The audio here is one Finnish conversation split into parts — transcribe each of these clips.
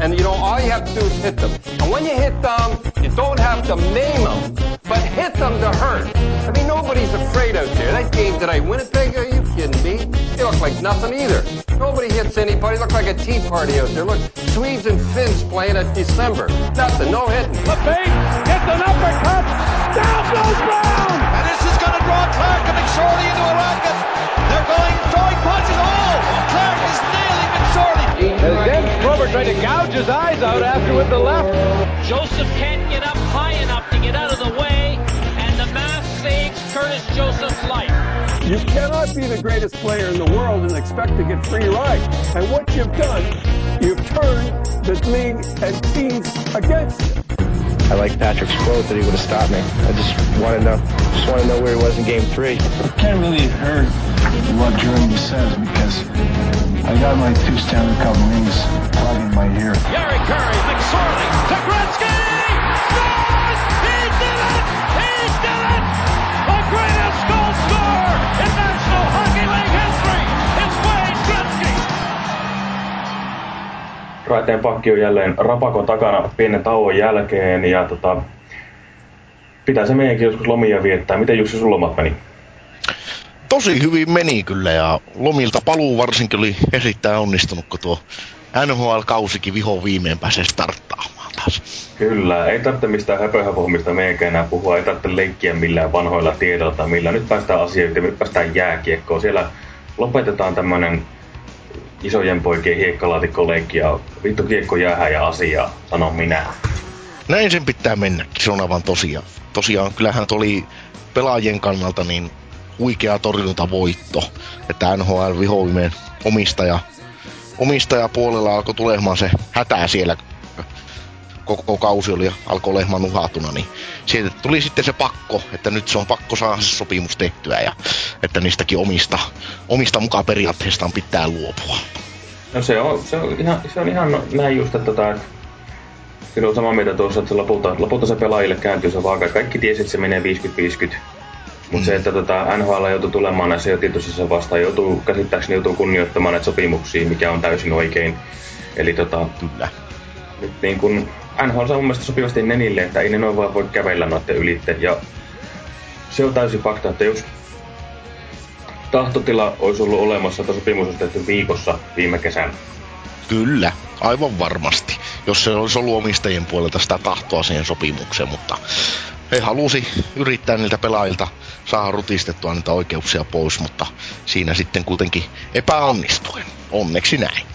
And you know, all you have to do is hit them. And when you hit them, you don't have to maim them, but hit them to hurt. I mean, nobody's afraid out there. That game today, Winnipeg, are you kidding me? They look like nothing either. Nobody hits anybody. Look like a tea party out there. Look, Swedes and Finns playing at December. Nothing, no hitting. LeBate gets an uppercut. Down goes Brown. And this is going to draw Clark and McSorley into a racket. They're going, throwing punches. Oh, Clark is nailing McSorley. And then Schrober tried to gouge his eyes out after with the left. Joseph can't get up high enough to get out of the way, and the mass saves Curtis Joseph's life. You cannot be the greatest player in the world and expect to get free ride. And what you've done, you've turned the league and teams against you. I like Patrick's quote that he would have stopped me. I just want to know, just want to know where he was in Game Three. can't really hear what Jeremy says because I got my two Stanley Cup rings plugged in my ear. Gary Curry, McSorley, to Gretzky. Scores! He did it! He did it! The greatest goal scorer in National Hockey League Raiteen pakki on jälleen rapakon takana pienen tauon jälkeen ja tota, pitää se meidänkin joskus lomia viettää. Miten Jussi sun lomat meni? Tosi hyvin meni kyllä ja lomilta paluu varsinkin oli erittäin onnistunut, kun tuo NHL-kausikin viho viimein pääsee starttaamaan taas. Kyllä, ei tarvitse mistään höpöhöpohmista meidänkään enää puhua, ei tarvitse leikkiä millään vanhoilla tiedoilla, millä nyt päästään asioihin, nyt päästään jääkiekkoon. Siellä lopetetaan tämmönen isojen poikien hiekkalaatikkoleikki ja vittu kiekko jäähän ja asiaa, sanon minä. Näin sen pitää mennäkin, se on aivan tosiaan. Tosiaan, kyllähän tuo oli pelaajien kannalta niin huikea torjuntavoitto, että NHL vihoimeen omistaja, omistajapuolella alkoi tulemaan se hätää siellä, koko kausi oli alkoi olemaan uhatuna, niin sieltä tuli sitten se pakko, että nyt se on pakko saada se sopimus tehtyä ja että niistäkin omista, omista mukaperiaatteistaan pitää luopua. No se on, se on ihan, se on ihan näin just, että, tota, että kyllä on samaa mieltä tuossa, että se lopulta, lopulta se pelaajille kääntyy se vaaka. Kaikki tiesi, että se menee 50-50. Mutta mm. se, että tota, NHL joutuu tulemaan näissä jo tietoisessa vastaan, joutuu, käsittääkseni joutuu kunnioittamaan näitä sopimuksia, mikä on täysin oikein. Eli tota, Kyllä. nyt niin kun NHL saa mun mielestä sopivasti nenille, että ei ne noin vaan voi kävellä noiden ylitte. Ja se on täysin fakta, että jos tahtotila olisi ollut olemassa, että sopimus olisi tehty viikossa viime kesänä. Kyllä, aivan varmasti. Jos se olisi ollut omistajien puolelta sitä tahtoa siihen sopimukseen, mutta he halusi yrittää niiltä pelaajilta saada rutistettua niitä oikeuksia pois, mutta siinä sitten kuitenkin epäonnistuen. Onneksi näin.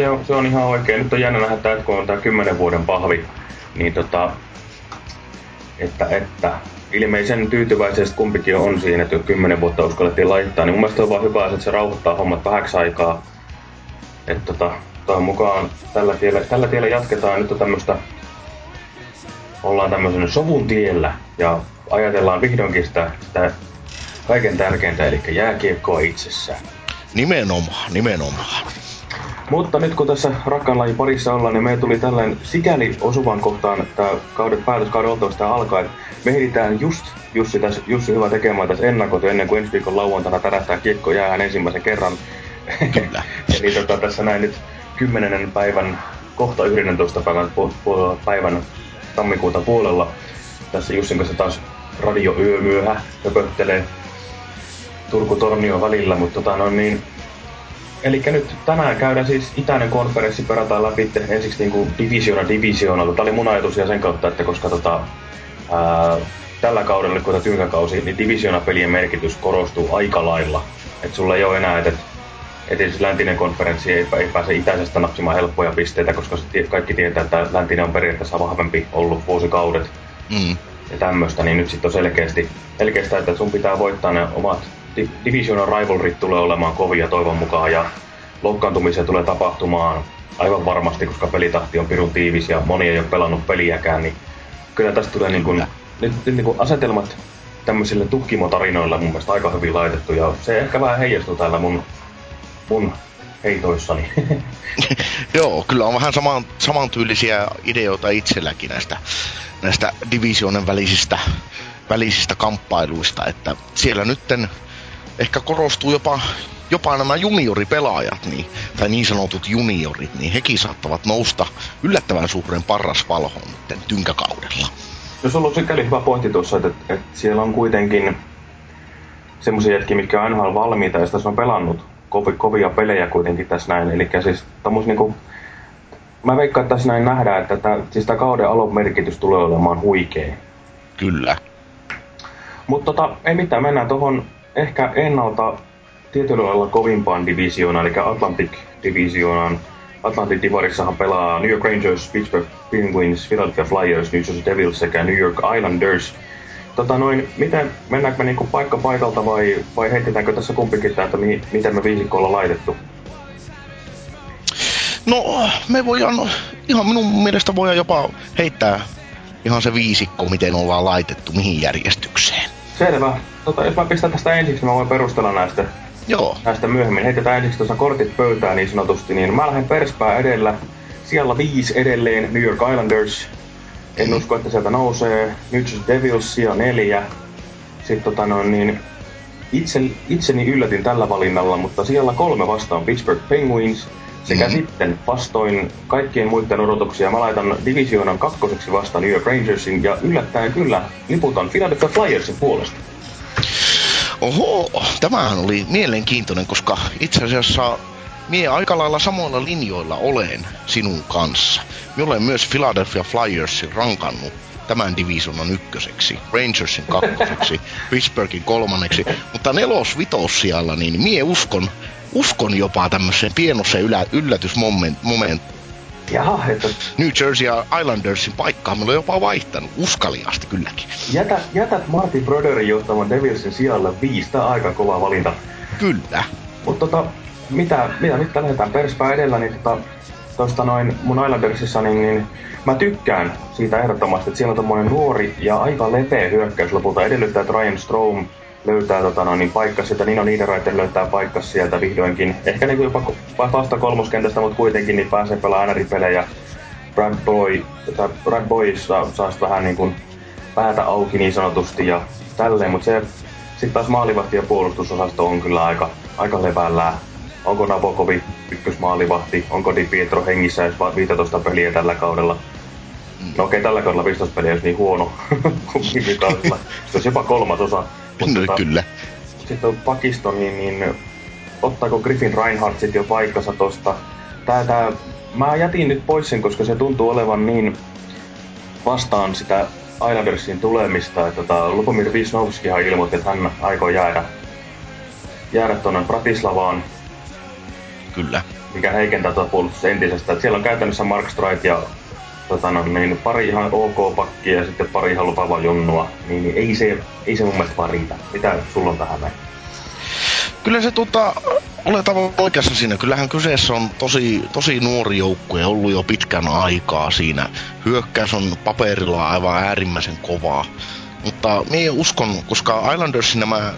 Se on, se on ihan oikein. Nyt on jännä nähdä, että kun on tämä 10 vuoden pahvi, niin tota, että, että ilmeisen tyytyväisesti kumpikin on siinä, että jo 10 vuotta uskallettiin laittaa, niin mun mielestä on vaan hyvä että se rauhoittaa hommat vähäksi aikaa. Että tota, toivon mukaan tällä tiellä, tällä tiellä jatketaan nyt on tämmöistä, ollaan tämmöisen sovun tiellä ja ajatellaan vihdoinkin sitä, sitä kaiken tärkeintä, eli jääkiekkoa itsessään. Nimenomaan, nimenomaan. Mutta nyt kun tässä rakkaan lajin parissa ollaan, niin me tuli tällainen sikäli osuvan kohtaan tämä kauden, päätöskauden oltavasta alkaa, että me ehditään just Jussi, tässä, Jussi hyvä tekemään tässä ennakot ennen kuin ensi viikon lauantaina tärähtää kiekko jäähän ensimmäisen kerran. Kyllä. Eli tota, tässä näin nyt 10. päivän, kohta 11. päivän, pu- pu- päivän tammikuuta puolella. Tässä Jussin kanssa taas radio yömyöhä höpöttelee Turku-Tornio välillä, mutta tota, no niin, Eli nyt tänään käydään siis itäinen konferenssi, perataan läpi ensiksi niinku divisiona divisioonalta. Tämä oli mun ajatus ja sen kautta, että koska tota, ää, tällä kaudella, kun tämä tynkäkausi, niin divisioonapelien merkitys korostuu aika lailla. Että sulla ei ole enää, että et läntinen konferenssi ei, ei pääse itäisestä napsimaan helppoja pisteitä, koska kaikki tietää, että läntinen on periaatteessa vahvempi ollut vuosikaudet Mm. ja tämmöistä, niin nyt sitten on selkeästi, selkeästi, että sun pitää voittaa ne omat di- divisionan rivalrit tulee olemaan kovia toivon mukaan ja loukkaantumisia tulee tapahtumaan aivan varmasti, koska pelitahti on pirun tiivis ja moni ei ole pelannut peliäkään, niin kyllä tästä tulee niin kuin nyt, nyt niin kuin asetelmat tämmöisille tuhkimotarinoilla mun mielestä aika hyvin laitettu ja se ehkä vähän heijastuu täällä mun, mun heitoissani. Joo, kyllä on vähän saman, samantyylisiä ideoita itselläkin näistä, näistä divisionen välisistä, välisistä kamppailuista, että siellä nytten ehkä korostuu jopa, jopa nämä junioripelaajat, niin, tai niin sanotut juniorit, niin hekin saattavat nousta yllättävän suuren parrasvalhoon nyt tynkäkaudella. No sulla on sikäli hyvä pointti tuossa, että, että siellä on kuitenkin semmoisia jätkiä, mitkä on NHL valmiita ja sitä on pelannut kovi, kovia pelejä kuitenkin tässä näin. Eli siis tommos niinku, mä veikkaan, että tässä näin nähdään, että tää, siis tämä kauden alun merkitys tulee olemaan huikea. Kyllä. Mutta tota, ei mitään, mennään tuohon ehkä ennalta tietyllä lailla kovimpaan divisioonaan, eli Atlantic divisioonaan. Atlantic Divarissahan pelaa New York Rangers, Pittsburgh Penguins, Philadelphia Flyers, New Jersey Devils sekä New York Islanders. Tota noin, miten, mennäänkö me niinku paikka paikalta vai, vai heitetäänkö tässä kumpikin tämä, että mi, miten me viisikko ollaan laitettu? No, me voidaan, ihan minun mielestä voidaan jopa heittää ihan se viisikko, miten ollaan laitettu, mihin järjestykseen. Selvä. Tota, jos mä pistän tästä ensiksi, mä voin perustella näistä, Joo. näistä myöhemmin. Heitetään ensiksi tuossa kortit pöytään niin sanotusti, niin mä lähden perspää edellä. Siellä viisi edelleen New York Islanders. En usko, että sieltä nousee. Jersey Devils siellä neljä. Sitten tota noin, niin itse, itseni yllätin tällä valinnalla, mutta siellä kolme vastaan Pittsburgh Penguins. Sekä mm-hmm. sitten vastoin kaikkien muiden odotuksia mä laitan divisioonan kakkoseksi vastaan New York Rangersin ja yllättäen kyllä liputan Philadelphia Flyersin puolesta. Oho, tämähän oli mielenkiintoinen, koska itse asiassa mie aika lailla samoilla linjoilla olen sinun kanssa. Mie olen myös Philadelphia Flyersin rankannut tämän divisionan ykköseksi, Rangersin kakkoseksi, Pittsburghin kolmanneksi, mutta nelos vitos siellä, niin mie uskon, uskon jopa tämmöiseen pienosseen ylä, yllätysmoment. Jaha, että... New Jersey Islandersin paikkaa me on jopa vaihtanut, uskaliasti kylläkin. Jätä, jätät Martin Broderin johtaman Devilsin sijalle viisi, tää aika kova valinta. Kyllä. Mutta tota, mitä, mitä nyt lähdetään perspää edellä, niin tota, tosta noin mun Islandersissa, niin, niin mä tykkään siitä ehdottomasti, että siellä on tommonen nuori ja aika lepeä hyökkäys lopulta edellyttää, että Ryan Strom löytää tota, no, niin paikka sieltä, Nino Niederreiter löytää paikka sieltä vihdoinkin. Ehkä niin jopa vasta kolmoskentästä, mutta kuitenkin niin pääsee pelaamaan NR-pelejä. Brad Boy, tai Brad Boy saa, vähän niin kuin päätä auki niin sanotusti ja tälleen, mutta se sitten taas maalivahti ja puolustusosasto on kyllä aika, aika levällään. Onko Nabokovi ykkösmaalivahti? Onko Di Pietro hengissä, jos 15 peliä tällä kaudella? No okei, okay, tällä kaudella 15 peliä olisi niin huono kuin viime kaudella. Se olisi jopa kolmas osa. No, tota, kyllä. Sitten on pakisto, niin, niin ottaako Griffin Reinhardt sitten jo paikkansa tosta? Tää, tää, mä jätin nyt pois sen, koska se tuntuu olevan niin vastaan sitä Islandersin tulemista, että tota, Lupomir Wisnowskihan ilmoitti, että hän aikoo jäädä, jäädä tuonne Bratislavaan. Kyllä. Mikä heikentää tuota puolustusta entisestä. Et siellä on käytännössä Mark Streit ja tota, no, niin pari ihan ok pakkia ja sitten pari ihan lupavaa junnua, niin, niin ei, se, ei se mun mielestä vaan riitä. Mitä sulla on tähän näin? Kyllä se tota, olet aivan oikeassa siinä. Kyllähän kyseessä on tosi, tosi nuori joukkue ollut jo pitkän aikaa siinä. Hyökkäys on paperilla aivan äärimmäisen kovaa. Mutta minä uskon, koska Islandersin nämä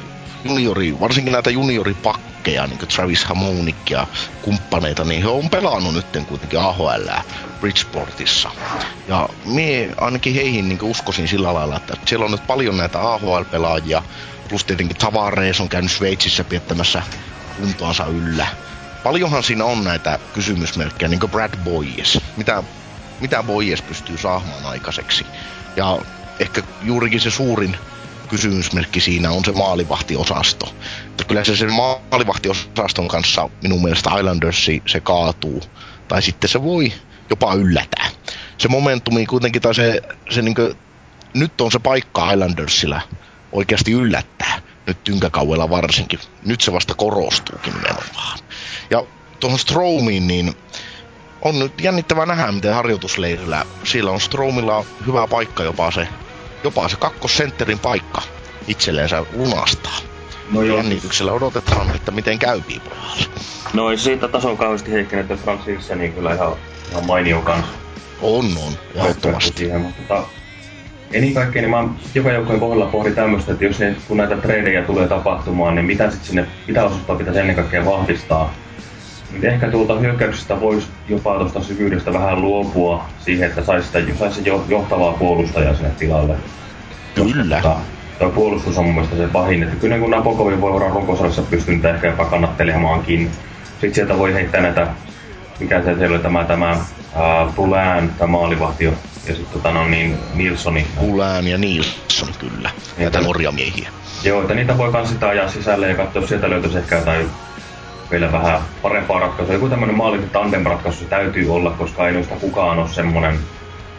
juniori, varsinkin näitä junioripakkeja, niin kuin Travis Hamonik ja kumppaneita, niin he on pelannut nyt kuitenkin AHL Bridgeportissa. Ja mie ainakin heihin niin uskoisin sillä lailla, että siellä on nyt paljon näitä AHL-pelaajia, plus tietenkin Tavares on käynyt Sveitsissä piettämässä kuntoansa yllä. Paljonhan siinä on näitä kysymysmerkkejä, niin kuin Brad Boyes. Mitä, mitä Boyes pystyy saamaan aikaiseksi? Ja ehkä juurikin se suurin kysymysmerkki siinä on se maalivahtiosasto. Että kyllä se sen maalivahtiosaston kanssa minun mielestä Islandersi se kaatuu. Tai sitten se voi jopa yllätä. Se momentumi kuitenkin, tai se, se niinkö, nyt on se paikka Islandersillä oikeasti yllättää. Nyt tynkäkauella varsinkin. Nyt se vasta korostuukin nimenomaan. Ja tuohon Stromiin, niin on nyt jännittävää nähdä, miten harjoitusleirillä, siellä on Stromilla hyvä paikka jopa se jopa se kakkosentterin paikka itselleensä lunastaa. No. Jännityksellä odotetaan, että miten käy piipolalle. No ei siitä tason kauheasti että Francis niin kyllä ihan, ihan mainio kanssa. On, on, ehdottomasti. Siihen, mutta ennen kaikkea niin mä joka joukkojen kohdalla pohdin tämmöistä, että jos ne, kun näitä tradeja tulee tapahtumaan, niin mitä sitten sinne, mitä osastoa pitäisi ennen kaikkea vahvistaa. Niin ehkä tuolta hyökkäyksestä voisi jopa tuosta syvyydestä vähän luopua siihen, että saisi, sitä, saisi johtavaa puolustajaa sinne tilalle. Kyllä. Tota, tuo puolustus on mun mielestä se pahin, että kyllä kun Napokovin voi olla runkosarjassa pystynyt ehkä jopa kannattelemaankin. Sitten sieltä voi heittää näitä, mikä se siellä oli tämä, tämä Pulään, tämä maalivahti ja sitten tota, no, niin, Nilssoni. Pulään ja Nilsson kyllä, näitä norjamiehiä. Joo, että niitä voi kans sitä ajaa sisälle ja katsoa, jos sieltä löytyisi ehkä jotain vielä vähän parempaa ratkaisua. Joku tämmönen maalin tandem-ratkaisu täytyy olla, koska ei noista kukaan ole semmonen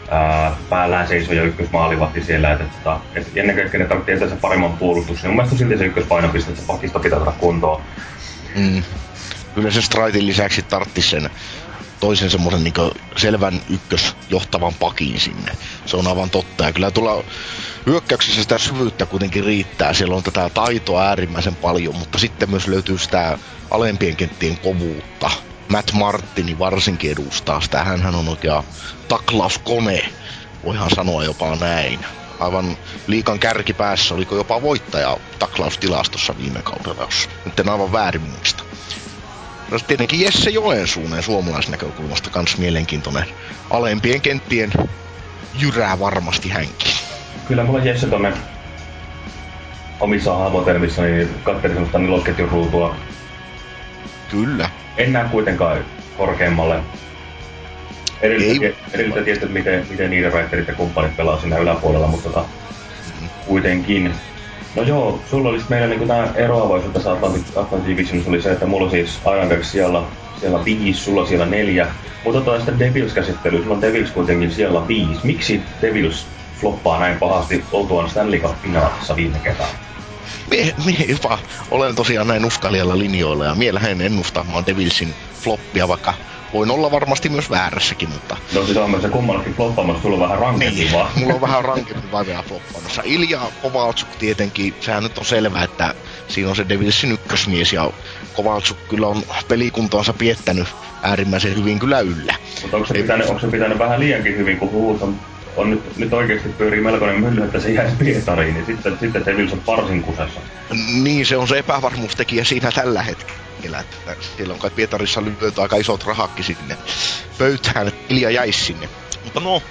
ää, päällään seisoja ykkösmaalivahti siellä. Että, että, tota, että ennen kaikkea ne tarvitsee se paremman puolustuksen. Mun mielestä silti se ykköspainopiste, että se pakisto pitää saada kuntoon. Mm. Kyllä se Straitin lisäksi tartti sen toisen semmoisen niin selvän ykkös johtavan pakin sinne. Se on aivan totta. Ja kyllä tuolla hyökkäyksessä sitä syvyyttä kuitenkin riittää. Siellä on tätä taitoa äärimmäisen paljon, mutta sitten myös löytyy sitä alempien kenttien kovuutta. Matt Martini varsinkin edustaa sitä. Hänhän on oikea taklauskone, voihan sanoa jopa näin. Aivan liikan kärkipäässä, oliko jopa voittaja taklaustilastossa viime kaudella, jos nyt en aivan väärin muista. No tietenkin Jesse Joensuunen suomalaisnäkökulmasta kans mielenkiintoinen. Alempien kenttien jyrää varmasti hänkin. Kyllä mulla Jesse tonne omissa hahmotelmissa niin katselin semmoista nelosketjun ruutua. Kyllä. En näe kuitenkaan korkeammalle. Edellytä tietysti, miten, miten niiden raitterit ja kumppanit pelaa siinä yläpuolella, mutta tota, mm-hmm. kuitenkin No joo, sulla oli meillä niinku tää eroavaisuus tässä Atlantic, Atlantic oli se, että mulla siis Islanders siellä, siellä viisi, sulla siellä neljä. Mutta otetaan sitten Devils-käsittely, sulla on Devils kuitenkin siellä viisi. Miksi Devils floppaa näin pahasti oltuaan Stanley Cup-finaalissa viime kesänä? Mie, mie jopa olen tosiaan näin uskalialla linjoilla ja mie lähden ennustamaan Devilsin floppia, vaikka voin olla varmasti myös väärässäkin, mutta... No siis on myös se kummallakin floppaamassa, sulla on vähän rankempi niin, vaan. mulla on vähän rankempi vai vielä floppaamassa. Ilja Kovaltsuk tietenkin, sehän nyt on selvä, että siinä on se Devilsin ykkösmies ja Kovaltsuk kyllä on pelikuntoonsa piettänyt äärimmäisen hyvin kyllä yllä. Mutta onko se, pitänyt, onko se pitänyt vähän liiankin hyvin, kun huut on nyt, nyt oikeasti pyörii melkoinen mylly, että se jäisi Pietariin, niin sitten, sitten Devils on varsin kusessa. Niin, se on se epävarmuustekijä siinä tällä hetkellä. Että siellä on kai Pietarissa lyöty aika isot rahakki sinne pöytään, että Ilja jäisi sinne. Mutta no,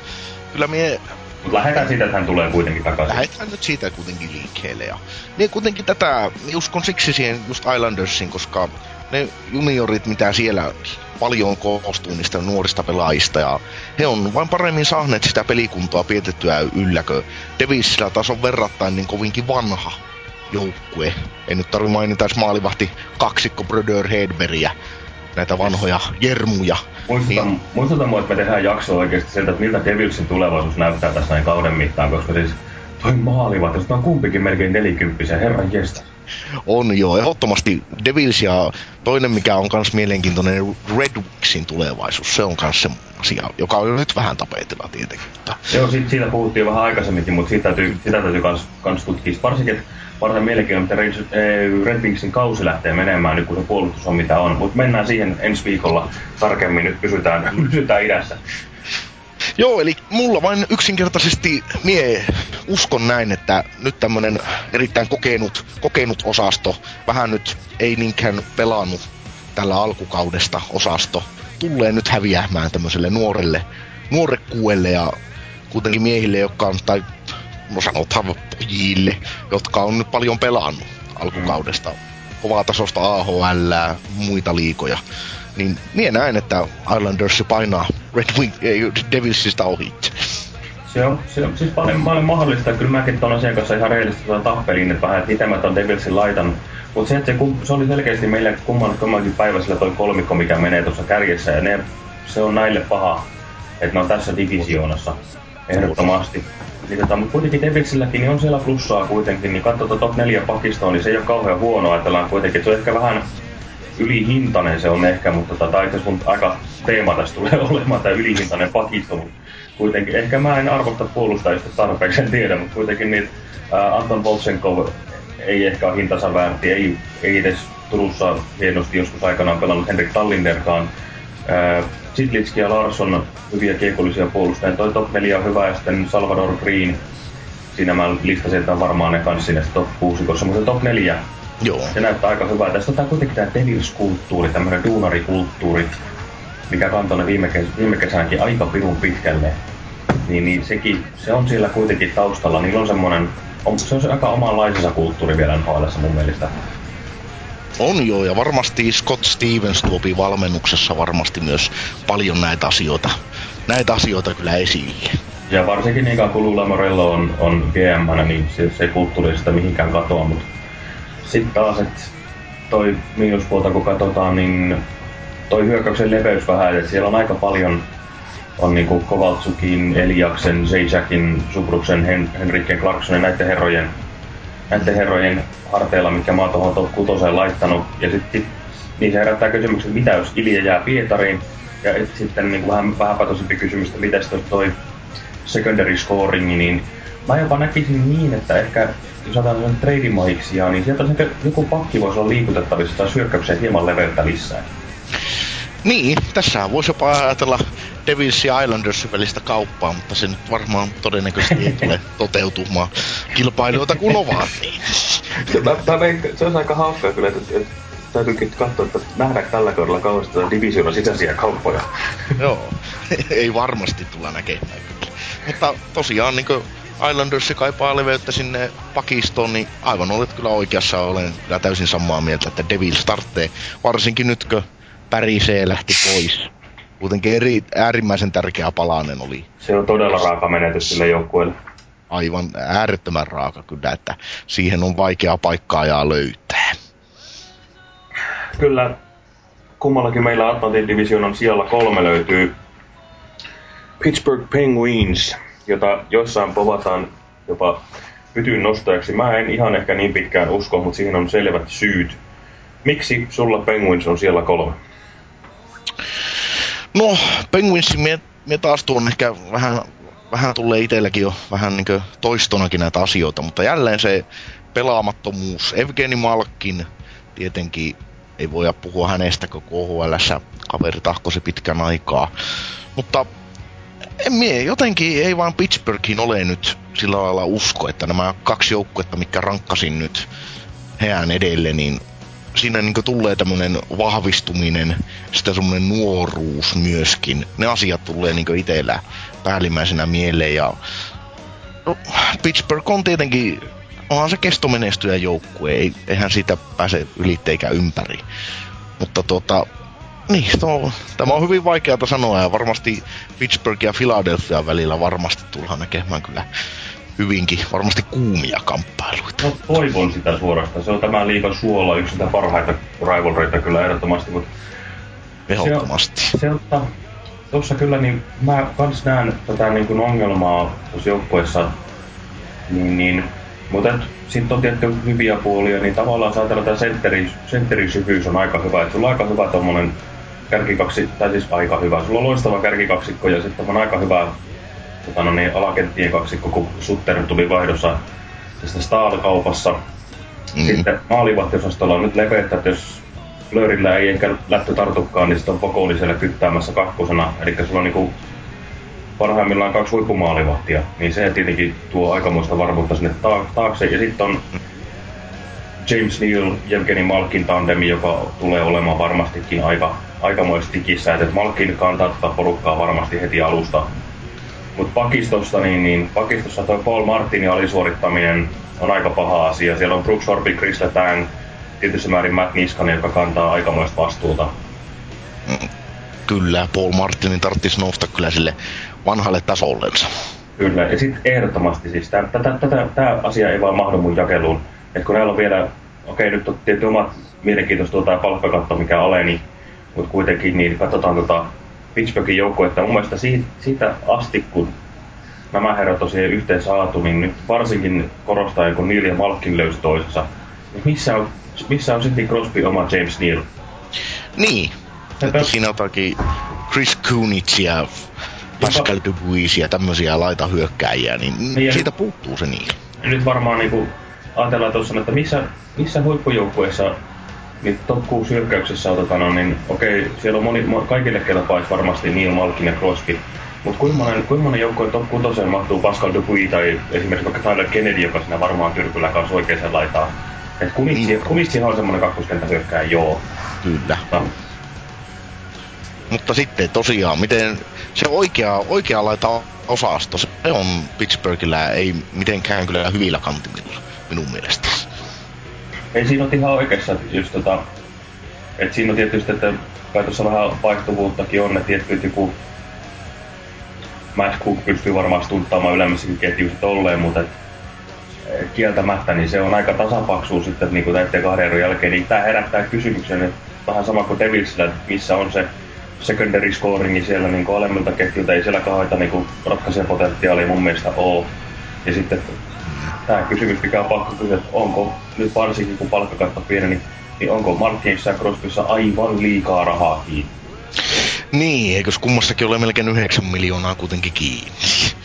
kyllä me mutta lähdetään siitä, että hän tulee kuitenkin takaisin. Lähdetään nyt siitä kuitenkin liikkeelle. Ja niin kuitenkin tätä, uskon siksi siihen just Islandersin, koska ne juniorit, mitä siellä paljon koostuu niistä nuorista pelaajista ja he on vain paremmin saaneet sitä pelikuntoa pietettyä ylläkö. Devilsillä taas on verrattain niin kovinkin vanha joukkue. Ei nyt tarvi mainita edes maalivahti kaksikko Brother Hedbergia, näitä vanhoja jermuja. Muistutan, niin... muistutan mua, että me tehdään jakso oikeasti sieltä, että miltä Devilsin tulevaisuus näyttää tässä näin kauden mittaan, koska siis toi maalivahti, jos on kumpikin melkein nelikymppisiä, herran jestä. On joo, ehdottomasti Devils ja toinen mikä on myös mielenkiintoinen Red Wingsin tulevaisuus. Se on myös se asia, joka on nyt vähän tapetilla tietenkin. Joo, siitä, siitä puhuttiin vähän aikaisemminkin, mutta siitä täytyy, sitä täytyy kans, kans tutkia. Varsinkin, varsin mielenkiintoinen, että eh, Red Wingsin kausi lähtee menemään nyt, kun se puolustus on mitä on. Mutta mennään siihen ensi viikolla tarkemmin. Nyt pysytään, pysytään idässä. Joo, eli mulla vain yksinkertaisesti mie uskon näin, että nyt tämmönen erittäin kokenut, kokenut osasto, vähän nyt ei niinkään pelannut tällä alkukaudesta osasto, tulee nyt häviämään tämmöiselle nuorelle, nuorekuelle ja kuitenkin miehille, jotka on, tai no sanotaan pojille, jotka on nyt paljon pelannut alkukaudesta. Kovaa tasosta AHL, muita liikoja niin minä näen, että Islanders painaa Red Wing, ei, Devilsista ohi. Se on, se on siis paljon, paljon mahdollista. Kyllä mäkin tuon asian kanssa ihan rehellisesti tuota tappelin, että vähän, mä tuon Devilsin laitan. Mutta se, se, se, oli selkeästi meille kumman, kummankin päiväsellä toi kolmikko, mikä menee tuossa kärjessä. Ja ne, se on näille paha, että ne on tässä divisioonassa ehdottomasti. Tota, mutta kuitenkin Devilsilläkin niin on siellä plussaa kuitenkin, niin katsotaan top 4 pakistoon, niin se ei ole kauhean huono. Ajatellaan kuitenkin, että se on ehkä vähän ylihintainen se on ehkä, mutta tota, tämä itse aika teema tässä tulee olemaan tämä ylihintainen pakisto, mutta kuitenkin, ehkä mä en arvosta puolustajista tarpeeksi, en tiedä, mutta kuitenkin niin, ää, Anton Volchenkov ei ehkä ole hintansa väärti, ei, ei edes Turussa hienosti joskus aikanaan pelannut Henrik Tallinderkaan, Sitlitski ja Larsson, hyviä kiekollisia puolustajia. Toi top 4 on hyvä ja sitten Salvador Green. Siinä mä listasin, että on varmaan ne kanssa sinne top 6, mutta top 4 Joo. Se näyttää aika hyvältä. Tästä on tää kuitenkin tää Devils-kulttuuri, tämmönen duunarikulttuuri, mikä kantoi ne viime, kes- viime kesäänkin aika pirun pitkälle. Niin, niin sekin, se on siellä kuitenkin taustalla. Niillä on semmonen, on, se on se aika omanlaisensa kulttuuri vielä nhl mun mielestä. On joo, ja varmasti Scott Stevens tuopi valmennuksessa varmasti myös paljon näitä asioita, näitä asioita kyllä esille. Ja varsinkin niin kuin Lula Morello on, on gm niin se, se kulttuuri sitä mihinkään katoa, mutta sitten taas, että toi miinuspuolta kun katsotaan, niin toi hyökkäyksen leveys vähän, että siellä on aika paljon on niinku Kovaltsukin, Eliaksen, Zajakin, Subruksen, Hen, Henriken, Clarksonin, näiden herrojen, näiden herrojen harteilla, mikä mä oon tuohon kutoseen laittanut. Ja sitten niin se herättää kysymyksen, mitä jos Ilja jää Pietariin. Ja sitten niin vähän vähäpätöisempi kysymys, että miten toi secondary scoring, niin mä jopa näkisin niin, että ehkä jos otetaan sen treidimahiksia, niin sieltä se, joku pakki voisi olla liikutettavissa tai syökkäykseen hieman leveyttä lisää. Niin, tässä voisi jopa ajatella Devils ja Islanders välistä kauppaa, mutta se nyt varmaan todennäköisesti ei tule toteutumaan kilpailijoita kun ovat. Mä, se on aika hauskaa kyllä, että, että täytyykin katsoa, että nähdäänkö tällä kaudella kauheasti divisioona sisäisiä kauppoja. Joo, ei varmasti tulla näkemään kyllä. Mutta tosiaan niin Islanders kaipaa leveyttä sinne pakistoon, niin aivan olet kyllä oikeassa. Olen kyllä täysin samaa mieltä, että Devil starttee. Varsinkin nytkö Pärisee lähti pois. Kuitenkin eri, äärimmäisen tärkeä palanen oli. Se on todella raaka menetys sille joukkueelle. Aivan äärettömän raaka kyllä, että siihen on vaikea paikkaa ja löytää. Kyllä, kummallakin meillä Atlantin divisionan sijalla kolme löytyy Pittsburgh Penguins, jota jossain povataan jopa pytyn nostajaksi. Mä en ihan ehkä niin pitkään usko, mutta siihen on selvät syyt. Miksi sulla Penguins on siellä kolme? No, Penguinsin mie, mie taas tuon ehkä vähän, vähän tulee itselläkin jo vähän niin toistonakin näitä asioita, mutta jälleen se pelaamattomuus. Evgeni Malkin tietenkin ei voi puhua hänestä, kun KHL kaveri tahkosi pitkän aikaa. Mutta en mie, jotenkin ei vaan Pittsburghin ole nyt sillä lailla usko, että nämä kaksi joukkuetta, mikä rankkasin nyt heään edelle, niin siinä niin tulee tämmöinen vahvistuminen, sitä semmoinen nuoruus myöskin. Ne asiat tulee niin itsellä päällimmäisenä mieleen ja no, Pittsburgh on tietenkin, onhan se kestomenestyjä joukkue, ei, eihän siitä pääse ylitteikään ympäri. Mutta tota, niin, no, tämä on hyvin vaikeaa sanoa ja varmasti Pittsburgh ja Philadelphia välillä varmasti tullaan näkemään kyllä hyvinkin varmasti kuumia kamppailuita. No toivon sitä suorastaan. Se on tämä liikan suola yksi sitä parhaita rivalreita kyllä ehdottomasti, mutta Ehdottomasti. Se, se, se tuossa kyllä niin mä kans näen tätä niin kuin ongelmaa tuossa joukkueessa, niin, niin mutta sitten on tietty hyviä puolia, niin tavallaan saatella tämä sentteri, sentterisyvyys on aika hyvä. Että sulla on aika hyvä tommonen kärkikaksi, tai siis aika hyvä. Sulla on loistava kärkikaksikko ja sitten on aika hyvä tota, no niin, alakenttien kaksikko, kun Sutter tuli vaihdossa tästä Stahl-kaupassa. Mm. Sitten maalivahtiosastolla on nyt leveyttä, että jos Flörillä ei ehkä lähtö tartukkaan, niin sitten on Vokoli siellä kyttäämässä kakkosena. Eli sulla on niinku parhaimmillaan kaksi huippumaalivahtia, niin se tietenkin tuo aikamoista varmuutta sinne taakse. Ja sitten on James Neal, Jevgeni Malkin tandemi, joka tulee olemaan varmastikin aika, aikamoisesti tikissä. Että Malkin kantaa tätä porukkaa varmasti heti alusta mutta pakistossa, niin, niin pakistossa toi Paul Martinin alisuorittaminen on aika paha asia. Siellä on Brooks Orby, Chris Letang, tietysti määrin Matt Niskanen, joka kantaa aikamoista vastuuta. Kyllä, Paul Martinin tarvitsisi nousta kyllä sille vanhalle tasollensa. Kyllä, ja sitten ehdottomasti siis, tämä asia ei vaan mahdu mun jakeluun. Et kun näillä on vielä, okei nyt on tietty omat mielenkiintoista tuota palkkakatto, mikä aleni, mutta kuitenkin niin katsotaan tota Pittsburghin joukkuetta. Mun mielestä siitä, siitä asti, kun nämä herrat tosiaan yhteen saatu, niin nyt varsinkin korostaa, kun Neil ja Malkin löysi toisensa. Niin missä on, missä on sitten Crosby oma James Neal? Niin. Että siinä jotakin Chris Kunitz ja Pascal Dubuis ja tämmöisiä laitahyökkääjiä, niin, niin siitä puuttuu se niin. Nyt varmaan niinku ajatellaan tuossa, että missä, missä huippujoukkueessa niin top 6 hyökkäyksessä otetaan, niin okei, siellä on moni, kaikille kelpaisi varmasti Neil Malkin ja Crosby. Mutta kuinka monen, kuinka monen joukkojen top 6 mahtuu Pascal Dupuis tai esimerkiksi vaikka Tyler Kennedy, joka siinä varmaan tyrkyllä kanssa oikeaan laitaan. Et Kunitsi, niin. Kunitsi on semmoinen kakkoskenttä hyökkää, joo. Kyllä. No. Mutta sitten tosiaan, miten se oikea, oikea laita osasto, se on Pittsburghillä ei mitenkään kyllä hyvillä kantimilla, minun mielestä. Ei siinä ole ihan oikeassa, just tota, että siinä on tietysti, että kai tuossa vähän vaihtuvuuttakin on, että tietysti joku Matt Cook pystyy varmaan stunttaamaan ylemmässäkin ketjussa tolleen, mutta et, kieltämättä niin se on aika tasapaksu sitten niin kuin näiden kahden eron jälkeen, niin tämä herättää kysymyksen, että vähän sama kuin Devilsillä, että missä on se secondary scoringi siellä niin kuin alemmilta ketjulta, ei siellä kahden niin ratkaisijapotentiaalia mun mielestä ole. Ja sitten tämä kysymys, mikä on pakko kysyä, että onko nyt varsinkin kun palkkakatto pieni, niin, niin onko Martinissa ja Crosbyssa aivan liikaa rahaa kiinni? Niin, eikös kummassakin ole melkein 9 miljoonaa kuitenkin kiinni?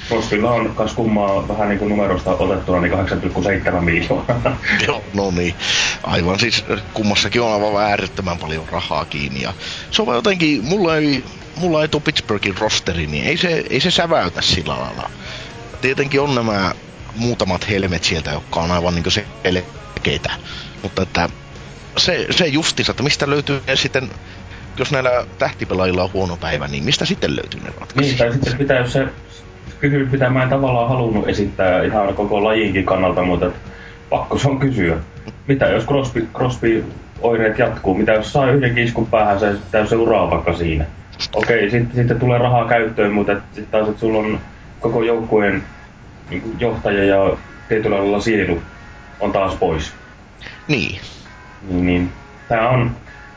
Crosbylla on kas kummaa vähän niin kuin numerosta otettuna niin 8,7 miljoonaa. Joo, no niin. Aivan siis kummassakin on aivan äärettömän paljon rahaa kiinni. Ja se on jotenkin, mulla ei, mulla ei tuo Pittsburghin rosteri, niin ei se, ei se säväytä sillä lailla. Tietenkin on nämä muutamat helmet sieltä, jotka on aivan niin selkeitä. Mutta että se, se justiinsa, että mistä löytyy sitten, jos näillä tähtipelaajilla on huono päivä, niin mistä sitten löytyy ne ratkaisut? Niin, tai sitten pitää, jos se kysymys, mitä mä en tavallaan halunnut esittää ihan koko lajinkin kannalta, mutta pakko se on kysyä. Mitä jos Crosby, Crosby oireet jatkuu? Mitä jos saa yhden kiskun päähän, se, se uraa vaikka siinä? Okei, sitten, sitten tulee rahaa käyttöön, mutta sitten taas, että sulla on koko joukkueen niin johtaja ja tietyllä lailla sielu on taas pois. Niin. Niin, niin. Tää on,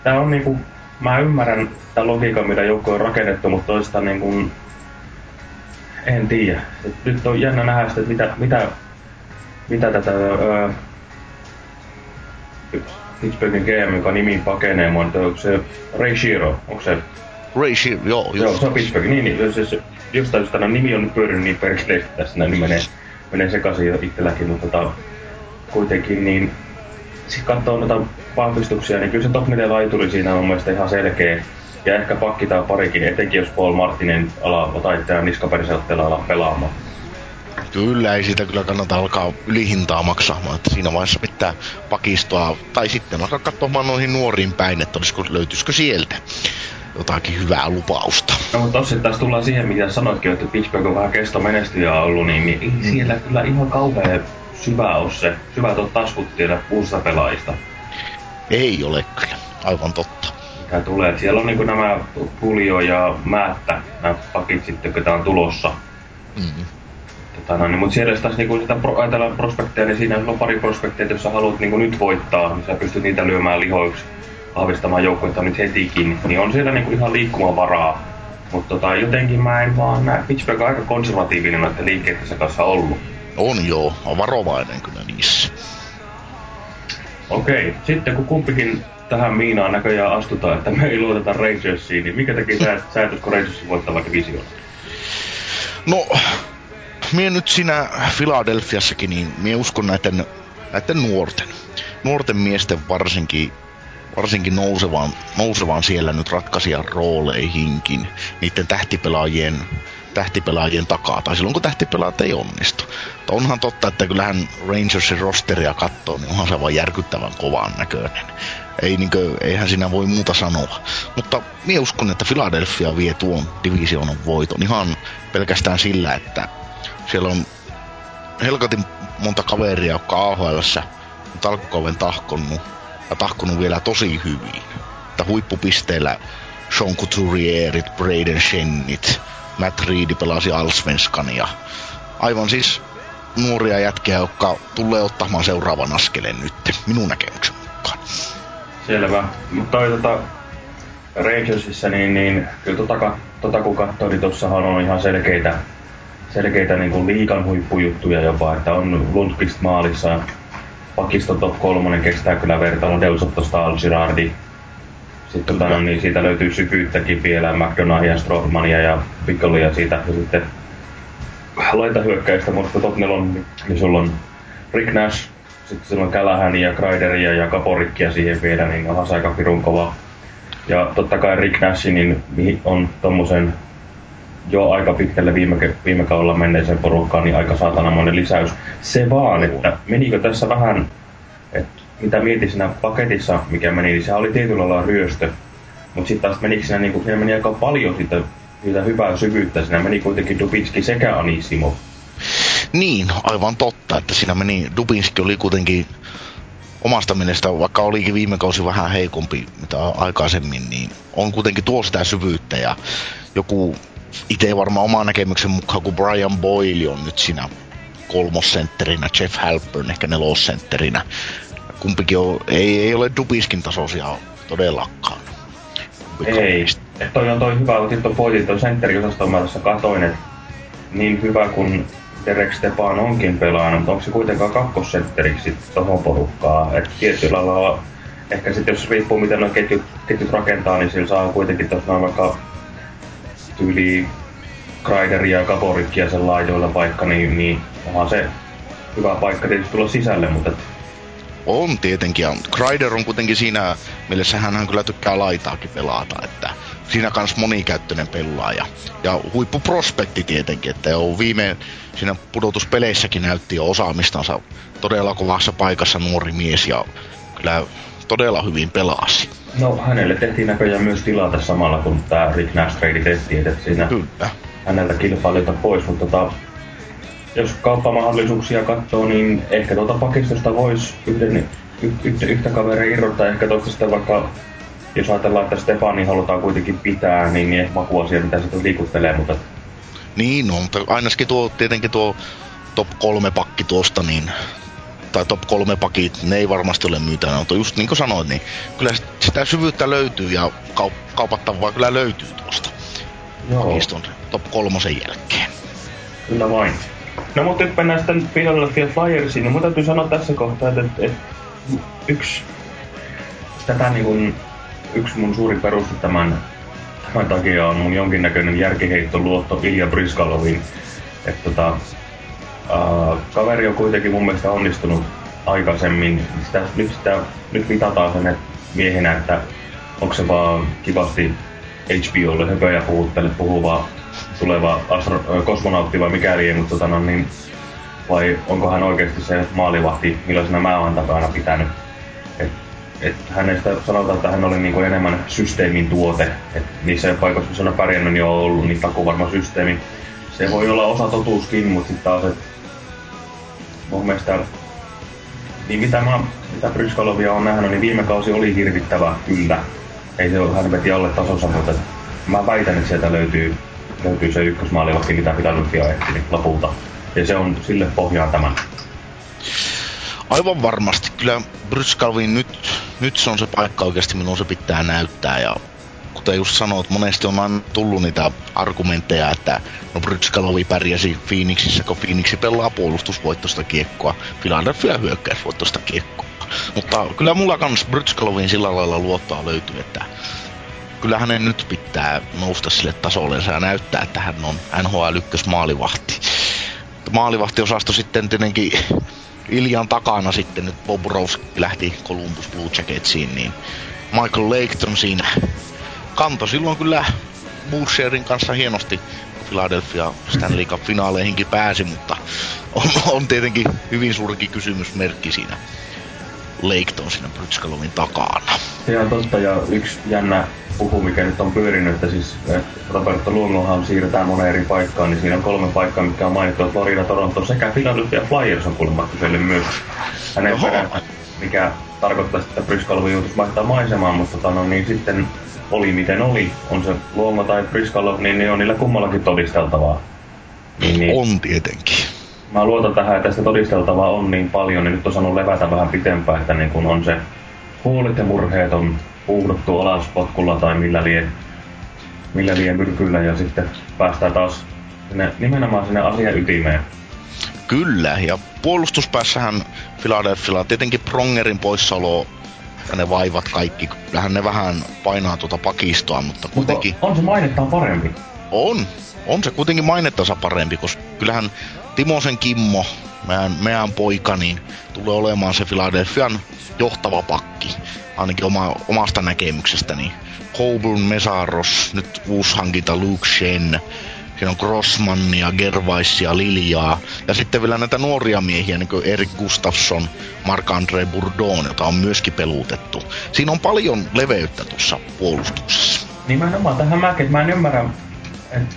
tää on niinku, mä ymmärrän tämän logiikan, mitä joukko on rakennettu, mutta toista niinku, en tiedä. Et nyt on jännä nähdä sitä, että mitä, mitä, mitä tätä öö, Pittsburghin GM, joka nimi pakenee mua, onko se Ray Shiro, onko se? Ray Shiro, joo, just. Joo, se on Pittsburgh, niin, niin se, se, jostain syystä nimi on nyt pyörinyt niin perkeleesti tässä, niin menee, menee sekaisin jo itselläkin, mutta tota, kuitenkin niin sitten katsoo noita vahvistuksia, niin kyllä se top 4 laituri siinä on mun mielestä ihan selkeä. Ja ehkä pakkitaan parikin, etenkin jos Paul Martinin ala taittaa niskapäriselotteella ala pelaamaan. Kyllä, ei siitä kyllä kannata alkaa ylihintaa maksamaan, että siinä vaiheessa pitää pakistua, tai sitten alkaa katsomaan noihin nuoriin päin, että olisiko, löytyisikö sieltä jotakin hyvää lupausta. No, mutta tosiaan taas tullaan siihen, mitä sanoitkin, että Pittsburgh on vähän kestomenestyjä ollut, niin ei mm. siellä kyllä ihan kauhean syvä ole se, syvät on taskut tiedä uusista pelaajista. Ei ole kyllä, aivan totta. Mikä tulee, siellä on niinku nämä Pulio ja Määttä, nämä pakit sitten, ketä on tulossa. Mm. Tota, no, niin, mutta siellä taas niinku sitä pro, ajatellaan prospekteja, niin siinä on pari prospekteja, jos sä haluat niinku nyt voittaa, niin sä pystyt niitä lyömään lihoiksi vahvistamaan joukkuetta nyt hetikin, niin on siellä niinku ihan liikkumavaraa. Mutta tota, jotenkin mä en vaan näe, Pittsburgh aika konservatiivinen näiden liikkeiden kanssa ollut. On joo, on varovainen kyllä niissä. Okei, sitten kun kumpikin tähän miinaan näköjään astutaan, että me ei luoteta Rangersiin, niin mikä teki sä, sä kun Rangersin voittava divisioon? No, mie nyt siinä Filadelfiassakin, niin mie uskon näiden, näiden nuorten, nuorten miesten varsinkin varsinkin nousevaan, nousevaan siellä nyt ratkaisijan rooleihinkin niiden tähtipelaajien, tähtipelaajien takaa, tai silloin kun tähtipelaajat ei onnistu. Mutta onhan totta, että kyllähän Rangersin rosteria katsoo, niin onhan se vaan järkyttävän kovan näköinen. Ei niinkö, eihän siinä voi muuta sanoa. Mutta minä uskon, että Philadelphia vie tuon divisioonan voiton ihan pelkästään sillä, että siellä on helkatin monta kaveria, jotka AHLssä on alkukauden tahkonnut ja tahkonut vielä tosi hyvin. Että huippupisteillä Sean Couturierit, Braden Shennit, Matt Reed pelasi Alsvenskan ja aivan siis nuoria jätkiä, jotka tulee ottamaan seuraavan askeleen nyt, minun näkemyksen mukaan. Selvä. Mutta toi tota, Rangersissa, niin, niin kyllä tota, tota kun katsoo, niin tossahan on ihan selkeitä, selkeitä niin kuin liikan huippujuttuja jopa, että on Lundqvist maalissa, pakisto top kolmonen kestää kyllä vertailla Delsotto Stahl Girardi. Sitten tota, no, niin siitä löytyy syvyyttäkin vielä McDonaldia, Strohmania ja Piccolia siitä. Ja sitten laita hyökkäistä, mutta top 4 niin sulla on Rick Nash, sitten silloin Kälähäniä ja Kreideria ja Kaporikkia siihen viedä, niin se aika pirun kova. Ja totta kai Rick Nash niin on tommosen jo aika pitkälle viime, viime kaudella menneeseen porukkaan, niin aika saatanamoinen lisäys. Se vaan, että menikö tässä vähän, että mitä mietin siinä paketissa, mikä meni, niin se oli tietyllä lailla ryöstö. Mutta sitten taas menikö siinä, niin kuin, siinä meni aika paljon sitä, sitä hyvää syvyyttä. Siinä meni kuitenkin Dubitski sekä Anisimo. Niin, aivan totta, että siinä meni, Dubinski oli kuitenkin omasta mielestä, vaikka olikin viime kausi vähän heikompi mitä aikaisemmin, niin on kuitenkin tuo sitä syvyyttä ja joku itse varmaan oman näkemyksen mukaan, kun Brian Boyle on nyt siinä kolmosentterinä, Jeff Halpern ehkä nelosentterinä. Kumpikin on, ei, ei ole Dubiskin tasoisia todellakaan. Kumpikaan ei, toi on toi hyvä, otit tuon pointin toi sentteriosaston katoin, että niin hyvä kuin Derek Stepan onkin pelannut, mutta onko se kuitenkaan kakkosentteriksi tohon porukkaan? Että tietyllä lailla, ehkä sitten jos riippuu miten nuo ketjut, ketjut rakentaa, niin sillä saa kuitenkin tuossa vaikka tyyli Kreideria ja Kaporikkia sen laidoilla paikka, niin, niin onhan se hyvä paikka tietysti tulla sisälle, mutta on tietenkin, ja Kreider on kuitenkin siinä mielessä hän kyllä tykkää laitaakin pelata, että siinä kans monikäyttöinen pelaaja. Ja huippuprospekti tietenkin, että jo viime siinä pudotuspeleissäkin näytti jo osaamistansa todella kovassa paikassa nuori mies ja kyllä todella hyvin pelasi. No hänelle tehtiin näköjään myös tilaa tässä samalla, kun tämä Rick Nash trade tehtiin, että siinä Kyllä. häneltä kilpailijoita pois, mutta tota, jos kauppamahdollisuuksia katsoo, niin ehkä tuota pakistosta voisi yhden, y, y, yhtä kaveria irrottaa, ehkä tuosta sitten vaikka jos ajatellaan, että Stefani halutaan kuitenkin pitää, niin, niin makuasia, mitä sitten liikuttelee, mutta... Niin, no, mutta ainakin tuo, tietenkin tuo top kolme pakki tuosta, niin tai top kolme pakit, ne ei varmasti ole myytänä, mutta just niin kuin sanoit, niin kyllä sitä syvyyttä löytyy ja kaup- kaupattavaa kyllä löytyy tuosta Joo. pakiston top kolmosen jälkeen. Kyllä vain. No mutta nyt mennään sitten Philadelphia Flyersiin, niin mun täytyy sanoa tässä kohtaa, että, että, että yksi tätä niin kuin, yksi mun suuri peruste tämän, tämän takia on mun jonkinnäköinen järkiheitto luotto Ilja Briskaloviin. Että tota, Uh, kaveri on kuitenkin mun mielestä onnistunut aikaisemmin. Sitä, nyt, sitä, nyt mitataan sen miehenä, että onko se vaan kivasti HBOlle höpöjä puhuttele puhuva tuleva astro, kosmonautti vai mikäli, mutta tota, no, niin, vai onko hän oikeasti se maalivahti, millaisena mä oon aina pitänyt. Et, et hänestä sanotaan, että hän oli niinku enemmän systeemin tuote. Et niissä paikoissa, missä on pärjännyt, niin on ollut niin takuu varma systeemi. Se voi olla osa totuuskin, mutta sitten taas, että mun mielestä niin mitä, mä, mitä Bryskalovia on nähnyt, niin viime kausi oli hirvittävä kyllä. Ei se ole, hän veti alle tasonsa, mutta mä väitän, että sieltä löytyy, löytyy se ykkösmaalivahti, mitä Philadelphia ehti niin lopulta. Ja se on sille pohjaan tämän. Aivan varmasti. Kyllä Bryskalvin nyt, nyt se on se paikka oikeasti, minun se pitää näyttää. Ja kuten just sanoit, monesti on aina tullut niitä argumentteja, että no Brytskalovi pärjäsi Phoenixissä, kun Phoenixi pelaa puolustusvoittosta kiekkoa, Philadelphia hyökkäysvoittosta kiekkoa. Mutta kyllä mulla kans Brytskalovin sillä lailla luottaa löytyy, että kyllä hänen nyt pitää nousta sille tasolle ja näyttää, että hän on NHL ykkös maalivahti. Maalivahtiosasto sitten tietenkin Iljan takana sitten nyt Bob Rose lähti Columbus Blue Jacketsiin, niin Michael Laketon siinä kanto silloin kyllä Boucherin kanssa hienosti Philadelphia Stanley Cup finaaleihinkin pääsi, mutta on, on tietenkin hyvin suurikin kysymysmerkki siinä Laketon siinä Brytskalovin takana. Se on totta, ja yksi jännä puhu, mikä nyt on pyörinyt, että siis että Roberto Luongohan siirretään moneen eri paikkaan, niin siinä on kolme paikkaa, mitkä on mainittu, Florida, Toronto sekä Philadelphia Flyers on kuulemma kysellyt myös. Hänen perään, mikä tarkoittaa, että Bryskalov joutuisi vaihtaa maisemaan, mutta tota, no, niin sitten oli miten oli, on se Luomo tai Briskalov, niin, niin on niillä kummallakin todisteltavaa. Niin, niin. On tietenkin. Mä luotan tähän, että sitä todisteltavaa on niin paljon, niin nyt on saanut levätä vähän pitempään, että niin kun on se huolet ja murheet on puhdottu alas potkulla tai millä lie, millä lie myrkyllä ja sitten päästään taas sinne, nimenomaan sinne asian ytimeen. Kyllä, ja puolustuspäässähän Philadelphia tietenkin Prongerin poissaolo ja ne vaivat kaikki, kyllähän ne vähän painaa tuota pakistoa, mutta kuitenkin... Mutta on se mainettaan parempi. On, on se kuitenkin mainettansa parempi, koska kyllähän Timosen Kimmo, meidän, meidän poika, niin tulee olemaan se Philadelphian johtava pakki, ainakin oma, omasta näkemyksestäni. Coburn, Mesaros, nyt uusi hankinta Luke Shen, Siinä on Grossmannia, Gervaisia, Liljaa. Ja sitten vielä näitä nuoria miehiä, niin kuin Erik Gustafsson, Marc-André Bourdon, jota on myöskin peluutettu. Siinä on paljon leveyttä tuossa puolustuksessa. Nimenomaan tähän mäkin, että mä en ymmärrä, että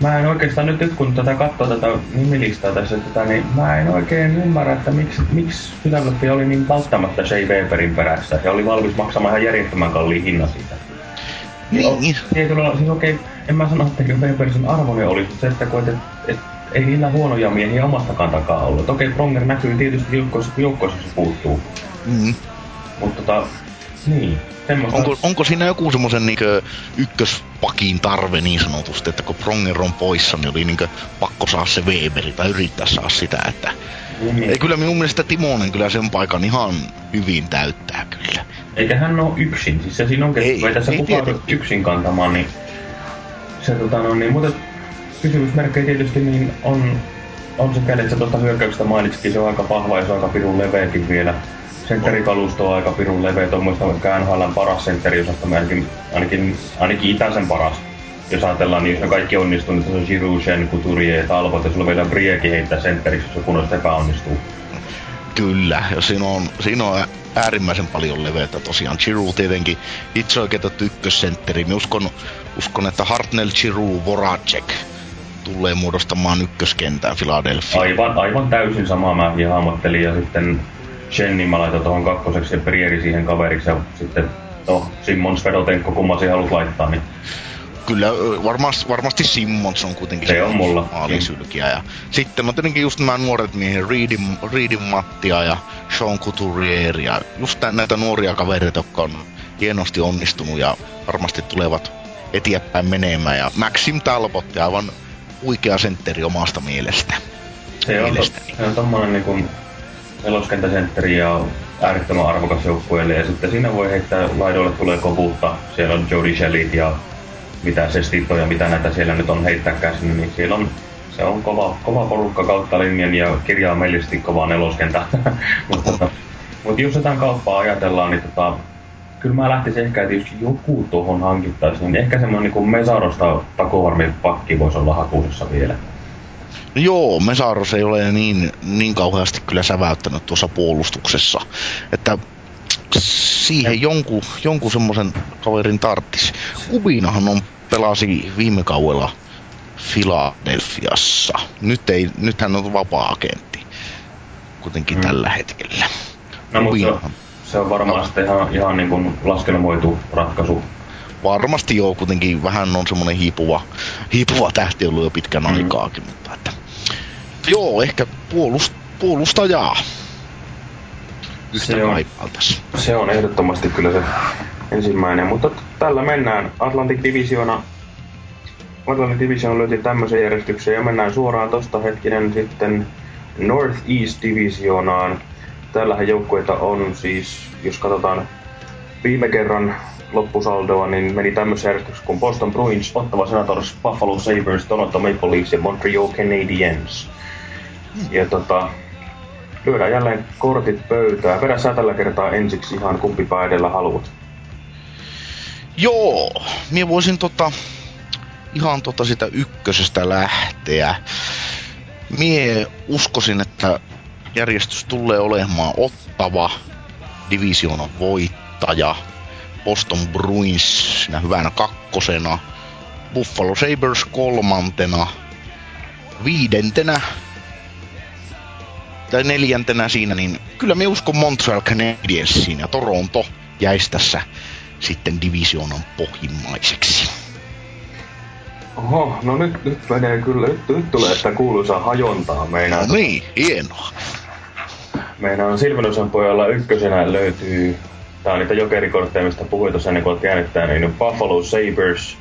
mä en oikeastaan nyt, nyt kun tätä katsoo tätä nimilistaa tässä, tätä, niin mä en oikein ymmärrä, että miksi, miksi Philadelphia oli niin välttämättä Shea Weberin perässä ja oli valmis maksamaan ihan järjettömän kalliin hinnan siitä. Niin. Tietyllä, siis okei, en mä sano, että Webersin arvoinen olisi, mutta se, että koet, et, et, ei niillä huonoja miehiä omastakaan takaa ollut. Okei, Pronger näkyy tietysti joukkoissa, kun joukkoissa se puuttuu. Mm. Mutta tota, niin. Semmosta... Onko, onko siinä joku semmoisen niinkö ykköspakin tarve niin sanotusti, että kun Pronger on poissa, niin oli niinkö pakko saa se Weberi tai yrittää saa sitä, että... Niin. Ei kyllä minun mielestä Timonen kyllä sen paikan ihan hyvin täyttää kyllä. Eikä hän ole yksin, siis se siinä onkin, Ei, ei tässä kukaan yksin kantamaan, niin se tota no niin, mutta kysymysmerkkejä tietysti niin on, on se kädet, sä tuosta hyökkäyksestä mainitsikin, se on aika vahva ja se on aika pirun leveäkin vielä. Sentterikalusto on aika pirun leveä, tuommoista NHLn paras sentteriosasto, ainakin, ainakin, ainakin itäisen paras. Jos ajatellaan, niin jos ne kaikki onnistuu, niin se on Giroud, Shen, Couturier ja Talbot, ja sulla vielä Briekin heittää sentteriksi, jos joku noista epäonnistuu. Kyllä, ja siinä on, siinä on äärimmäisen paljon leveyttä tosiaan. Giroud tietenkin itse oikeutettu ykkössentteri, niin uskon, uskon, että Hartnell, Giroud, Voracek tulee muodostamaan ykköskentään Philadelphia. Aivan, aivan täysin samaa mä hahmottelin ja sitten Shennin mä laitoin tuohon kakkoseksi ja Brieri siihen kaveriksi ja sitten no, Simmons Fedotenko kummasi halut laittaa, niin Kyllä varmasti, varmasti Simmons on kuitenkin Se on mulla. maalisylkiä. Ja sitten on tietenkin just nämä nuoret miehet, Reedin, Reedin Mattia ja Sean Couturier ja just näitä nuoria kavereita, jotka on hienosti onnistunut ja varmasti tulevat eteenpäin menemään. Ja Maxim Talbot ja aivan huikea sentteri omasta mielestä. se on, to, se on tommonen niinku neloskentäsentteri ja äärettömän arvokas joukkueelle ja sitten siinä voi heittää laidoille tulee kovuutta. Siellä on Jody Shellit ja mitä se Stito ja mitä näitä siellä nyt on heittääkään sinne, niin siellä on se on kova, kova porukka kautta linjan ja kirjaimellisesti kova neloskentä. mutta, mutta jos jotain kauppaa ajatellaan, niin tota, kyllä mä lähtisin ehkä, että jos joku tuohon hankittaisiin, niin ehkä semmoinen niin Mesarosta takovarmi pakki voisi olla hakuisessa vielä. No joo, Mesaros ei ole niin, niin kauheasti kyllä säväyttänyt tuossa puolustuksessa, että siihen jonkun, jonkun semmoisen kaverin tarttis. Kubinahan on pelasi viime kaudella Philadelphiassa. Nyt, ei, nyt hän on vapaa-agentti kuitenkin mm. tällä hetkellä. No, se, Kubinahan se on varmaan no. sitten ihan, ihan niin kuin laskelmoitu ratkaisu. Varmasti joo, kuitenkin vähän on semmonen hiipuva, hiipuva tähti ollut jo pitkän mm. aikaakin, mutta että, joo, ehkä puolust, puolustajaa. Yhtä Se on. kaipaaltas. Se on ehdottomasti kyllä se ensimmäinen, mutta tällä mennään Atlantic Divisiona. Atlantic Division löytiin tämmöisen järjestykseen ja mennään suoraan tosta hetkinen sitten Northeast Divisionaan. Täällähän joukkueita on siis, jos katsotaan viime kerran loppusaldoa, niin meni tämmöisen järjestyksessä kuin Boston Bruins, Ottawa Senators, Buffalo Sabres, Toronto Maple Leafs ja Montreal Canadiens. Ja tota, lyödään jälleen kortit pöytään. Vedä sä tällä kertaa ensiksi ihan kumpipä edellä haluat. Joo, minä voisin tota, ihan tota sitä ykkösestä lähteä. Mie uskoisin, että järjestys tulee olemaan ottava divisioonan voittaja, Boston Bruins siinä hyvänä kakkosena, Buffalo Sabres kolmantena, viidentenä tai neljäntenä siinä, niin kyllä me uskon Montreal Canadiensiin ja Toronto jäisi tässä sitten divisioonan pohjimmaiseksi. Oho, no nyt, nyt menee kyllä, nyt, nyt tulee sitä kuuluisaa hajontaa meinaa. No niin, hienoa. Meinaan Silvenosen pojalla ykkösenä löytyy, tää on niitä jokerikortteja, mistä puhuin tuossa ennen kuin olet äänittää, niin Buffalo Sabres,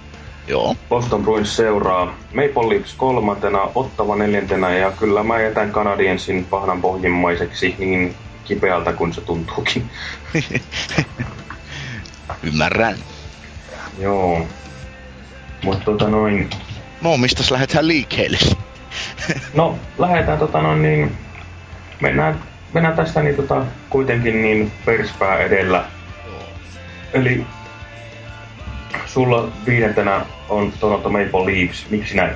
Joo. Boston Bruins seuraa, Maple Leafs kolmantena, Ottava neljäntenä ja kyllä mä jätän Canadiensin pahnan pohjimmaiseksi niin kipeältä kuin se tuntuukin. Ymmärrän. Joo. Mutta tota noin, No, mistäs lähdetään liikkeelle? No, lähdetään tota noin niin... Mennään, mennään tästä niin tota, kuitenkin niin perspää edellä. Eli sulla viidentenä on Toronto Maple Leafs. Miksi näin?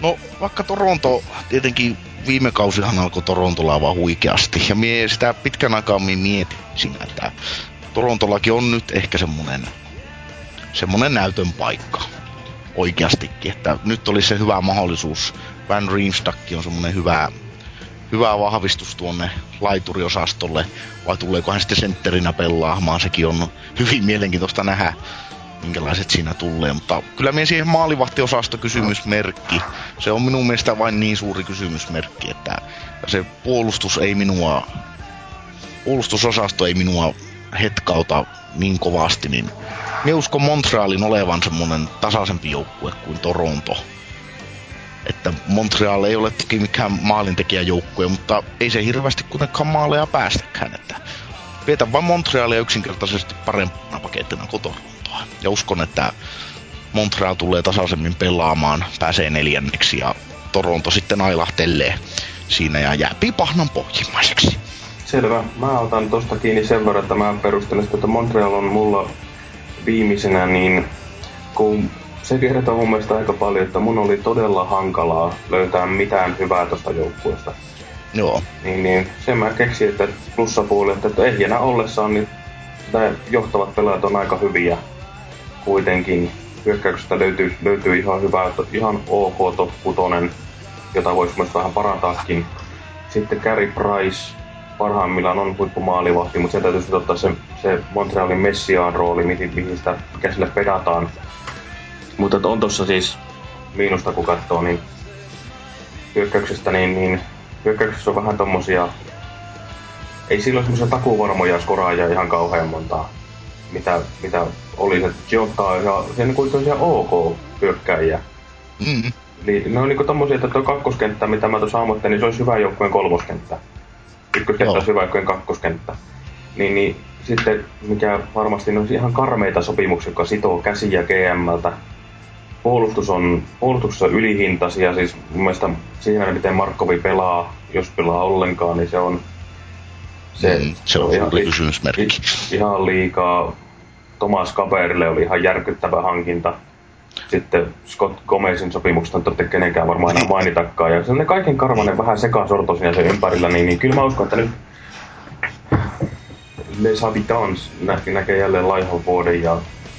No, vaikka Toronto, tietenkin viime kausihan alkoi Torontolla vaan huikeasti. Ja mie sitä pitkän aikaa mietin että Torontollakin on nyt ehkä semmonen, semmonen näytön paikka oikeastikin, että nyt oli se hyvä mahdollisuus. Van Riemstakki on semmonen hyvä, hyvä vahvistus tuonne laituriosastolle, vai tuleeko hän sitten sentterinä pelaamaan, sekin on hyvin mielenkiintoista nähdä minkälaiset siinä tulee, mutta kyllä minä siihen maalivahtiosasto kysymysmerkki. Se on minun mielestä vain niin suuri kysymysmerkki, että se puolustus ei minua, puolustusosasto ei minua hetkauta niin kovasti, niin minä uskon Montrealin olevan semmonen tasaisempi joukkue kuin Toronto. Että Montreal ei ole toki mikään maalintekijäjoukkue, mutta ei se hirveästi kuitenkaan maaleja päästäkään. Että vietä vain Montrealia yksinkertaisesti parempana pakettina kuin Torontoa. Ja uskon, että Montreal tulee tasaisemmin pelaamaan, pääsee neljänneksi ja Toronto sitten ailahtelee siinä ja jää pahnan pohjimmaiseksi. Selvä. Mä otan tosta kiinni sen verran, että mä perustelen sitä, että Montreal on mulla viimeisenä, niin kun se kertoo mun mielestä aika paljon, että mun oli todella hankalaa löytää mitään hyvää tosta joukkueesta. Joo. Niin, niin sen mä keksin, että plussapuolet, että ehjänä ollessaan, niin nämä johtavat pelaajat on aika hyviä kuitenkin. Hyökkäyksestä löytyy, löytyy ihan hyvä, ihan ok top 6, jota voisi myös vähän parantaakin. Sitten Gary Price, parhaimmillaan on huippumaalivahti, mutta sen täytyy ottaa se, se Montrealin Messiaan rooli, mihin, mihin sitä käsille pedataan. Mutta on tossa siis miinusta kun katsoo, niin hyökkäyksestä, niin, niin hyökkäyksessä on vähän tommosia... Ei silloin semmoisia takuvarmoja skoraajia ihan kauhean montaa, mitä, mitä oli. Se Giotta on ihan, se on niin ok hyökkäjiä. Mm. Niin, ne on niinku tommosia, että tuo kakkoskenttä, mitä mä tuossa ammuttelin, niin se olisi hyvä joukkueen kolmoskenttä ykköskenttä olisi hyvä kuin kakkoskenttä. Niin, niin sitten, mikä varmasti on ihan karmeita sopimuksia, jotka sitoo käsiä GMltä. Puolustus on, puolustuksessa on ylihintaisia, siis mun mielestä siinä, miten Markovi pelaa, jos pelaa ollenkaan, niin se on... Se, mm, se on, on ihan, kysymysmerkki. Ihan liikaa. Thomas Kaperille oli ihan järkyttävä hankinta. Sitten Scott Gomezin sopimuksesta on totta kenenkään varmaan enää mainitakaan. Ja sellainen kaiken karvanen vähän sekasorto siinä sen ympärillä, niin, niin kyllä mä uskon, että nyt Les Habitants nä- näkee jälleen laihan vuoden ja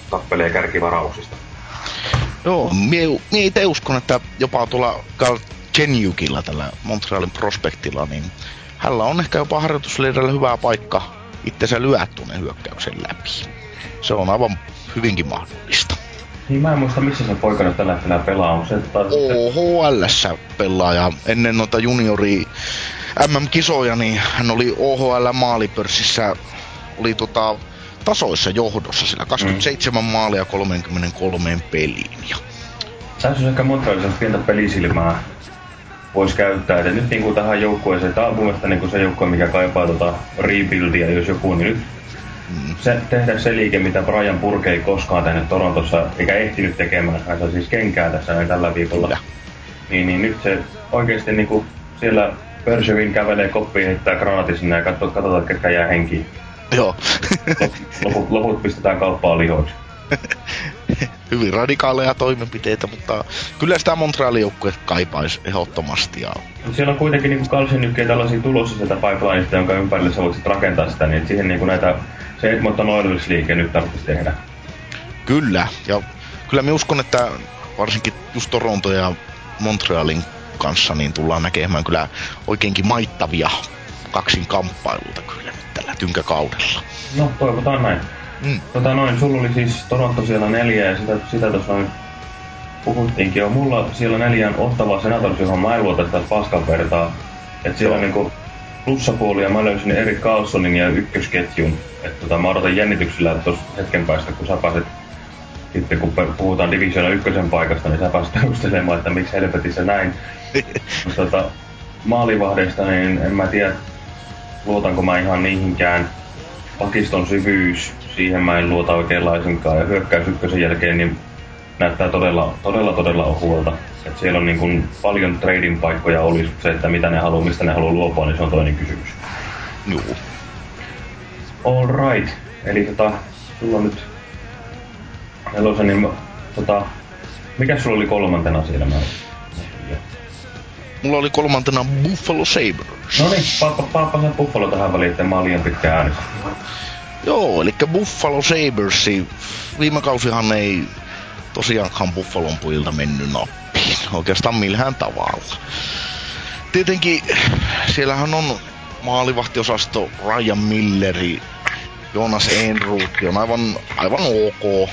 tappelee kärkivarauksista. Joo, mie, mie itse uskon, että jopa tuolla Carl Genyukilla, tällä Montrealin prospektilla, niin hänellä on ehkä jopa harjoitusleirillä hyvä paikka itsensä lyödä tuonne hyökkäyksen läpi. Se on aivan hyvinkin mahdollista. Niin mä en muista missä se poika nyt tällä hetkellä pelaa. Onko se taas... OHL pelaa ja ennen noita juniori MM-kisoja, niin hän oli OHL maalipörssissä, oli tota tasoissa johdossa sillä 27 mm. maalia 33 peliin. Ja... Tässä on ehkä Montrealissa pientä pelisilmää voisi käyttää. Et nyt niin tähän joukkueeseen, tämä on mun mielestä niin se joukkue, mikä kaipaa tota rebuildia, jos joku, niin nyt se, tehdä se liike, mitä Brian Purke ei koskaan tehnyt Torontossa, eikä ehtinyt tekemään. Hän sai siis kenkää tässä näin tällä viikolla. Niin, niin nyt se oikeasti niin kuin siellä Bergevin kävelee koppiin, heittää granaati sinne ja katsotaan, ketkä jää henkiin. Joo. loput, loput pistetään kauppaa lihoiksi. Hyvin radikaaleja toimenpiteitä, mutta kyllä sitä Montrealin joukkue kaipaisi ehdottomasti. Ja... Siellä on kuitenkin niin kalsinykkiä tällaisia tulossa sieltä pipelineista, jonka ympärille sä voit rakentaa sitä, niin siihen niin kuin näitä se Edmonton Oilers-liike nyt tarvitsisi tehdä. Kyllä, ja kyllä mä uskon, että varsinkin just Toronto ja Montrealin kanssa niin tullaan näkemään kyllä oikeinkin maittavia kaksin kamppailuita kyllä nyt tällä tynkäkaudella. No, toivotaan näin. Mm. Tota noin, sulla oli siis Toronto siellä neljä ja sitä, sitä tuossa noin puhuttiinkin jo. Mulla siellä neljän Ottava Senators, johon mä en luota sitä paskan vertaa. Että siellä niinku plussapuolia mä löysin Erik Carlsonin ja ykkösketjun. Että tota, mä odotan jännityksellä tuossa hetken päästä, kun sä pääset sitten kun puhutaan Division ykkösen paikasta, niin sä pääset perustelemaan, että miksi helvetissä näin. Mutta tota, maalivahdeista, niin en mä tiedä, luotanko mä ihan niihinkään. Pakiston syvyys, siihen mä en luota oikein laisinkaan. Ja hyökkäys ykkösen jälkeen, niin näyttää todella, todella, todella ohuelta. Et siellä on niin kuin paljon trading paikkoja olisi, se, että mitä ne haluaa, mistä ne haluaa luopua, niin se on toinen kysymys. Joo. All right. Eli tota, sulla on nyt nelosen, niin tota, mikä sulla oli kolmantena siellä? Mä Mulla oli kolmantena Buffalo Sabres. No niin, paappa, paappa sen Buffalo tähän väliin, että mä liian pitkä ääni. Joo, eli Buffalo Sabres, viime kausihan ei tosiaankaan Buffalon pujilta mennyt nappiin. Oikeastaan millään tavalla. Tietenkin siellähän on maalivahtiosasto Ryan Milleri, Jonas Enruutti on aivan, aivan ok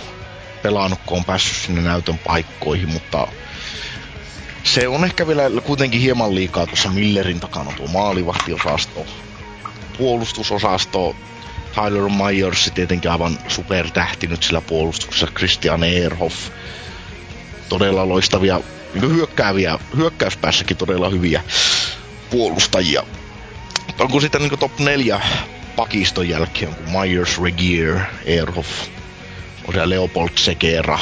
pelannut, kun on päässyt sinne näytön paikkoihin, mutta se on ehkä vielä kuitenkin hieman liikaa tuossa Millerin takana tuo maalivahtiosasto. Puolustusosasto, Tyler Myers tietenkin aivan supertähti nyt sillä puolustuksessa, Christian Ehrhoff. Todella loistavia, niin hyökkääviä, hyökkäyspäässäkin todella hyviä puolustajia. Onko sitten niin top 4 pakiston jälkeen, kun Myers, Regier, Ehrhoff, Leopold Segera,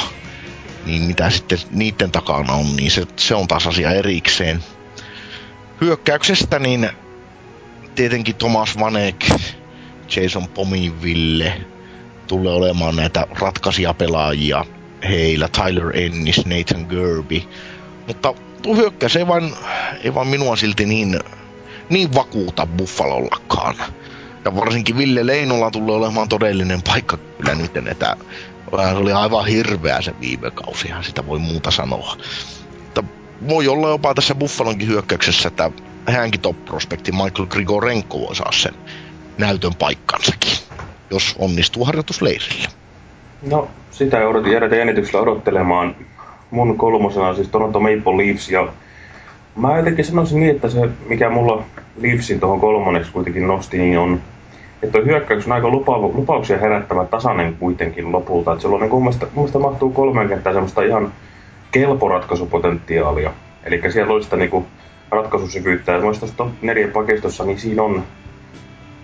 niin mitä sitten niiden takana on, niin se, se on taas asia erikseen. Hyökkäyksestä niin tietenkin Thomas Vanek, Jason Pomiville tulee olemaan näitä ratkaisijapelaajia heillä, Tyler Ennis, Nathan Gerby. Mutta tuo hyökkäys ei vaan, ei vaan minua silti niin, niin vakuuta Buffalollakaan. Ja varsinkin Ville Leinolla tulee olemaan todellinen paikka kyllä nyt, että se oli aivan hirveä se viime kausihan, sitä voi muuta sanoa. Mutta voi olla jopa tässä Buffalonkin hyökkäyksessä, että hänkin top-prospekti Michael Grigorenko voi saa sen näytön paikkansakin, jos onnistuu harjoitusleirillä. No, sitä odotin jäädä jännityksellä odottelemaan. Mun kolmosena on siis Toronto Maple Leafs ja mä jotenkin sanoisin niin, että se mikä mulla Leafsin tuohon kolmanneksi kuitenkin nosti, niin on että hyökkäys on aika lupa, lupauksia herättävä tasainen kuitenkin lopulta. Että silloin niin mun, mielestä, mun mielestä mahtuu kolmeen kenttään semmoista ihan kelporatkaisupotentiaalia. Eli siellä olisi sitä niin ratkaisusyvyyttä. Ja mielestäni top neljä pakistossa, niin siinä on,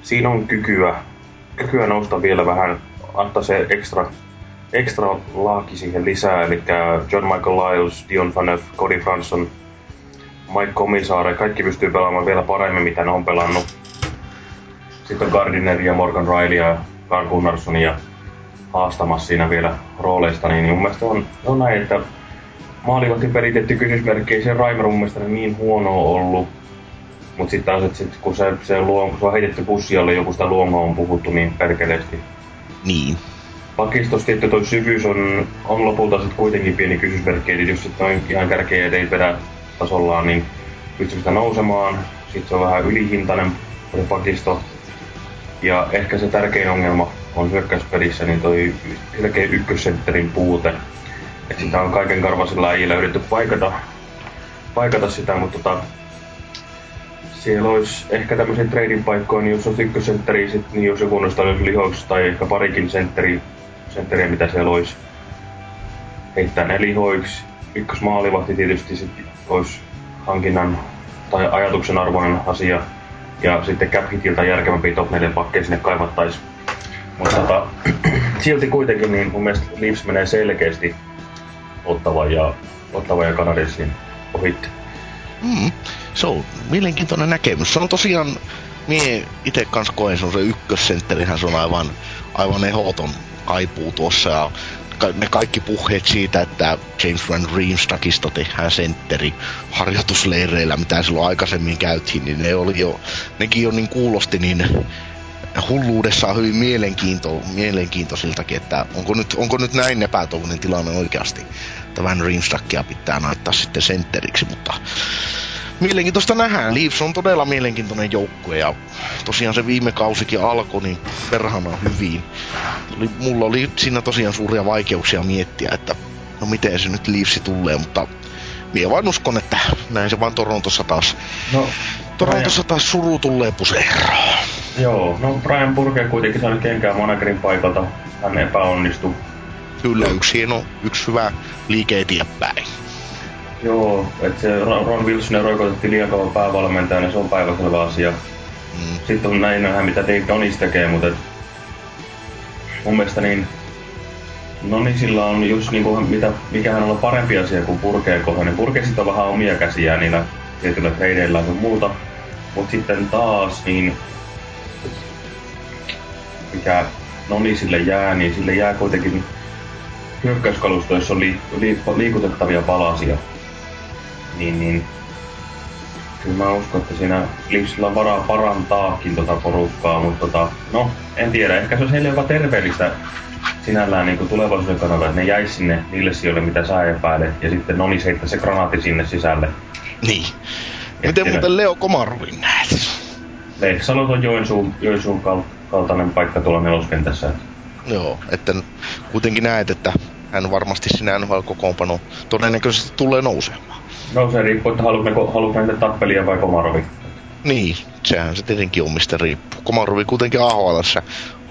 siinä on kykyä, kykyä nousta vielä vähän, antaa se ekstra, ekstra laaki siihen lisää. Eli John Michael Lyles, Dion Phaneuf, Cody Franson, Mike Komisaare, kaikki pystyy pelaamaan vielä paremmin, mitä ne on pelannut sitten on Gardiner ja Morgan Riley ja Carl Gunnarssonia haastamassa siinä vielä rooleista, niin mun mielestä on, on näin, että maalivahti peritetty kysymysmerkki, ei se Raimer mun mielestä niin huono ollut. Mutta sitten taas, että sit, kun se, se, luon, kun se on heitetty bussialle, joku sitä luongoa on puhuttu niin perkeleesti. Niin. Pakistos tietty toi syvyys on, on lopulta sitten kuitenkin pieni kysymysmerkki, eli jos sitten on ihan kärkeä ei perä tasollaan, niin pystyy sitä nousemaan. Sitten se on vähän ylihintainen pakisto, ja ehkä se tärkein ongelma on hyökkäyspelissä niin toi selkeä ykkössentterin puute. Et sitä on kaiken karvaisilla äijillä yritetty paikata, paikata sitä, mutta tota, siellä olisi ehkä tämmöisiä trading paikkoja, niin jos on ykkössentteri, sit, niin jos joku noista olisi lihoiksi tai ehkä parikin sentteri, sentteriä, mitä siellä olisi, heittää ne lihoiksi. Ykkösmaalivahti tietysti sit olisi hankinnan tai ajatuksen arvoinen asia ja sitten cap hitiltä järkevämpi top 4 pakkeja sinne kaivattais. Mutta tota, silti kuitenkin niin mun mielestä Leafs menee selkeästi Ottava ja, Ottava ja Kanadessin ohitti. Mm, se on mielenkiintoinen näkemys. Se on tosiaan, mie itse kanssa koen, se on se ykkössentterihän, se on aivan, aivan ehdoton kaipuu tuossa ja ne kaikki puheet siitä, että James Van Riemstakista tehdään sentteri harjoitusleireillä, mitä silloin aikaisemmin käytiin, niin ne oli jo, nekin jo niin kuulosti niin hulluudessaan hyvin mielenkiinto, mielenkiintoisiltakin, että onko nyt, onko nyt näin epätoivoinen tilanne oikeasti, Van Riemstakia pitää naittaa sitten sentteriksi, mutta mielenkiintoista nähdään. Leafs on todella mielenkiintoinen joukkue ja tosiaan se viime kausikin alkoi niin perhana hyvin. Oli, mulla oli siinä tosiaan suuria vaikeuksia miettiä, että no miten se nyt Leafsi tulee, mutta minä vain uskon, että näin se vaan Torontossa taas. No, Torontossa Brian... taas suru tulee puseeraa. Joo, no Brian Burke kuitenkin sai kenkään managerin paikalta. Hän epäonnistui. Kyllä, yksi hieno, yksi hyvä liike eteenpäin. Joo, että se Ron Wilsonin roikotettiin liian kauan päävalmentajana, niin se on päiväselvä asia. Mm. Sitten on näin nähdä, mitä Dave Donis tekee, mutta et mun mielestä niin No niin, sillä on just niinku, mitä, mikä on parempi asia kuin purkea kohon, niin purkee sitten vähän omia käsiään niillä tietyillä tradeilla ja muuta. Mut sitten taas, niin mikä noni sille jää, niin sille jää kuitenkin hyökkäyskalusto, jossa on li, li, liikutettavia palasia. Niin, niin kyllä mä uskon, että siinä Leafsillä on varaa parantaakin tota porukkaa, mutta tota, no, en tiedä, ehkä se on heille jopa terveellistä sinällään niin kuin tulevaisuuden kannalta, että ne jäisi sinne niille sijoille, mitä sä epäilet, ja sitten Nonis heittää se granaatti sinne sisälle. Niin. Miten muuten Leo Komarovin näet? Leiksalot on Joensuun, Joensuun kaltainen paikka tuolla neloskentässä. Joo, että kuitenkin näet, että hän varmasti sinä NHL-kokoonpano todennäköisesti tulee nousemaan. Nousee riippuu, että haluatko, haluatko näitä tappelia vai Komarovi. Niin, sehän se tietenkin on mistä riippuu. Komarovi kuitenkin AHL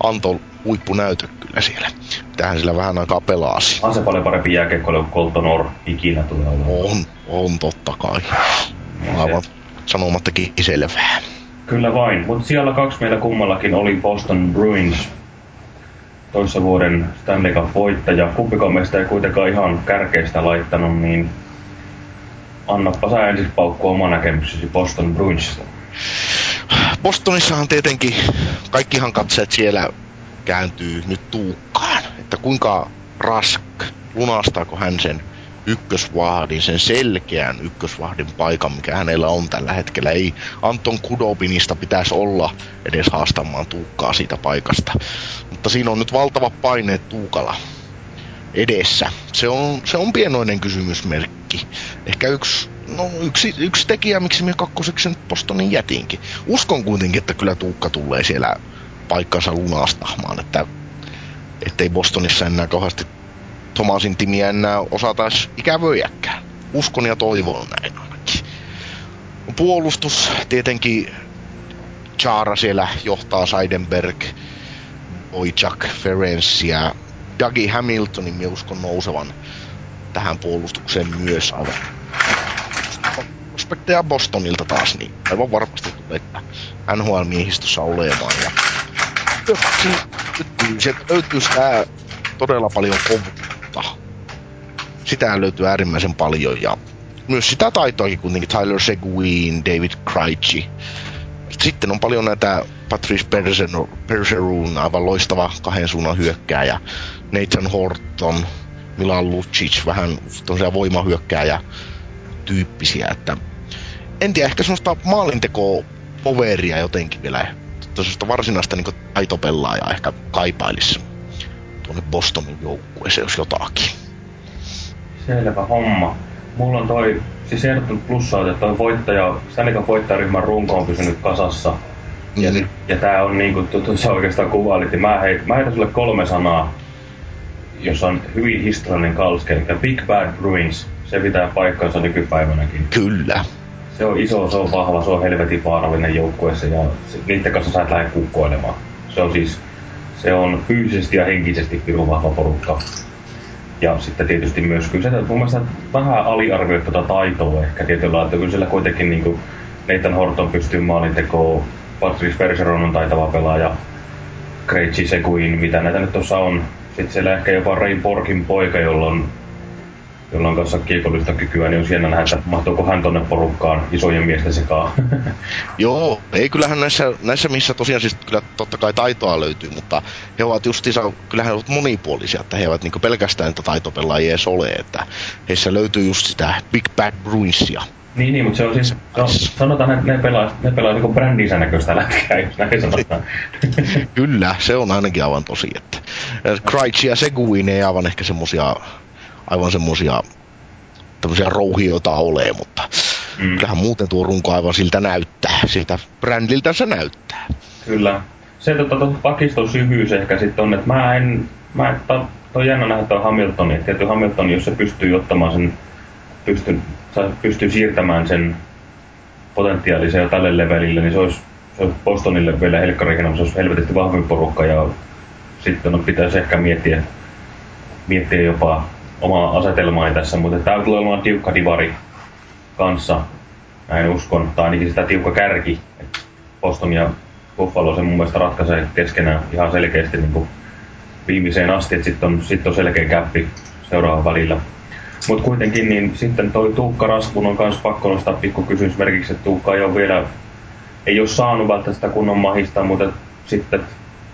antoi huippunäytö kyllä siellä. Tähän sillä vähän aikaa pelaa. On se paljon parempi jääkiekko kuin Colton Orr ikinä tulee olemaan. On, on totta kai. Aivan sanomattakin selvää. Kyllä vain, mutta siellä kaksi meillä kummallakin oli Boston Bruins. Toissa vuoden Stanley Cup-voittaja. Kumpikaan meistä ei kuitenkaan ihan kärkeistä laittanut, niin annappa sä ensin paukkua oma näkemyksesi Boston Bruinsista. Bostonissahan tietenkin kaikkihan katseet siellä kääntyy nyt Tuukkaan, että kuinka Rask, lunastaako hän sen ykkösvahdin, sen selkeän ykkösvahdin paikan, mikä hänellä on tällä hetkellä. Ei Anton Kudobinista pitäisi olla edes haastamaan Tuukkaa siitä paikasta. Mutta siinä on nyt valtava paine Tuukalla edessä. Se on, se on pienoinen kysymysmerkki. Ehkä yksi, no yksi, yksi tekijä, miksi me kakkoseksi nyt Bostonin jätinkin. Uskon kuitenkin, että kyllä Tuukka tulee siellä paikkansa lunastamaan, että ettei Bostonissa enää kauheasti Thomasin timiä enää osataisi ikävöjäkään. Uskon ja toivon näin ainakin. Puolustus tietenkin Chara siellä johtaa Seidenberg, Wojciak, Ferenc ja Dougie Hamiltonin minä uskon nousevan tähän puolustukseen myös prospekteja Bostonilta taas, niin aivan varmasti tulee NHL-miehistössä olemaan. Ja sieltä löytyy sitä todella paljon kovuutta. Sitä löytyy äärimmäisen paljon ja myös sitä taitoakin kuitenkin Tyler Seguin, David Krejci. Sitten on paljon näitä Patrice Bergeron, aivan loistava kahden suunnan hyökkääjä. Nathan Horton, Milan Lucic, vähän tosiaan voimahyökkääjä tyyppisiä, että en tiedä, ehkä semmoista maalintekoa poveria jotenkin vielä semmoista varsinaista niin taitopelaajaa ehkä kaipailisi tuonne Bostonin joukkueeseen, jos jotakin. Selvä homma. Mulla on toi, siis ehdottanut plussaa, että toi voittaja, Stanley voittajaryhmän runko on pysynyt kasassa. Ja, mm. ja tää on niinku, tuossa oikeastaan kuvailit, ja mä, heit, mä heitän sulle kolme sanaa, jossa on hyvin historiallinen kalske, eli Big Bad Bruins, se pitää paikkansa nykypäivänäkin. Kyllä. Se on iso, se on vahva, se on helvetin vaarallinen joukkueessa ja niiden kanssa sä et lähde kukkoilemaan. Se on siis, se on fyysisesti ja henkisesti pirun vahva porukka. Ja sitten tietysti myös kyllä se, mun mielestä vähän aliarvioi tuota taitoa ehkä tietyllä lailla, että kyllä siellä kuitenkin niin kuin Nathan Horton pystyy maalintekoon, Patrice Bergeron on taitava pelaaja, Krejci Seguin, mitä näitä nyt tuossa on. Sitten siellä ehkä jopa Ray Borkin poika, jolla on jolla on kanssa kiekollista kykyä, niin on siellä nähdä, että mahtuuko hän tonne porukkaan isojen miesten sekaan. Joo, ei kyllähän näissä, näissä missä tosiaan siis kyllä totta kai taitoa löytyy, mutta he ovat justiinsa, kyllähän he ovat monipuolisia, että he eivät niin pelkästään että taitopelaajia edes ole, että heissä löytyy just sitä Big Bad Bruinsia. Niin, niin, mutta se on siis, no, sanotaan, että ne pelaa, ne pelaa niin brändinsä näköistä lätkää, jos näin sanotaan. Kyllä, se on ainakin aivan tosi, että Krejci ja Seguin ei aivan ehkä semmosia aivan semmosia tämmöisiä rouhioita ole, mutta mm. kyllähän muuten tuo runko aivan siltä näyttää, siltä brändiltä se näyttää. Kyllä. Se tota, to, pakiston syvyys ehkä sitten on, että mä en, mä, to, to on jännä nähdä tuo Hamiltoni, että Hamilton, jos se pystyy ottamaan sen, pystyy, pystyy siirtämään sen potentiaalisen jo tälle levelille, niin se olisi, se olisi Bostonille vielä helkkarihin, se olisi helvetisti vahvempi porukka ja sitten no, pitäisi ehkä miettiä, miettiä jopa omaa asetelmaani tässä, mutta tämä tulee olemaan tiukka divari kanssa, näin uskon, tai ainakin sitä tiukka kärki. Boston ja Buffalo sen mun mielestä ratkaisee keskenään ihan selkeästi niin kuin viimeiseen asti, että sitten on, sit on selkeä käppi seuraavan välillä. Mutta kuitenkin niin sitten toi Tuukka Raskun on myös pakko nostaa pikku kysymysmerkiksi, että Tuukka ei ole vielä, ei ole saanut välttämättä sitä kunnon mahista, mutta sitten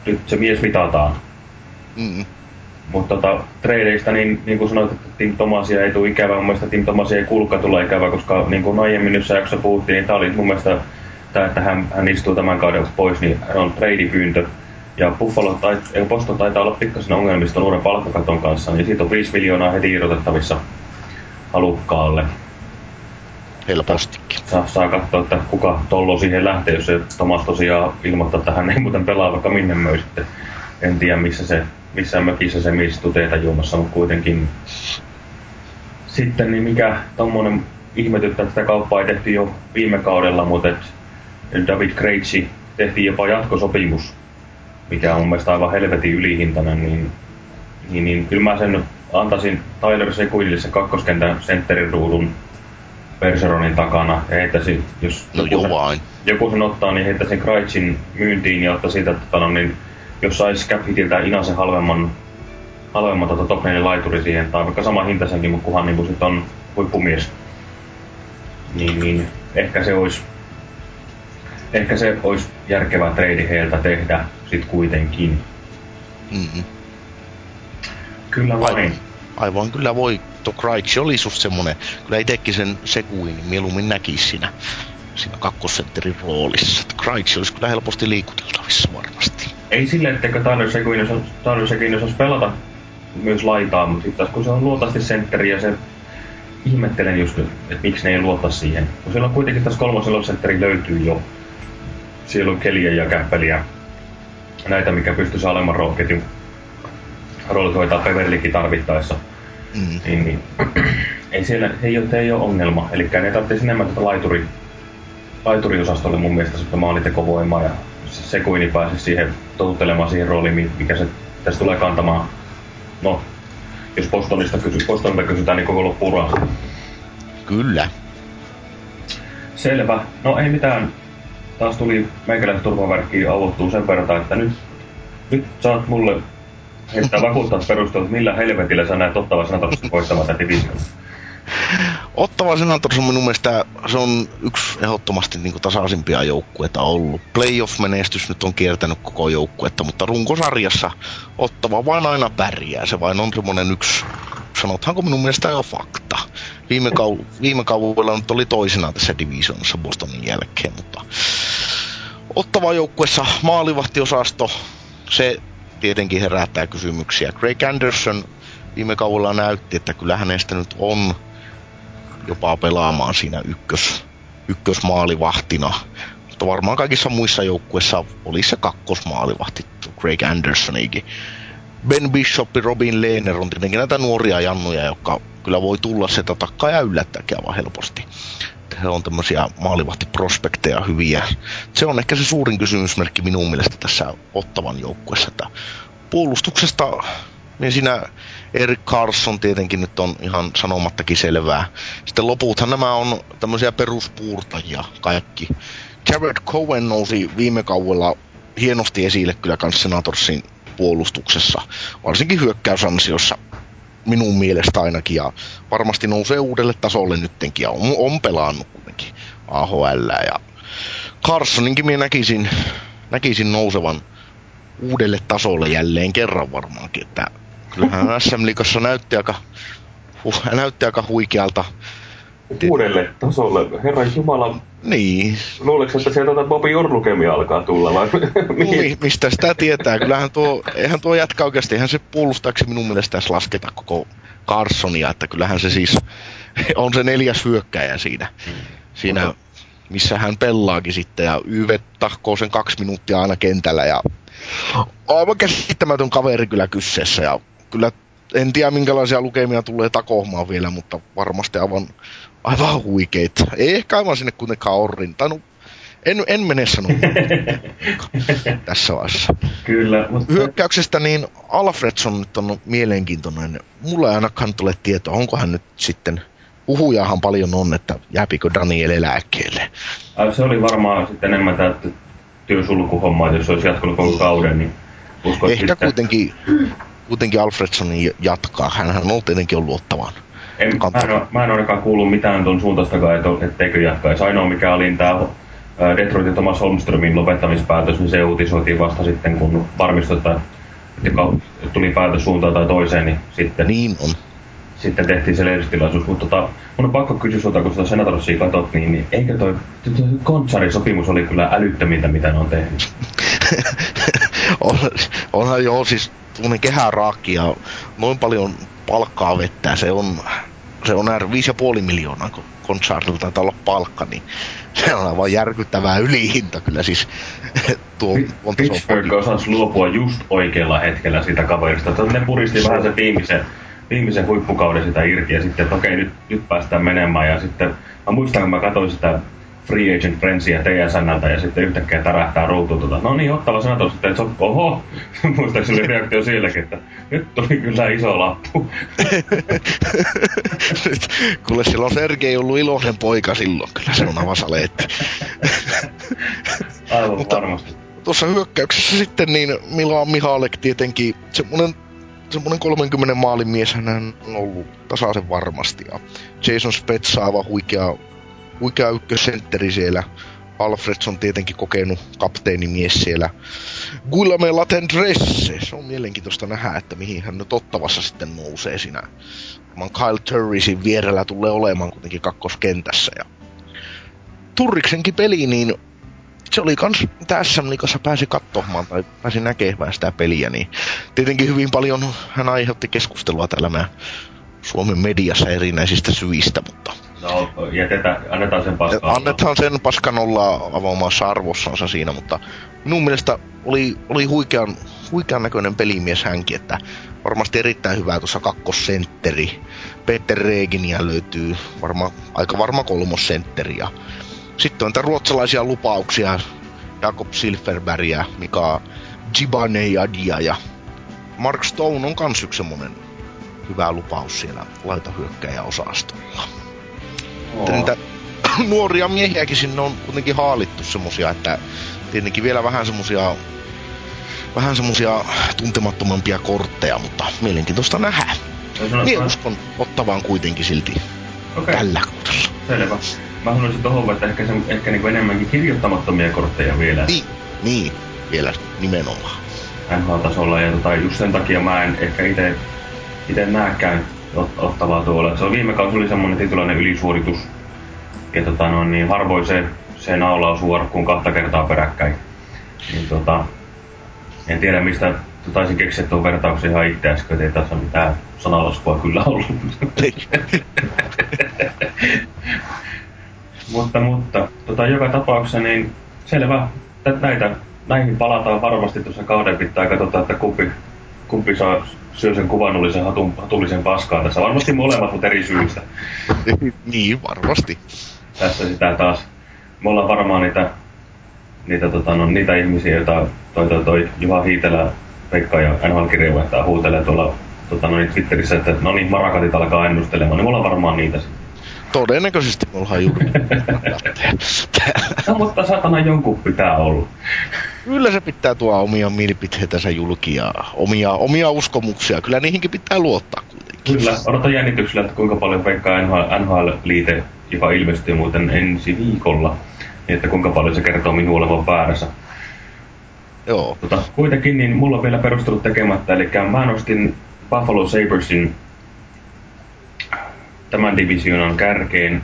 nyt se mies mitataan. Mm. Mutta tota, tradeista, niin, niin kuin sanoit, että Tim Tomasia ei tule ikävä. Mun mielestä Tim Tomasia ei kulka tulla ikävä, koska niin kuin aiemmin jossa jaksossa puhuttiin, niin tämä oli mun mielestä, tämä, että hän, hän istuu tämän kauden pois, niin hän on trade-pyyntö. Ja Buffalo tai Boston taitaa olla pikkasen ongelmista uuden palkkakaton kanssa, niin siitä on 5 miljoonaa heti irrotettavissa halukkaalle. Helpostikin. Saa, saa katsoa, että kuka tollo siihen lähtee, jos se Tomas tosiaan ilmoittaa, että hän ei muuten pelaa vaikka minne möi sitten. En tiedä missä se, missä mökissä se istuu teetä juomassa, mutta kuitenkin. Sitten niin mikä tommonen ihmetyttää, että sitä kauppaa ei tehty jo viime kaudella, mutta David Krejci tehtiin jopa jatkosopimus, mikä on mun mielestä aivan helvetin ylihintainen, niin, niin, niin kyllä mä sen antaisin Tyler Seguinille se kakkoskentän sentterin ruudun Perseronin takana ja heittäisin, jos no joku, sen, joku sen ottaa, niin heittäisin Kreitsin myyntiin ja ottaisin siitä, tota, no, niin jos sais cap hitiltä Inasen halvemman, halvemman tota, top 4 laituri siihen, tai vaikka sama hintaisenkin, mutta kunhan niin sit on huippumies, niin, niin ehkä se olisi ehkä se olisi järkevä trade heiltä tehdä sit kuitenkin. Mm-hmm. Kyllä vain. Aivan, aivan kyllä voi. Tuo Krejci oli just semmonen, kyllä itekin sen sekuin, niin mieluummin näkisi siinä, siinä kakkosentterin roolissa. Krejci olisi kyllä helposti liikuteltavissa varmasti. Ei sille, etteikö Tyler Seguin osaisi, osaisi pelata myös laitaa, mutta sitten kun se on luultavasti sentteri ja se ihmettelen just, että miksi ne ei luota siihen. Kun siellä on kuitenkin tässä kolmosella sentteri löytyy jo. Siellä on keliä ja käppeliä. Näitä, mikä pystyisi alemman rooketjun roolit hoitaa Beverlykin tarvittaessa. Mm. Niin, niin, ei siellä ei ole, ei ole ongelma. Eli ne tarvitsisi enemmän tätä laituri, laituriosastolle mun mielestä sitä maalitekovoimaa ja Sekuini pääsi siihen totuttelemaan siihen rooliin, mikä se tässä tulee kantamaan. No, jos Bostonista, kysy, Bostonista kysytään, niin koko loppuura. Kyllä. Selvä. No ei mitään. Taas tuli meikäläisen turvaverkki avuttuu sen verran, että nyt, nyt saat mulle heittää vakuuttavat perustelut, millä helvetillä sä näet Ottava Senators voittamaan tätä division? Ottava Senators on minun mielestä se on yksi ehdottomasti niin tasaisimpia joukkueita ollut. Playoff-menestys nyt on kiertänyt koko joukkuetta, mutta runkosarjassa Ottava vain aina pärjää. Se vain on semmoinen yksi, sanotaanko minun mielestä jo fakta. Viime, kau- viime kaudella nyt oli toisena tässä divisionassa Bostonin jälkeen, mutta Ottava joukkuessa maalivahtiosasto, se tietenkin herättää kysymyksiä. Craig Anderson viime kaudella näytti, että kyllä hänestä nyt on jopa pelaamaan siinä ykkös, ykkösmaalivahtina. Mutta varmaan kaikissa muissa joukkueissa oli se kakkosmaalivahti Craig Andersonikin. Ben Bishop, Robin Lehner on tietenkin näitä nuoria jannuja, jotka kyllä voi tulla se takkaa ja yllättääkin aivan helposti. He on tämmöisiä maalivahtiprospekteja hyviä. Se on ehkä se suurin kysymysmerkki minun mielestä tässä ottavan joukkueessa, että puolustuksesta niin siinä Erik Carson tietenkin nyt on ihan sanomattakin selvää. Sitten loputhan nämä on tämmöisiä peruspuurtajia kaikki. Jared Cohen nousi viime kaudella hienosti esille kyllä kans Senatorsin puolustuksessa, varsinkin hyökkäysansiossa minun mielestä ainakin, ja varmasti nousee uudelle tasolle nyttenkin, ja on, on pelannut kuitenkin AHL, ja Carsoninkin minä näkisin, näkisin nousevan uudelle tasolle jälleen kerran varmaankin, että kyllähän SM Liigassa näytti aika, uh, näytti aika huikealta. Uudelle tasolle, herran jumala. Niin. Luuleeko, että sieltä tätä Bobby Orlukemi alkaa tulla vai? no, mistä sitä tietää? Kyllähän tuo, eihän tuo jatka oikeasti, eihän se puolustaaksi minun mielestä tässä lasketa koko Carsonia, että kyllähän se siis on se neljäs hyökkäjä siinä. Siinä missä hän pelaakin sitten ja YV tahkoo sen kaksi minuuttia aina kentällä ja aivan käsittämätön kaveri kyllä kysseessä ja kyllä en tiedä minkälaisia lukemia tulee takohmaan vielä, mutta varmasti aivan, aivan huikeita. Ei ehkä aivan sinne kuitenkaan Orrin, tai no, en, en mene sanomaan tässä vaiheessa. Kyllä. Mutta... Hyökkäyksestä niin Alfredson nyt on mielenkiintoinen. Mulla ei ainakaan tule tietoa, onko hän nyt sitten puhujahan paljon on, että jääpikö Daniel eläkkeelle. Se oli varmaan sitten enemmän tämä työsulkuhomma, että jos olisi jatkunut koko kauden, niin Uskon, Ehkä sitten- kuitenkin, kuitenkin Alfredsonin jatkaa. Hänhän on tietenkin ollut luottavan. En, mä, en, ole- mä en ainakaan kuullut mitään tuon suuntaistakaan, että etteikö jatkaisi. Ainoa mikä oli tämä Detroitin Thomas Holmströmin lopettamispäätös, niin se uutisoitiin vasta sitten, kun varmistui, että joka tuli päätös suuntaan tai toiseen, niin sitten, Niin on. sitten tehtiin se lehdistilaisuus. Mutta tota, mun on pakko kysyä sulta, kun sitä Senatorsia katot, niin, niin eikö toi, toi Kontsarin sopimus oli kyllä älyttömintä, mitä ne on tehnyt? on, onhan joo siis tuommoinen kehäraakki ja noin paljon palkkaa vettää. Se on, se on 5,5 miljoonaa, kun Conchartilla taitaa olla palkka, niin se on aivan järkyttävää ylihinta kyllä siis. tuo, tuon tason Pittsburgh osasi luopua just oikealla hetkellä siitä kaverista. Ne puristi vähän sen viimeisen, viimeisen huippukauden sitä irti ja sitten, että okei, nyt, nyt päästään menemään. Ja sitten mä muistan, kun mä katsoin sitä Free Agent Friendsia TSNltä ja sitten yhtäkkiä tärähtää ruutuun tota, no niin, ottava sana tuossa sitten, että se on, oho, muistaakseni reaktio sielläkin, että nyt tuli kyllä iso lappu. Nyt, kuule silloin Sergei ollut iloinen poika silloin, kyllä se on aivan saleetti. Aivan Mutta- varmasti. Tuossa hyökkäyksessä sitten niin Milan Mihalek tietenkin semmonen, semmonen 30 maalin mies hän on ollut tasaisen varmasti. Ja Jason Spezza aivan huikea, huikea ykkössentteri siellä. Alfredson tietenkin kokenut kapteenimies siellä. Guillaume Latendresse, se on mielenkiintoista nähdä, että mihin hän nyt ottavassa sitten nousee siinä. Varmaan Kyle Turrisin vierellä tulee olemaan kuitenkin kakkoskentässä. Ja Turriksenkin peli, niin se oli kans mitä SM Liigassa pääsi katsomaan tai pääsi näkemään sitä peliä, niin tietenkin hyvin paljon hän aiheutti keskustelua täällä Suomen mediassa erinäisistä syistä, mutta No, jätetään, annetaan sen paskaa. annetaan sen paskan olla avoimassa arvossansa siinä, mutta minun mielestä oli, oli huikean, huikean näköinen pelimies hänkin, että varmasti erittäin hyvää tuossa kakkosentteri. Peter Reginia löytyy varma, aika varma kolmosentteri ja sitten on niitä ruotsalaisia lupauksia, Jakob Silverbergia, Mika Jibanejadia ja Mark Stone on kans yksi semmonen hyvä lupaus siellä laitahyökkäjäosastolla. Että niitä nuoria miehiäkin sinne on kuitenkin haalittu semmosia, että tietenkin vielä vähän semmosia vähän semmosia tuntemattomampia kortteja, mutta mielenkiintoista nähdä. Mie mä- uskon ottavaan kuitenkin silti Okei. tällä kaudella. Selvä. Mä sanoisin tohon, että ehkä, se, ehkä niin enemmänkin kirjoittamattomia kortteja vielä Niin, niin, vielä nimenomaan. NHL-tasolla. Ja tota, just sen takia mä en ehkä itse ot, ottavaa tuolla. Se on viime kausi oli semmoinen tietynlainen ylisuoritus. Ja tota, no, niin harvoin se, se naula osuu arkkuun kahta kertaa peräkkäin. Niin, tota, en tiedä mistä taisin keksiä tuon vertauksen ihan itse äsken, että ei tässä ole mitään sanalaskua kyllä ollut. Mutta, mutta tota, joka tapauksessa niin selvä, että näitä, näihin palataan varmasti tuossa kauden pitää katsotaan, että kumpi, kumpi saa syö sen kuvannollisen hatun, hatullisen paskaa tässä. Varmasti molemmat, mutta eri syistä. niin, varmasti. Tässä sitä taas. Me ollaan varmaan niitä, niitä, tota, no, niitä ihmisiä, joita toi, toi, toi Juha Hiitelä, Pekka ja NHL kirjeenvaihtaja huutelee tuolla tota, no, niin Twitterissä, että no niin, marakatit alkaa ennustelemaan, niin me ollaan varmaan niitä sitten. Todennäköisesti me ollaan juuri No, mutta satana jonkun pitää olla. Kyllä se pitää tuoda omia mielipiteitänsä julki ja omia, omia uskomuksia. Kyllä niihinkin pitää luottaa kuitenkin. Kyllä, odotan jännityksellä, että kuinka paljon Veikka NHL, NHL-liite, joka ilmestyy muuten ensi viikolla, niin että kuinka paljon se kertoo minun olevan väärässä. Joo. Tota, kuitenkin niin mulla on vielä perustelut tekemättä, eli mä nostin Buffalo Sabresin tämän divisioonan kärkeen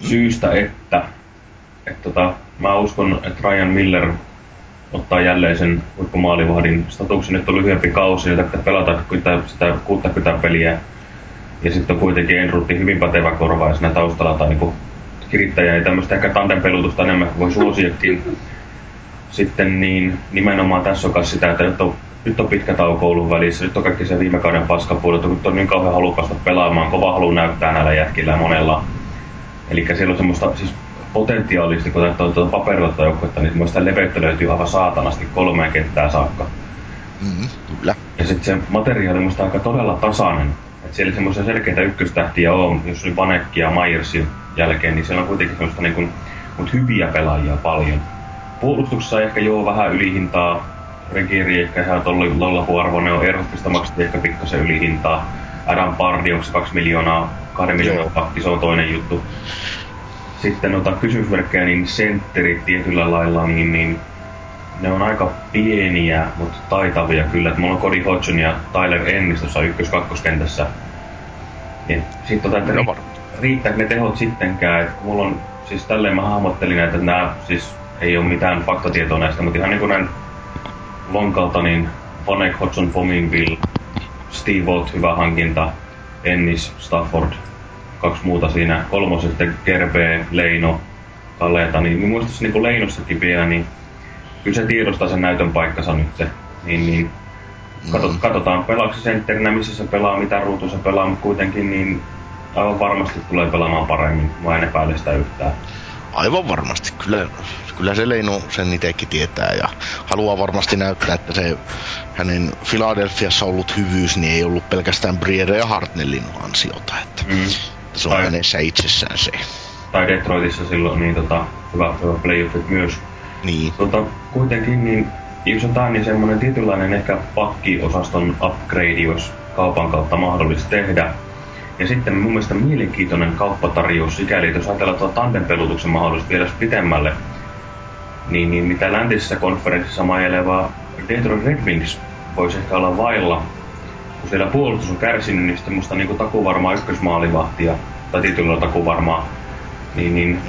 syystä, että, että tota, mä uskon, että Ryan Miller ottaa jälleen sen huippumaalivahdin statuksen. Nyt on lyhyempi kausi, jota pitää pelata sitä, sitä 60 peliä. Ja sitten on kuitenkin Enrutti hyvin pätevä korvaa siinä taustalla tai niinku kirittäjä ja tämmöistä ehkä tandempelutusta enemmän kuin voi suosiakin. Sitten niin nimenomaan tässä on sitä, että nyt on, nyt on pitkä tauko ollut välissä, nyt on kaikki se viime kauden paskapuolet, nyt on niin kauhean halukasta pelaamaan, kova halu näyttää näillä jätkillä monella. Eli siellä on semmoista siis potentiaalisesti, kun katsoo tuota paperilla joukkuetta, niin semmoista leveyttä löytyy aivan saatanasti kolmeen kenttään saakka. Mm, kyllä. Ja sitten se materiaali on aika todella tasainen. Et siellä semmoisia selkeitä ykköstähtiä on, jos oli Vanekki ja Myersin jälkeen, niin siellä on kuitenkin semmoista niin kuin, mut hyviä pelaajia paljon. Puolustuksessa ehkä joo vähän ylihintaa Ihan tolli lollapuarvoinen on Erhoffista maksettiin ehkä pikkasen yli hintaa. Adam Pardi, onko se 2 miljoonaa, 2 miljoonaa pakki, se on toinen juttu. Sitten noita kysymysmerkkejä, niin sentterit tietyllä lailla, niin, niin ne on aika pieniä, mutta taitavia kyllä. Et mulla on Cody Hodgson ja Tyler Ennis tuossa ykkös-kakkoskentässä. Niin sitten tota, että ri- riittääkö ne tehot sittenkään, että mulla on, siis tälleen mä hahmottelin näitä, että nämä siis ei ole mitään faktatietoa näistä, mutta ihan niin kuin näin lonkalta, niin Vanek, Hodgson, Pominville, Steve Ott, hyvä hankinta, Ennis, Stafford, kaksi muuta siinä, kolmosen sitten Gerbe, Leino, Kaleta, niin, muistus niin Leinossakin vielä, niin kyllä se tiedostaa sen näytön paikkansa nyt se, niin, niin katot, mm. katsotaan pelaako se sentterinä, missä se pelaa, mitä ruutu se pelaa, mutta kuitenkin niin aivan varmasti tulee pelaamaan paremmin, mä en epäile sitä yhtään. Aivan varmasti, kyllä, kyllä se Leino sen itsekin tietää ja haluaa varmasti näyttää, että se hänen Philadelphiassa ollut hyvyys niin ei ollut pelkästään Briere ja Hartnellin ansiota, että mm. se on tai, hänessä itsessään se. Tai Detroitissa silloin niin tota, hyvä, hyvä playoffit myös. Niin. Tota, kuitenkin niin jos on niin semmoinen tietynlainen ehkä pakkiosaston upgrade, jos kaupan kautta mahdollista tehdä. Ja sitten mun mielestä mielenkiintoinen kauppatarjous sikäli, että jos ajatellaan tuota tandempelutuksen mahdollista vielä pitemmälle, niin, niin mitä läntisessä konferenssissa majelevaa Detroit Red Wings voisi ehkä olla vailla. Kun siellä puolustus on kärsinyt, niin sitten musta niin takuvarmaa ykkösmaalivahtia, tai tietyllä takuvarmaa, niin, niin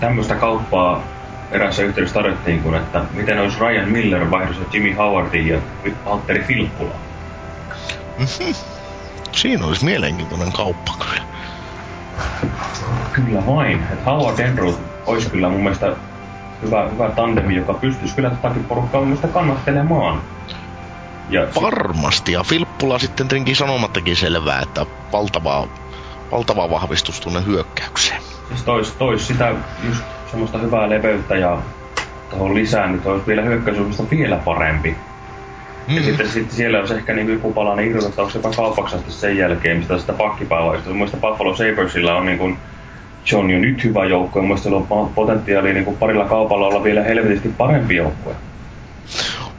tämmöistä kauppaa erässä yhteydessä tarjottiin, kun että miten olisi Ryan Miller vaihdossa Jimmy Howardin ja Valtteri Filppula. Mm-hmm. Siinä olisi mielenkiintoinen kauppa kyllä. Kyllä vain. että Howard Andrews olisi kyllä mun mielestä hyvä, hyvä tandemi, joka pystyisi kyllä tätäkin porukkaa mielestä kannattelemaan. Ja Varmasti, ja Filppula sitten tietenkin sanomattakin selvää, että valtava, valtava vahvistus tuonne hyökkäykseen. Siis tois, tois sitä just semmoista hyvää leveyttä ja tuohon lisään, niin olisi vielä hyökkäys vielä parempi. Mm-hmm. Ja sitten, sitten siellä olisi ehkä niin joku palanen irrotettavaksi jopa kaupaksi sen jälkeen, mistä sitä pakkipäävaista. Mielestäni Buffalo Sabresilla on niin kuin, se on jo nyt hyvä joukko, ja mielestäni on potentiaalia niin kuin parilla kaupalla olla vielä helvetisti parempi joukkue.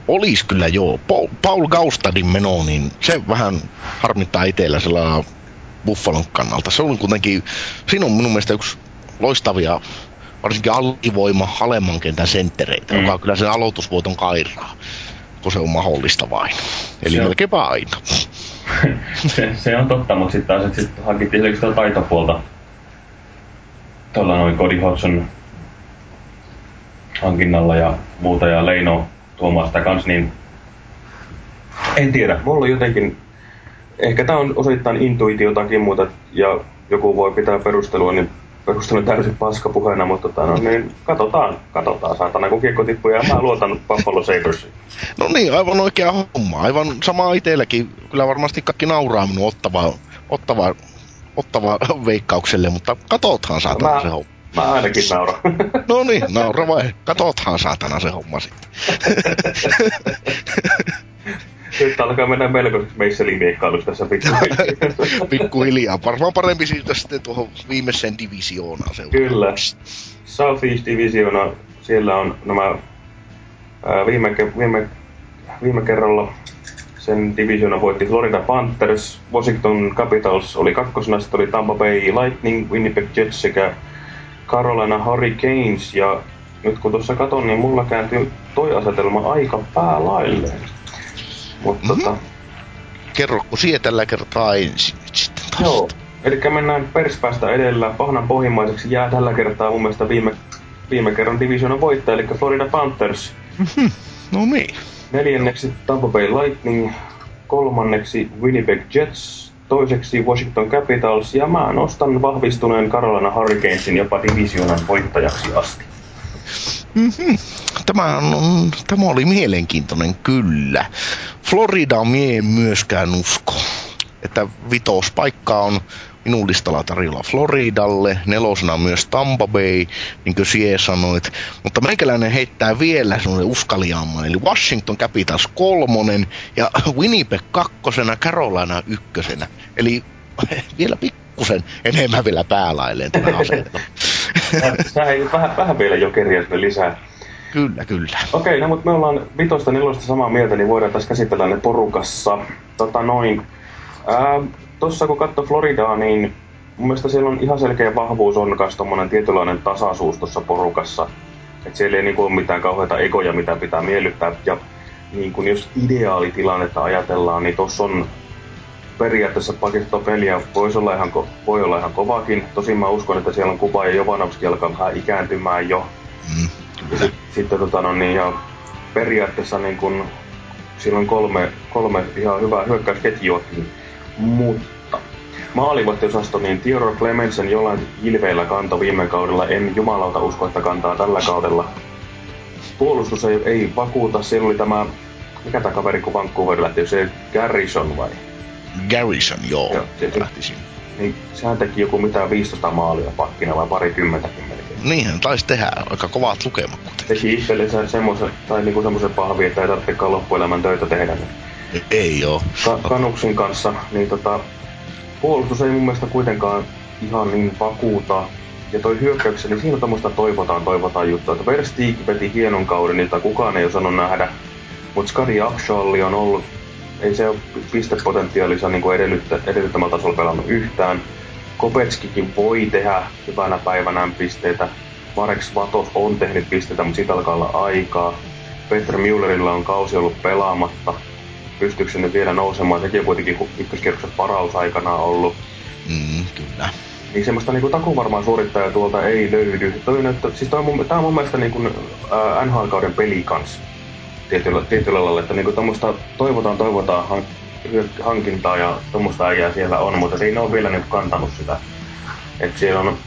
Olis kyllä joo. Paul, Gaustadin meno, niin se vähän harmittaa itsellä sellainen Buffalon kannalta. Se on kuitenkin, siinä on minun mielestä yksi loistavia varsinkin alivoima alemman kentän senttereitä, mm. joka on kyllä sen aloitusvuoton kairaa, kun se on mahdollista vain. Eli se melkeinpä aina. se, se, on totta, mutta sitten taas, että sit hankittiin taitopuolta. Tuolla noin Cody Hodgson hankinnalla ja muuta ja Leino tuomaan sitä kans, niin en tiedä. Mulla on jotenkin, ehkä tämä on osittain intuitiotakin, mutta ja joku voi pitää perustelua, niin perustunut täysin paskapuheena, mutta tota, no, niin katsotaan, katsotaan saatana kun kiekko tippuu ja mä luotan Buffalo Sabersiin. No niin, aivan oikea homma. Aivan sama itselläkin. Kyllä varmasti kaikki nauraa minun ottavaa, ottavaa, ottavaa veikkaukselle, mutta katsotaan saatana mä, se homma. Mä ainakin nauran. no niin, naura vai. Katsotaan saatana se homma sitten. Nyt alkaa mennä melkoiseksi meisselimieikkailuksi tässä pikkuhiljaa. pikkuhiljaa. Varmaan parempi siirtyä sitten tuohon viimeiseen divisioonaan seuraavaksi. Kyllä. Southeast Divisiona, siellä on nämä ää, viime, viime, viime kerralla sen divisiona voitti Florida Panthers, Washington Capitals oli kakkosena, sitten oli Tampa Bay Lightning, Winnipeg Jets sekä Carolina Hurricanes. Ja nyt kun tuossa katon, niin mulla kääntyi toi asetelma aika päälailleen. Mutta mm-hmm. tota... Kerro, kun siihen tällä kertaa ensin sitten taas. Joo, eli mennään perspäästä edellä. Pahnan pohjimmaiseksi jää tällä kertaa mun mielestä viime, viime kerran divisionan voittaja, eli Florida Panthers. Mm-hmm. No niin. Neljänneksi Tampa Bay Lightning, kolmanneksi Winnipeg Jets, toiseksi Washington Capitals ja mä nostan vahvistuneen Carolina Hurricanesin jopa divisionan voittajaksi asti. Mm-hmm. Tämä, on, tämä oli mielenkiintoinen kyllä. Florida mie myöskään usko, että vitospaikka on minun listalla tarjolla Floridalle, nelosena myös Tampa Bay, niin kuin Sie sanoit. Mutta meikäläinen heittää vielä semmoinen uskaliaamman, eli Washington Capitals kolmonen ja Winnipeg kakkosena, Carolina ykkösenä. Eli vielä pikkusen enemmän vielä päälailleen tämä asetelma. Vähän, vähän vielä jokeria lisää. Kyllä, kyllä. Okei, okay, no mutta me ollaan vitosta nelosta samaa mieltä, niin voidaan tässä käsitellä ne porukassa. Tota noin. Tuossa kun katsoo Floridaa, niin mun mielestä siellä on ihan selkeä vahvuus on myös tommonen tietynlainen tasaisuus tuossa porukassa. Että siellä ei niinku ole mitään kauheita ekoja, mitä pitää miellyttää. Ja niin kun jos ideaalitilannetta ajatellaan, niin tuossa on periaatteessa peliä voisi olla ihan, voi olla ihan kovakin. Tosin mä uskon, että siellä on Kuba ja Jovanovski alkaa vähän ikääntymään jo. Mm, ja sit, sitten tota, no niin, ja periaatteessa niin kun, siellä on kolme, kolme ihan hyvää hyökkäysketjuakin. Mutta maalivahtiosasto, niin Theodore Clemensen jollain ilveillä kanto viime kaudella. En jumalauta usko, että kantaa tällä kaudella. Puolustus ei, ei vakuuta. Siellä oli tämä, mikä tämä kaveri kun Vancouver lähti, se Garrison vai? Garrison, joo. joo lähtisin. Niin sehän teki joku mitään 15 maalia pakkina vai parikymmentäkin melkein. Niinhän taisi tehdä aika kovat lukemat kuitenkin. Teki itsellensä semmoisen, tai niinku semmoisen pahvi, että ei tarvitsekaan loppuelämän töitä tehdä. Niin. Ei joo. Ka- Kanuksin kanssa, niin tota, puolustus ei mun mielestä kuitenkaan ihan niin vakuuta. Ja toi hyökkäyksessä, niin siinä tämmöistä toivotaan, toivotaan juttua. Että Verstig veti hienon kauden, niitä kukaan ei osannut nähdä. Mutta Skadi Akshali on ollut ei se ole pistepotentiaalissa niin edellyttä, edellyttämällä tasolla pelannut yhtään. Kopetskikin voi tehdä hyvänä päivänä pisteitä. Marek Svatos on tehnyt pisteitä, mutta siitä alkaa olla aikaa. Peter Müllerillä on kausi ollut pelaamatta. Pystyykö se nyt vielä nousemaan? Sekin on kuitenkin ykköskierroksen aikana ollut. Mm, kyllä. Niin semmoista niinku takuvarmaa suorittajaa tuolta ei löydy. Toi, että, siis toi on mun, tää on mun mielestä niinku, äh, NHL-kauden peli kanssa tietyllä, tietyllä lailla, että niinku toivotaan, toivotaan hank, hankintaa ja tuommoista äijää siellä on, mutta ei ne ole vielä niinku kantanut sitä. Et siellä on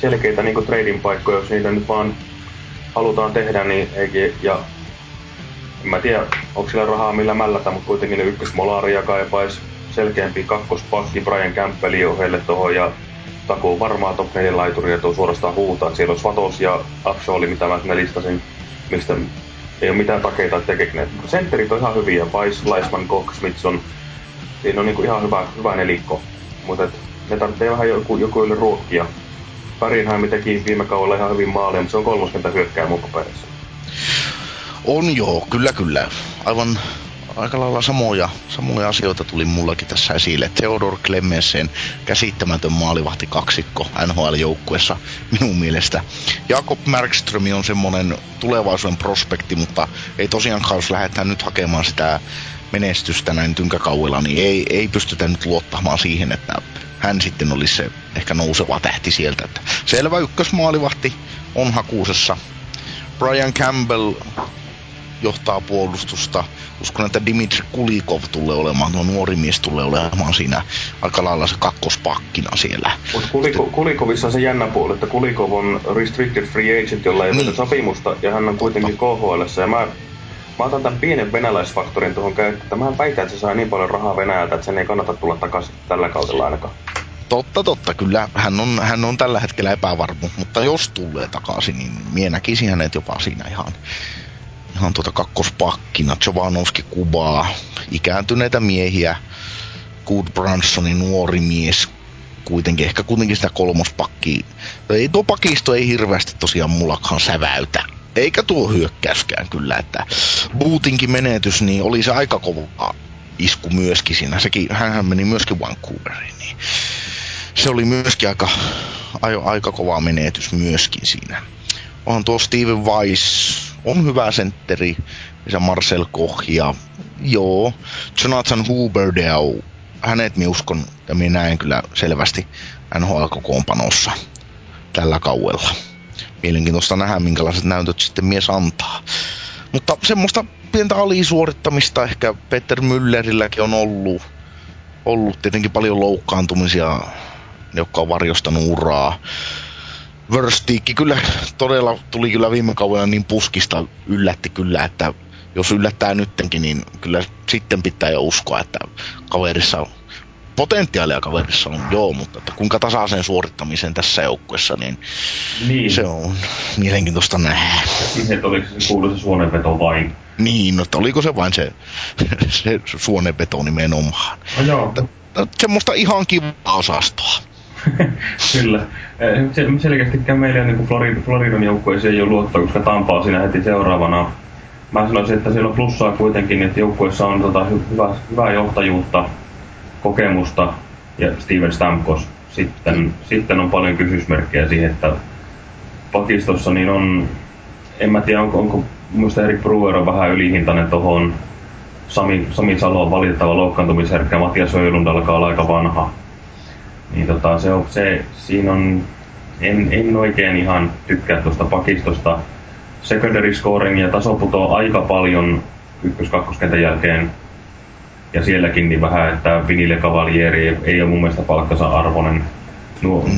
selkeitä niinku trading paikkoja, jos niitä nyt vaan halutaan tehdä, niin eikin, ja en mä tiedä, onko sillä rahaa millä mällätä, mutta kuitenkin ne ykkösmolaria kaipaisi selkeämpi kakkospakki Brian Campbellin ohjeelle tuohon ja takuu varmaan top 4 laituria tuo suorastaan huutaa. Siellä on Svatos ja Absoli, mitä mä listasin, mistä ei ole mitään takeita, ne. Sentterit on ihan hyviä, Weiss, Leisman, Koch, Smithson. Siinä on niinku ihan hyvä, hyvä nelikko. Mutta ne tarvitsee vähän joku, joku yli ruokkia. Pärinheim teki viime kaudella ihan hyvin maalia, mutta se on kolmoskenttä hyökkää mun paperissa. On joo, kyllä kyllä. Aivan aika lailla samoja, samoja asioita tuli mullakin tässä esille. Theodor Clemensen käsittämätön maalivahti kaksikko NHL-joukkuessa minun mielestä. Jakob Markström on semmonen tulevaisuuden prospekti, mutta ei tosiaankaan, jos lähdetään nyt hakemaan sitä menestystä näin tynkäkauella, niin ei, ei pystytä nyt luottamaan siihen, että hän sitten olisi se ehkä nouseva tähti sieltä. Että selvä ykkösmaalivahti on hakuusessa. Brian Campbell johtaa puolustusta. Uskon, että Dimitri Kulikov tulee olemaan, tuo nuori mies tulee olemaan siinä aika lailla se kakkospakkina siellä. Mutta Kuliko, Kulikovissa on se jännä puoli, että Kulikov on restricted free agent, jolla ei niin. sopimusta, ja hän on kuitenkin KHL. Ja mä, mä otan tämän pienen venäläisfaktorin tuohon käyttöön. Mä väitän, että se saa niin paljon rahaa Venäjältä, että sen ei kannata tulla takaisin tällä kaudella ainakaan. Totta, totta. Kyllä hän on, hän on tällä hetkellä epävarmu, mutta jos tulee takaisin, niin mie näkisin hänet jopa siinä ihan ihan tuota kakkospakkina. Jovanovski kuvaa ikääntyneitä miehiä. Good Bransonin nuori mies kuitenkin, ehkä kuitenkin sitä kolmospakkia. Ei tuo pakisto ei hirveästi tosiaan mullakaan säväytä. Eikä tuo hyökkäyskään kyllä, että Bootinkin menetys, niin oli se aika kova isku myöskin siinä. Sekin, hän meni myöskin Vancouveriin, niin se oli myöskin aika, aika kova menetys myöskin siinä. On tuo Steven Weiss on hyvä sentteri, ja Marcel Koch ja joo, Jonathan Huberdeau, hänet minä uskon ja minä näen kyllä selvästi NHL-kokoonpanossa tällä kauella. Mielenkiintoista nähdä, minkälaiset näytöt sitten mies antaa. Mutta semmoista pientä alisuorittamista ehkä Peter Müllerilläkin on ollut. Ollut tietenkin paljon loukkaantumisia, jotka on varjostanut uraa. Verstiikki kyllä todella tuli kyllä viime kaudella niin puskista yllätti kyllä, että jos yllättää nyttenkin, niin kyllä sitten pitää jo uskoa, että kaverissa on potentiaalia kaverissa on, joo, mutta että kuinka tasaisen suorittamisen tässä joukkuessa, niin, niin, se on mielenkiintoista nähdä. Siihen oliko se kuuluisa suonenveto vain? Niin, no, että oliko se vain se, se suonenveto nimenomaan. No joo. Että, semmoista ihan kivaa osastoa. Kyllä. Se, selkeästikään meillä niin Florid, Floridan joukkueeseen ei ole luottoa, koska Tampaa siinä heti seuraavana. Mä sanoisin, että siellä on plussaa kuitenkin, että joukkueessa on tota, hyvä, hyvää johtajuutta, kokemusta ja Steven Stamkos. Sitten, sitten on paljon kysymysmerkkejä siihen, että pakistossa niin on, en mä tiedä onko, onko muista Erik Brewer on vähän ylihintainen tohon. Sami, Sami Salo on valitettava loukkaantumisherkkä, Matias Öjlund alkaa olla aika vanha. Niin tota, se on, se, siinä on, en, en oikein ihan tykkää tuosta pakistosta. Secondary scoring ja taso putoo aika paljon ykkös-kakkoskentän jälkeen. Ja sielläkin niin vähän, että Vinille Cavalieri ei, ole mun mielestä palkkansa arvoinen.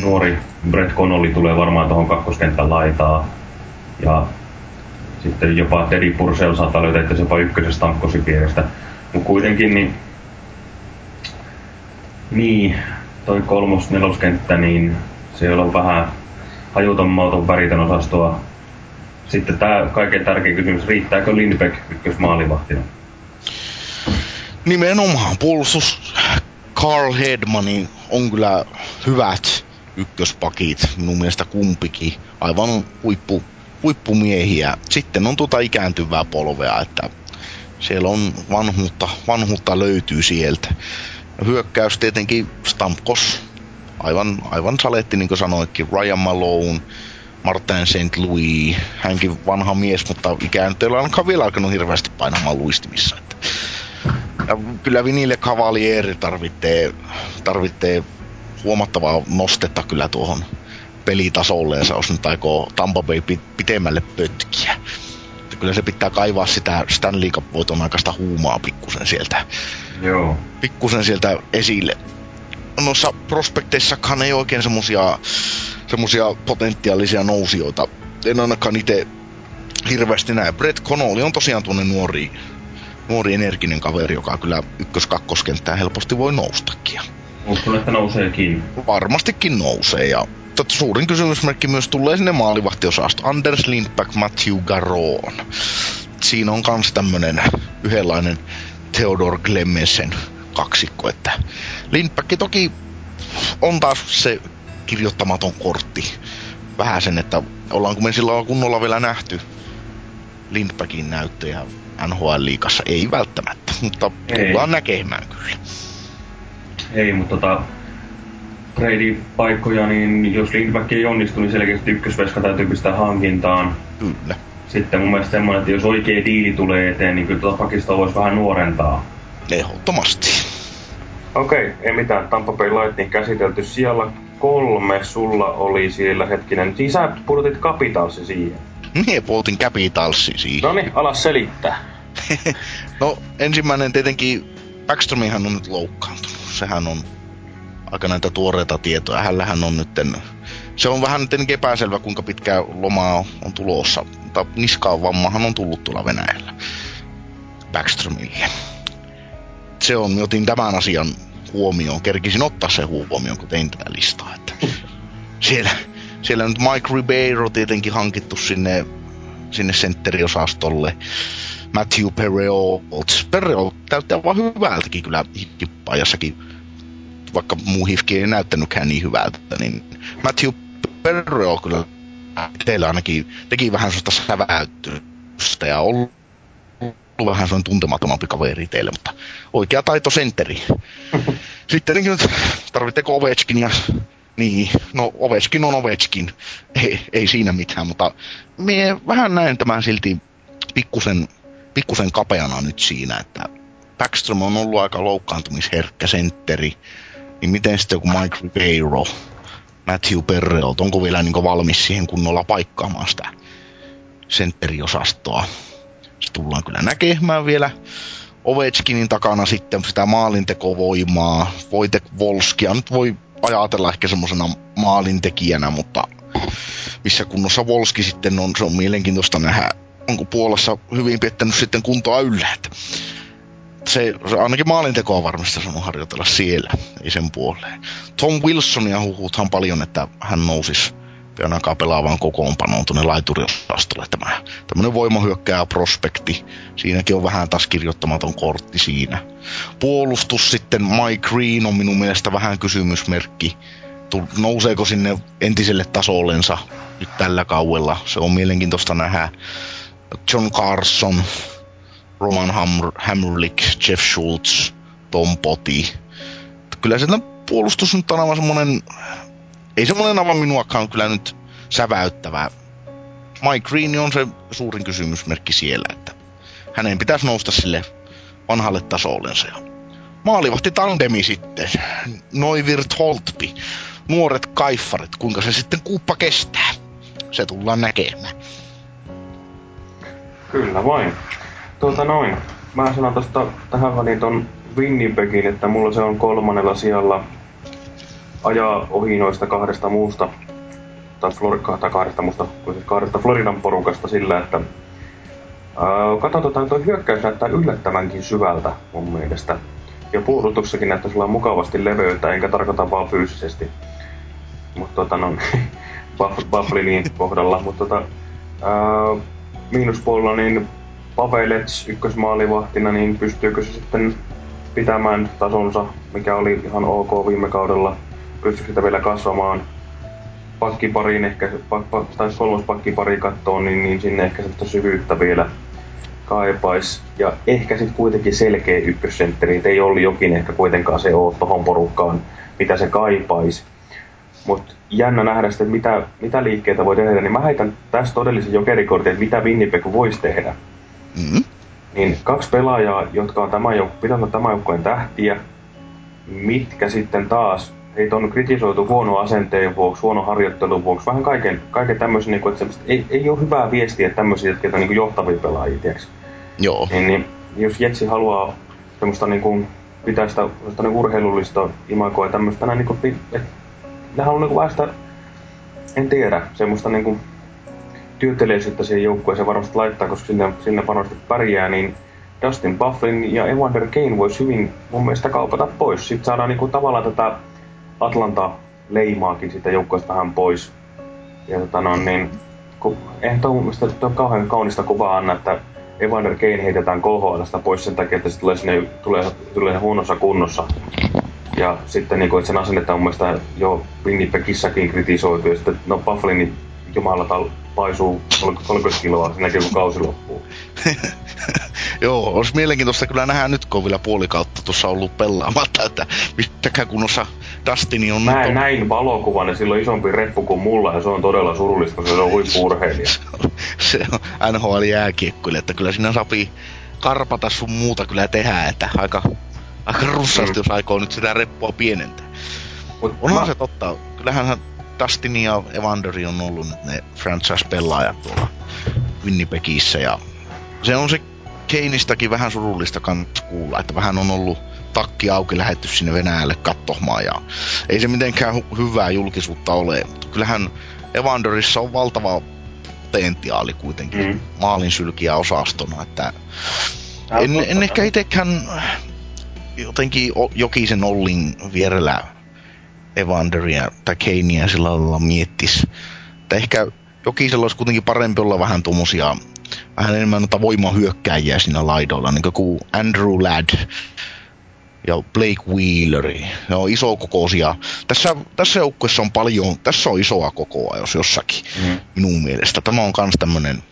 Nuori Brett Connolly tulee varmaan tuohon kakkoskentän laitaa. Ja sitten jopa Teddy Purcell saattaa löytää itse jopa ykkösestä tankkosipierestä. Mutta kuitenkin niin, niin toi kolmos neloskenttä, niin se on vähän hajuton mauton väritön osastoa. Sitten tämä kaikkein tärkein kysymys, riittääkö Lindbeck ykkösmaalivahtina? Nimenomaan puolustus Carl Hedmanin on kyllä hyvät ykköspakit, minun mielestä kumpikin. Aivan huippu, huippumiehiä. Sitten on tuota ikääntyvää polvea, että siellä on vanhuutta, vanhuutta löytyy sieltä. Hyökkäys tietenkin Stamkos, aivan, aivan saletti niin kuin sanoitkin, Ryan Malone, Martin St. Louis, hänkin vanha mies, mutta ikääntyillä on ainakaan vielä alkanut hirveästi painamaan luistimissa. Että. Ja kyllä Vinille Cavalieri tarvitsee, tarvitsee huomattavaa nostetta kyllä tuohon pelitasolle ja se olisi nyt aikoo Tampa Bay pitemmälle pötkiä. Kyllä se pitää kaivaa sitä Stanley Cup-voiton aikaista huumaa pikkusen sieltä. Joo. Pikkusen sieltä esille. Noissa prospekteissakaan ei oikein semmosia, semmosia potentiaalisia nousijoita. En ainakaan itse hirveästi näe. Brett Connolly on tosiaan tuonne nuori, nuori energinen kaveri, joka kyllä ykkös-kakkoskenttään helposti voi noustakin. Uskon, että nouseekin. Varmastikin nousee ja mutta suurin kysymysmerkki myös tulee sinne maalivahtiosasto. Anders Lindback, Matthew Garon. Siinä on kans tämmönen yhdenlainen Theodor Glemmensen kaksikko, että Lindback toki on taas se kirjoittamaton kortti. Vähän sen, että ollaanko me sillä kunnolla vielä nähty Lindbackin näyttöjä NHL-liikassa? Ei välttämättä, mutta ei. tullaan näkemään kyllä. Ei, mutta tota, trade-paikkoja, niin jos Lindback ei onnistu, niin selkeästi ykkösveska täytyy pistää hankintaan. Kyllä. Sitten mun mielestä semmoinen, että jos oikea diili tulee eteen, niin kyllä tuota pakista voisi vähän nuorentaa. Ehdottomasti. Okei, okay, ei mitään. Tampa Bay Lightning käsitelty. Siellä kolme sulla oli siellä hetkinen. Siis sä pudotit Capitalsi siihen. Niin, puhutin Capitalsi siihen. No niin, alas selittää. no, ensimmäinen tietenkin Backstromihan on nyt loukkaantunut. Sehän on aika näitä tuoreita tietoja. Hänellähän on nyt se on vähän nyt epäselvä, kuinka pitkää lomaa on tulossa. Mutta niskaan vammahan on tullut tuolla Venäjällä Backstromille. Se on, otin tämän asian huomioon. Kerkisin ottaa se huomioon, kun tein tätä listaa. Että siellä, siellä nyt Mike Ribeiro tietenkin hankittu sinne, sinne sentteriosastolle. Matthew Perreault. Perreault täyttää vaan hyvältäkin kyllä hippaajassakin vaikka muu hifki ei näyttänytkään niin hyvältä, niin Matthew Perro kyllä teillä ainakin teki vähän sellaista säväytystä ja ollut vähän sellainen tuntemattomampi kaveri teille, mutta oikea taito sentteri. Sitten nyt tarvitteko Ovechkinia? Niin, no Ovechkin on Ovechkin. Ei, ei siinä mitään, mutta mie vähän näen tämän silti pikkusen, pikkusen kapeana nyt siinä, että Backstrom on ollut aika loukkaantumisherkkä sentteri niin miten sitten joku Mike Ribeiro, Matthew Perreault, onko vielä niin valmis siihen kunnolla paikkaamaan sitä sentteriosastoa? Se tullaan kyllä näkemään vielä. Ovechkinin takana sitten sitä maalintekovoimaa, Voitek Volskia nyt voi ajatella ehkä semmoisena maalintekijänä, mutta missä kunnossa Volski sitten on, se on mielenkiintoista nähdä. Onko Puolassa hyvin piettänyt sitten kuntoa yllä, että se, se ainakin maalintekoa varmasti sanoo harjoitella siellä, ei sen puoleen. Tom Wilsonia huhuthan paljon, että hän nousisi pian aikaa pelaavaan kokoonpanoon tuonne laituriosastolle. Tämä tämmöinen voimahyökkääjä prospekti. Siinäkin on vähän taas kirjoittamaton kortti siinä. Puolustus sitten Mike Green on minun mielestä vähän kysymysmerkki. nouseeko sinne entiselle tasollensa nyt tällä kauella. Se on mielenkiintoista nähdä. John Carson, Roman Hamr, Hammerlick, Jeff Schultz, Tom Poti. Kyllä se puolustus nyt on aivan semmonen, ei semmonen aivan minuakaan kyllä nyt säväyttävää. Mike Green on se suurin kysymysmerkki siellä, että hänen pitäisi nousta sille vanhalle tasollensa. Maalivahti tandemi sitten, Noivirt Holtpi, nuoret kaiffarit, kuinka se sitten kuuppa kestää. Se tullaan näkemään. Kyllä vain. Tuota noin. Mä sanon tosta tähän väliin ton Winnipegin, että mulla se on kolmannella sijalla ajaa ohi noista kahdesta muusta, tai Flor- tai kahdesta muusta, kahdesta Floridan porukasta sillä, että katsotaan, toi hyökkäys näyttää yllättävänkin syvältä mun mielestä. Ja puolustuksessakin näyttäisi olla mukavasti leveyttä, enkä tarkoita vaan fyysisesti. Mutta tota no, Bufflinin kohdalla. Mutta tota, miinuspuolella niin Pavelets ykkösmaalivahtina, niin pystyykö se sitten pitämään tasonsa, mikä oli ihan ok viime kaudella. Pystyykö sitä vielä kasvamaan pakkipariin, ehkä, tai kolmas pakkipari kattoon, niin, niin sinne ehkä sellaista syvyyttä vielä kaipais. Ja ehkä sitten kuitenkin selkeä ykkössentteri, ei oli jokin ehkä kuitenkaan se ole tohon porukkaan, mitä se kaipais. Mutta jännä nähdä sitten, mitä, mitä liikkeitä voi tehdä, niin mä heitän tästä todellisen jokerikortin, että mitä Winnipeg voisi tehdä. Mm-hmm. Niin kaksi pelaajaa, jotka on tämän jouk- pitänyt tämän joukkueen tähtiä, mitkä sitten taas, heitä on kritisoitu huono asenteen vuoksi, huono harjoittelun vuoksi, vähän kaiken, kaiken tämmöisen, niin kuin, että ei, ei ole hyvää viestiä tämmöisiä, jotka on niin johtavia pelaajia, tiiäks? Joo. Niin, niin, jos Jetsi haluaa semmoista niin kuin, pitää sitä, sitä niin urheilullista imagoa ja tämmöistä, niin kuin, että ne haluaa niin vähän sitä, en tiedä, semmoista niin kuin, työteleisyyttä siihen joukkueeseen varmasti laittaa, koska sinne, sinne varmasti pärjää, niin Dustin Bufflin ja Evander Kane voisi hyvin mun mielestä kaupata pois. Sitten saadaan niinku tavallaan tätä Atlanta-leimaakin sitä joukkueesta vähän pois. Ja tota no, niin, kun, eihän tuo mun mielestä tuo kauhean kaunista kuvaa anna, että Evander Kane heitetään KHLsta pois sen takia, että se tulee, sinne, tulee, tulee huonossa kunnossa. Ja sitten niin kuin, sen asennetta on mun mielestä jo Winnipegissäkin kritisoitu. Ja sitten, no Bufflin jumalata paisuu 30 kiloa sen näkee, kun kausi loppuu. Joo, olisi mielenkiintoista kyllä nähdä nyt, kun on vielä puoli kautta tuossa ollut pelaamatta, että mistäkään kunnossa Dustini on... Mä näin valokuvan ja sillä on isompi reppu kuin mulla ja se on todella surullista, koska se on huippu-urheilija. se on NHL jääkiekkoille, että kyllä siinä sopii karpata sun muuta kyllä tehdä, että aika, aika russaasti, mm. jos aikoo nyt sitä reppua pienentää. Mut Onhan mä... se totta. Kyllähän Dustin ja Evanderi on ollut nyt ne franchise-pelaajat tuolla Winnipegissä ja se on se Keinistäkin vähän surullista kannattaa kuulla, että vähän on ollut takki auki lähetty sinne Venäjälle katsomaan ja ei se mitenkään hy- hyvää julkisuutta ole, mutta kyllähän Evanderissa on valtava potentiaali kuitenkin mm. maalinsylkiä osastona, että en, en ehkä itsekään jotenkin Jokisen Ollin vierellä Evanderia tai Keinia sillä lailla miettis. Että ehkä Jokisella olisi kuitenkin parempi olla vähän tuommoisia vähän enemmän noita voimahyökkääjiä siinä laidoilla, niin kuin Andrew Ladd ja Blake Wheeleri. Ne on isokokoisia. Tässä, tässä joukkueessa on paljon, tässä on isoa kokoa jos jossakin, mm. minun mielestä. Tämä on myös tämmöinen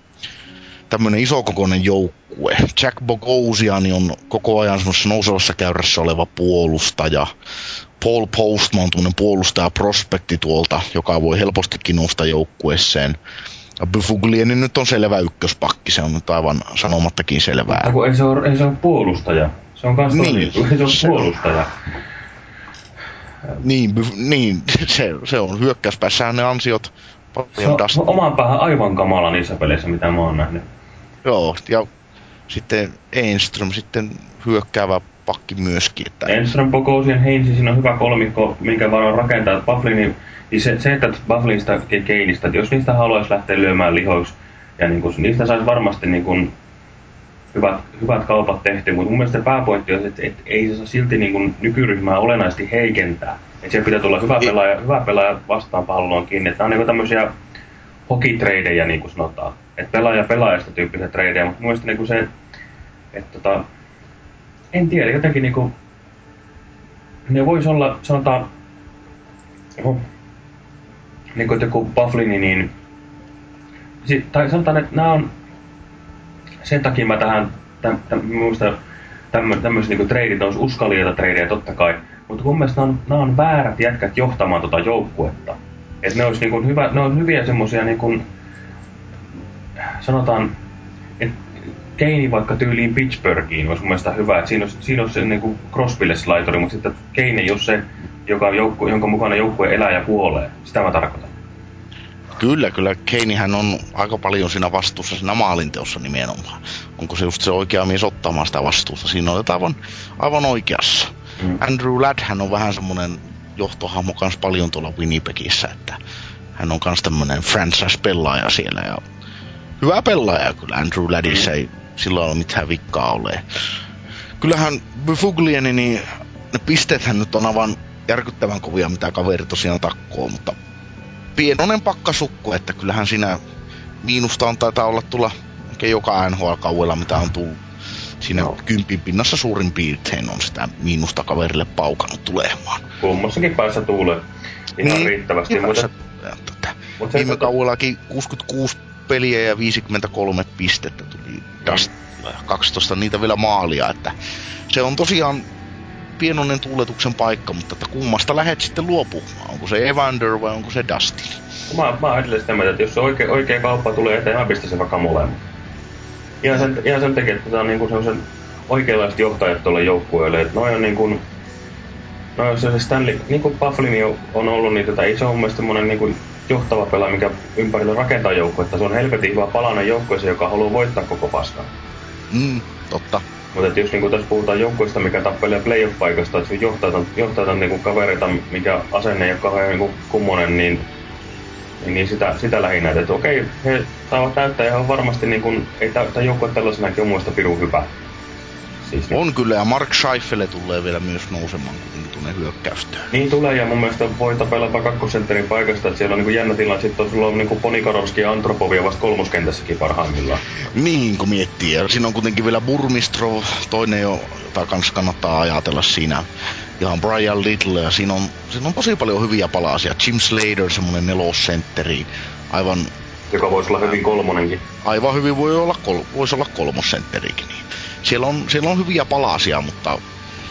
tämmöinen isokokoinen joukkue. Jack Bogosian on koko ajan semmoisessa nousevassa käyrässä oleva puolustaja. Paul Postman on tuommoinen puolustaja prospekti tuolta, joka voi helpostikin nousta joukkueeseen. Bufuglieni nyt on selvä ykköspakki, se on nyt aivan sanomattakin selvää. Mutta ei se ole, ei se ole puolustaja. Se on kans niin, se ole se puolustaja. Niin, niin se, se on hyökkäyspäässähän ne ansiot paljon se on oman päähän aivan kamala niissä peleissä, mitä mä oon nähnyt. Joo, ja sitten Enström sitten hyökkäävä pakki myöskin. Että... Enström, Pokousien, Heinsi, siinä on hyvä kolmikko, minkä vaan rakentaa. Bufflini, niin se, se, että Bufflinista ja Keinistä, että jos niistä haluaisi lähteä lyömään lihoiksi, ja niin kuin, niistä saisi varmasti niin kuin, hyvät, hyvät kaupat tehty, mutta mun mielestä pääpointti on, että, että ei se saa silti niin kuin, nykyryhmää olennaisesti heikentää. Että siellä pitää tulla hyvä pelaaja, hyvä pelaaja vastaan palloon kiinni. Että nämä on niin tämmöisiä hokitreidejä, niin kuin sanotaan. Että pelaaja pelaajasta tyyppisiä treidejä, mutta mun mielestä niin kuin se, että tota, en tiedä, jotenkin niinku, ne vois olla, sanotaan, Oho. Niin kuin joku Bufflini, niin... Sit, tai sanotaan, että nämä on... Sen takia mä tähän... Täm, täm, muista tämmöiset niinku treidit on uskallioita treidejä totta kai. Mutta mun mielestä nämä on, nämä on väärät jätkät johtamaan tota joukkuetta. Et ne olisi niinku hyvä, ne on hyviä semmosia niinku... Sanotaan, että Keini vaikka tyyliin Pittsburghiin olisi mun mielestä hyvä, että siinä olisi, siinä olisi se niin Crosbylle slaitori, mutta sitten Keini ei ole se, joka joukku, jonka mukana joukkue elää ja kuolee. Sitä mä tarkoitan. Kyllä, kyllä. Keinihän on aika paljon siinä vastuussa siinä maalinteossa nimenomaan. Onko se just se oikea mies ottamaan sitä vastuuta? Siinä olet aivan, aivan oikeassa. Mm. Andrew Ladd hän on vähän semmoinen johtohahmo kans paljon tuolla Winnipegissä, että hän on kans tämmönen franchise-pelaaja siellä ja hyvä pelaaja kyllä Andrew Laddissa mm. ei sillä ole mitään vikkaa ole. Kyllähän Bufuglieni, niin ne pisteethän nyt on aivan järkyttävän kovia, mitä kaveri tosiaan takkoo, mutta pienoinen pakkasukko, että kyllähän siinä miinusta on taitaa olla tulla joka NHL-kauella, mitä on tullut. Siinä no. kympin pinnassa suurin piirtein on sitä miinusta kaverille paukannut tulemaan. Kummassakin päässä tuulee ihan niin, riittävästi. Mutta, mutta viime kauellakin 66 peliä ja 53 pistettä tuli Dust. 12 niitä vielä maalia, että se on tosiaan pienoinen tuuletuksen paikka, mutta että kummasta lähet sitten luopumaan? Onko se Evander vai onko se Dustin? Mä, mä oon sitä mieltä, että jos se oikea, oikea kauppa tulee eteen, mä pistän sen vaikka molemmat. Ihan sen, ihan sen takia, että tämä on niinku sellaisen oikeanlaiset johtajat tuolle joukkueelle. Että noin on niinku... On se Stanley, niin kuin Bufflini on ollut, niin tota, ei se ole mun mielestä semmonen niinku johtava pelaaja, mikä ympärillä rakentaa joukkuetta. Se on helvetin hyvä palanen joukkueeseen, joka haluaa voittaa koko paskan. Mm, totta. Mutta jos niin tässä puhutaan joukkueesta, mikä tappelee playoff-paikasta, että johtaa, johtaa niin kavereita, mikä asenne ei ole kauhean niin kummonen, niin, niin, niin sitä, sitä lähinnä. Että okei, he saavat näyttää ihan varmasti, niin kuin, ei tämä joukkue tällaisenakin on muista pirun hyvä. Siis on kyllä, ja Mark Scheifele tulee vielä myös nousemaan tuonne hyökkäystä. Niin tulee, ja mun mielestä voi tapella kakkosentterin paikasta, että siellä on niinku jännä tilanne, sitten on sulla on niinku Ponikarovski ja Antropovia vasta kolmoskentässäkin parhaimmillaan. Niin, kun miettii, ja siinä on kuitenkin vielä Burmistro, toinen jo, jota kanssa kannattaa ajatella siinä. Ja Brian Little, ja siinä on, siinä on tosi paljon hyviä palasia. Jim Slater, semmonen nelosentteri, aivan... Joka voisi olla hyvin kolmonenkin. Aivan hyvin voi olla, kol, voisi olla kolmosentterikin. Niin siellä on, siellä on hyviä palasia, mutta...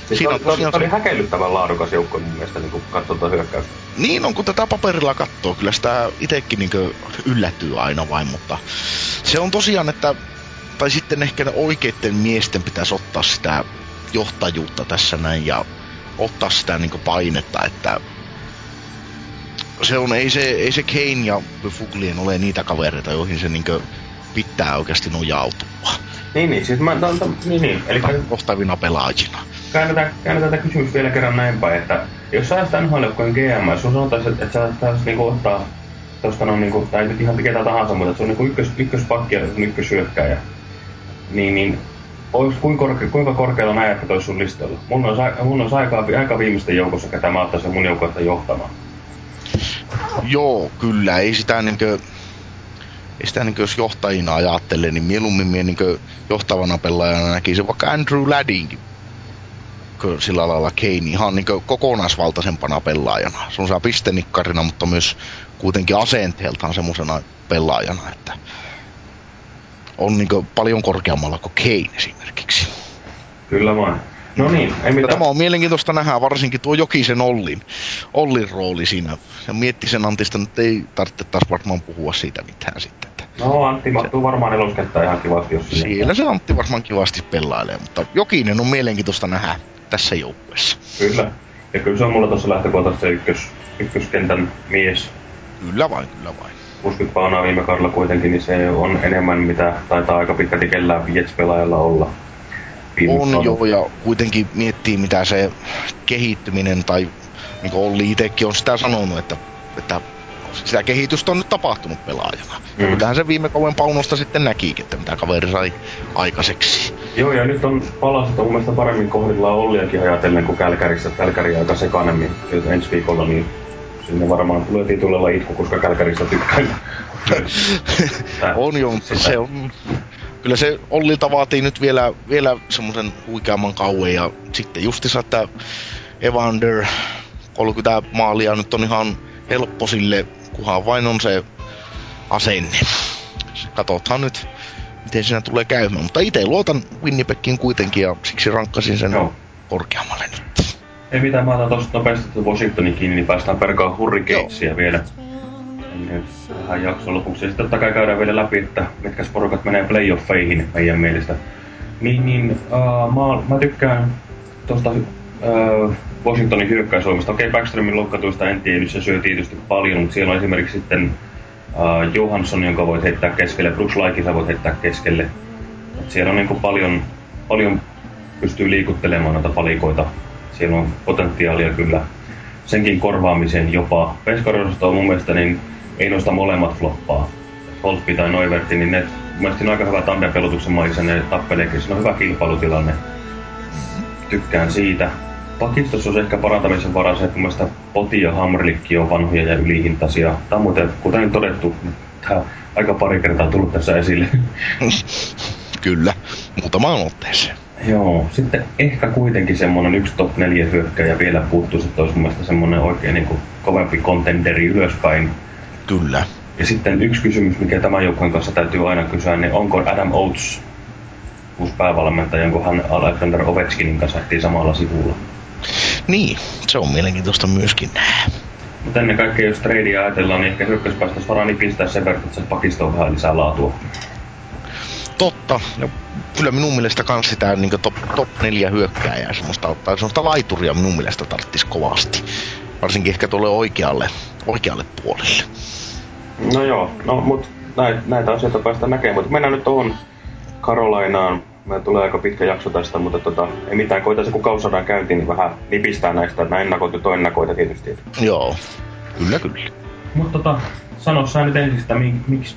Siis siinä on tosiaan oli, se... häkellyttävän laadukas joukko mun mielestä, niin kun katsotaan hyökkäystä. Niin on, kun tätä paperilla katsoo, kyllä sitä itsekin niin yllättyy aina vain, mutta se on tosiaan, että tai sitten ehkä ne oikeiden miesten pitäisi ottaa sitä johtajuutta tässä näin ja ottaa sitä niin painetta, että se on, ei se, ei se Kane ja Fuglien ole niitä kavereita, joihin se niin pitää oikeasti nojautua. Niin, niin, siis mä, ta, ta, niin, niin. Eli kohtavina pelaajina. Käännetään, käännetään tätä kysymys vielä kerran näin päin, että jos sä olisit nhl GM, sun sanotaan, että, että sä taisit niinku ottaa tosta no niinku, tai ihan ketä tahansa, mutta että se on niinku ykkös, ykköspakki ja sun ykkösyökkäjä. Niin, niin olis, kuinka, korke, kuinka korkealla mä että tois sun listalla? Mun olisi, mun olisi aika, aika viimeisten joukossa, ketä mä ottaisin mun joukkoita johtamaan. Joo, kyllä. Ei sitä niinkö ei sitä niin jos johtajina ajattelee, niin mieluummin minä niin johtavana pelaajana näkisin vaikka Andrew Laddinkin sillä lailla Kane ihan niin kokonaisvaltaisempana pelaajana. Se on saa pistenikkarina, mutta myös kuitenkin asenteeltaan semmoisena pelaajana, että on niin paljon korkeammalla kuin Kane esimerkiksi. Kyllä vaan. No niin, ei mitään. Tämä on mielenkiintoista nähdä, varsinkin tuo Jokisen Ollin, Ollin rooli siinä. Ja mietti sen Antista, nyt ei tarvitse taas varmaan puhua siitä mitään sitten. No Antti mahtuu varmaan neloskenttä ihan kivasti, jos sinne. Siellä se Antti varmaan kivasti pelailee, mutta Jokinen on mielenkiintoista nähdä tässä joukkueessa. Kyllä. Ja kyllä se on mulla tuossa lähtökohtaisesti se ykkös, ykköskentän mies. Kyllä vain, kyllä vain. 60 paunaa viime kaudella kuitenkin, niin se on enemmän mitä taitaa aika pitkälti kellään Jets-pelaajalla olla. On joo, ja kuitenkin miettii mitä se kehittyminen, tai niin kuin Olli itsekin on sitä sanonut, että, että sitä kehitystä on nyt tapahtunut pelaajana. Mm. Ja se viime kauan paunosta sitten näkikin, että mitä kaveri sai aikaiseksi. Joo, ja nyt on palasta mun mielestä paremmin kohdillaan Olliakin ajatellen kuin Kälkärissä. Kälkäri aika sekanemmin ensi viikolla, niin sinne varmaan tulee titulella itku, koska Kälkäristä tykkää. on jo, se on... Kyllä se Ollilta vaatii nyt vielä, vielä semmoisen huikeamman kauan ja sitten justissa, että Evander 30 maalia nyt on ihan helppo sille, kunhan vain on se asenne. Katsotaan nyt, miten siinä tulee käymään. Mutta itse luotan Winnipegin kuitenkin ja siksi rankkasin sen Joo. korkeammalle nyt. Ei mitään, mä otan tosta nopeasti Washingtonin kiinni, niin päästään perkaan Hurricanesia vielä tähän jakson lopuksi. Ja sitten totta kai käydään vielä läpi, että mitkä porukat menee playoffeihin meidän mielestä. Niin, niin uh, mä, mä tykkään tuosta uh, Washingtonin hyökkäysoimista. Okei, okay, Backstreamin loukkatuista en tiedä, se syö tietysti paljon, mutta siellä on esimerkiksi sitten uh, Johansson, jonka voit heittää keskelle, Bruce Laikin sä voit heittää keskelle. Siellä on niin kuin paljon, paljon pystyy liikuttelemaan noita palikoita. Siellä on potentiaalia kyllä senkin korvaamiseen jopa. Peskariosasto on mun mielestä niin ei noista molemmat floppaa. Holtby tai Noiverti, niin ne mielestäni aika hyvä tandem-pelutuksen maissa, ne tappeleekin. Siinä on hyvä kilpailutilanne. Tykkään siitä. Pakistossa olisi ehkä parantamisen varaa se, että mun mielestä Poti ja Hamrilikki on vanhoja ja ylihintaisia. Tämä on muuten, kuten todettu, tämä aika pari kertaa tullut tässä esille. Kyllä, muutamaan otteeseen. Joo, sitten ehkä kuitenkin semmonen yksi top 4 hyökkäjä vielä puuttuu, että olisi mun mielestä semmonen oikein niin kuin kovempi contenderi ylöspäin. Kyllä. Ja sitten yksi kysymys, mikä tämän joukkueen kanssa täytyy aina kysyä, niin onko Adam Oates uusi päävalmentaja, jonka hän Alexander Ovechkinin kanssa ehtii samalla sivulla? Niin, se on mielenkiintoista myöskin. Mutta ennen kaikkea, jos tradea ajatellaan, niin ehkä hyökkäyspäästä varaa niin pistää sen verran, että se pakisto vähän lisää laatua. Totta. Ja kyllä minun mielestä kans sitä niin top, top 4 hyökkääjää, semmoista, tai semmoista laituria minun mielestä tarttis kovasti. Varsinkin ehkä tuolle oikealle, oikealle puolelle. No joo, no mut näitä, näitä asioita päästään näkemään, mutta mennään nyt tuohon Karolainaan. Meillä tulee aika pitkä jakso tästä, mutta tota, ei mitään, koita se kun kausadaan käyntiin, niin vähän nipistää näistä, että ennakoit ja ennakoita tietysti. Joo, kyllä kyllä. Mutta tota, sano sä nyt ensin sitä,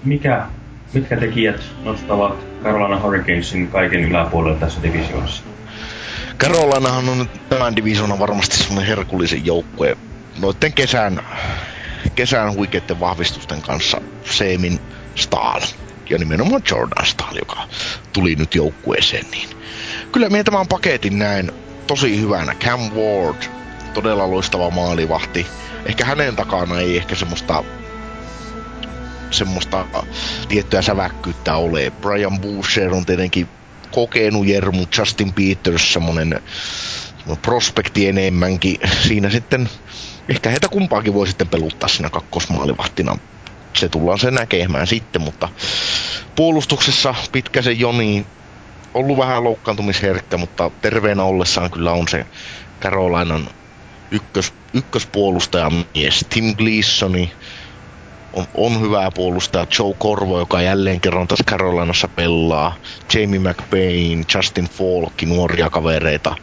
mikä, mitkä tekijät nostavat Carolina Hurricanesin kaiken yläpuolelle tässä divisioonassa? Carolinahan on nyt tämän divisioonan varmasti semmoinen herkullisen joukkue. Noitten kesän, kesän huikeiden vahvistusten kanssa Seemin Stahl ja nimenomaan Jordan Stahl, joka tuli nyt joukkueeseen, niin kyllä minä tämän paketin näin tosi hyvänä. Cam Ward, todella loistava maalivahti. Ehkä hänen takana ei ehkä semmoista semmoista tiettyä säväkkyyttä ole. Brian Boucher on tietenkin kokenut Jermu, Justin Peters semmonen prospekti enemmänkin. Siinä sitten ehkä heitä kumpaakin voi sitten peluttaa siinä kakkosmaalivahtina. Se tullaan se näkemään sitten, mutta puolustuksessa pitkä se Joni ollut vähän loukkaantumisherkkä, mutta terveenä ollessaan kyllä on se Carolinan ykkös, ykköspuolustaja mies. Tim Gleasoni, on, on hyvää puolustaja. Joe Corvo, joka jälleen kerran tässä Carolinassa pelaa. Jamie McBain, Justin Falk, nuoria kavereita.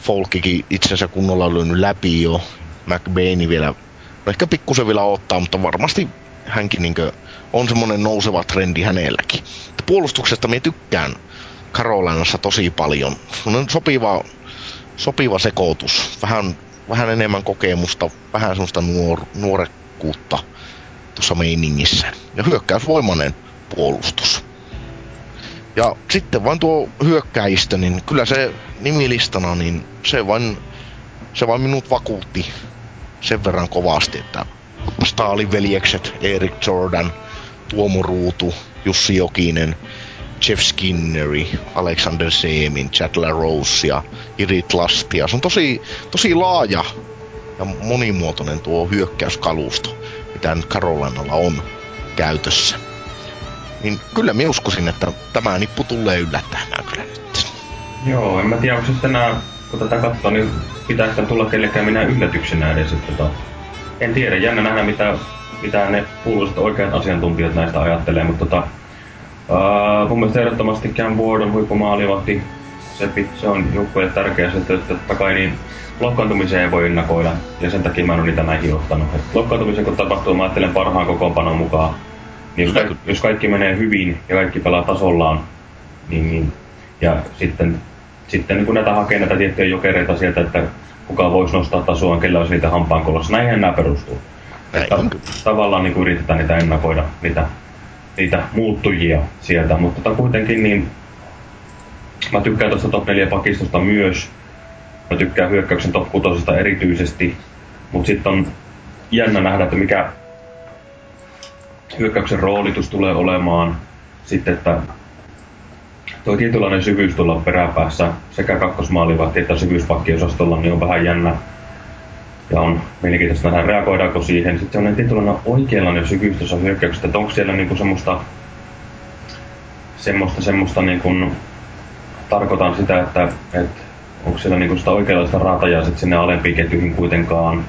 Falkikin itse asiassa kunnolla lyönyt läpi jo. McBaini vielä, no ehkä pikkusen vielä ottaa, mutta varmasti hänkin niinkö on semmonen nouseva trendi hänelläkin. Puolustuksesta me tykkään Carolinassa tosi paljon. Semmoinen sopiva, sopiva sekoitus. Vähän, vähän enemmän kokemusta, vähän semmoista nuor, nuorekkuutta tuossa meiningissä. Ja hyökkäysvoimainen puolustus. Ja sitten vain tuo hyökkäistä, niin kyllä se nimilistana, niin se vain, se vain minut vakuutti sen verran kovasti, että Stalin veljekset, Eric Jordan, Tuomo Ruutu, Jussi Jokinen, Jeff Skinneri, Alexander Seemin, Chad Rose ja Irit Lastia. Se on tosi, tosi laaja ja monimuotoinen tuo hyökkäyskalusto mitä nyt Carolinalla on käytössä. Niin kyllä minä uskoisin, että tämä nippu tulee yllättämään kyllä nyt. Joo, en mä tiedä, onko sitten enää, kun tätä katsoo, niin pitääkö tulla kellekään minä yllätyksenä edes. Että, tota, en tiedä, jännä nähdä mitä, mitä ne kuuluiset oikeat asiantuntijat näistä ajattelee, mutta tota, uh, mun mielestä ehdottomasti Cam Ward on huippumaalivahti. Se, se on joukkueelle tärkeä, että totta kai niin loukkaantumiseen ei voi ennakoida, ja sen takia mä en ole niitä näihin ottanut. Et loukkaantumisen kun tapahtuu, mä ajattelen parhaan kokoonpanon mukaan. Niin jos, kaikki, jos kaikki menee hyvin ja kaikki pelaa tasollaan, niin, niin ja sitten, sitten niin kun näitä hakee näitä tiettyjä jokereita sieltä, että kuka voisi nostaa tasoa, kellä olisi niitä hampaankolossa. Näinhän nämä perustuu. Että tavallaan niin kuin yritetään niitä ennakoida, niitä, niitä muuttujia sieltä, mutta tota kuitenkin niin mä tykkään tuosta top 4 pakistosta myös. Mä tykkään hyökkäyksen top 6 erityisesti, mutta sitten on jännä nähdä, että mikä hyökkäyksen roolitus tulee olemaan. Sitten, että tuo tietynlainen syvyys tuolla peräpäässä sekä kakkosmaalivahti että syvyyspakkiosastolla niin on vähän jännä. Ja on mielenkiintoista nähdä, reagoidaanko siihen. Sitten on tietynlainen oikeanlainen syvyys tuossa hyökkäyksessä, että onko siellä niinku semmoista, semmoista, semmoista niinku, tarkoitan sitä, että, että onko siellä niinku sitä oikeanlaista raatajaa sit sinne alempiin ketjuihin kuitenkaan.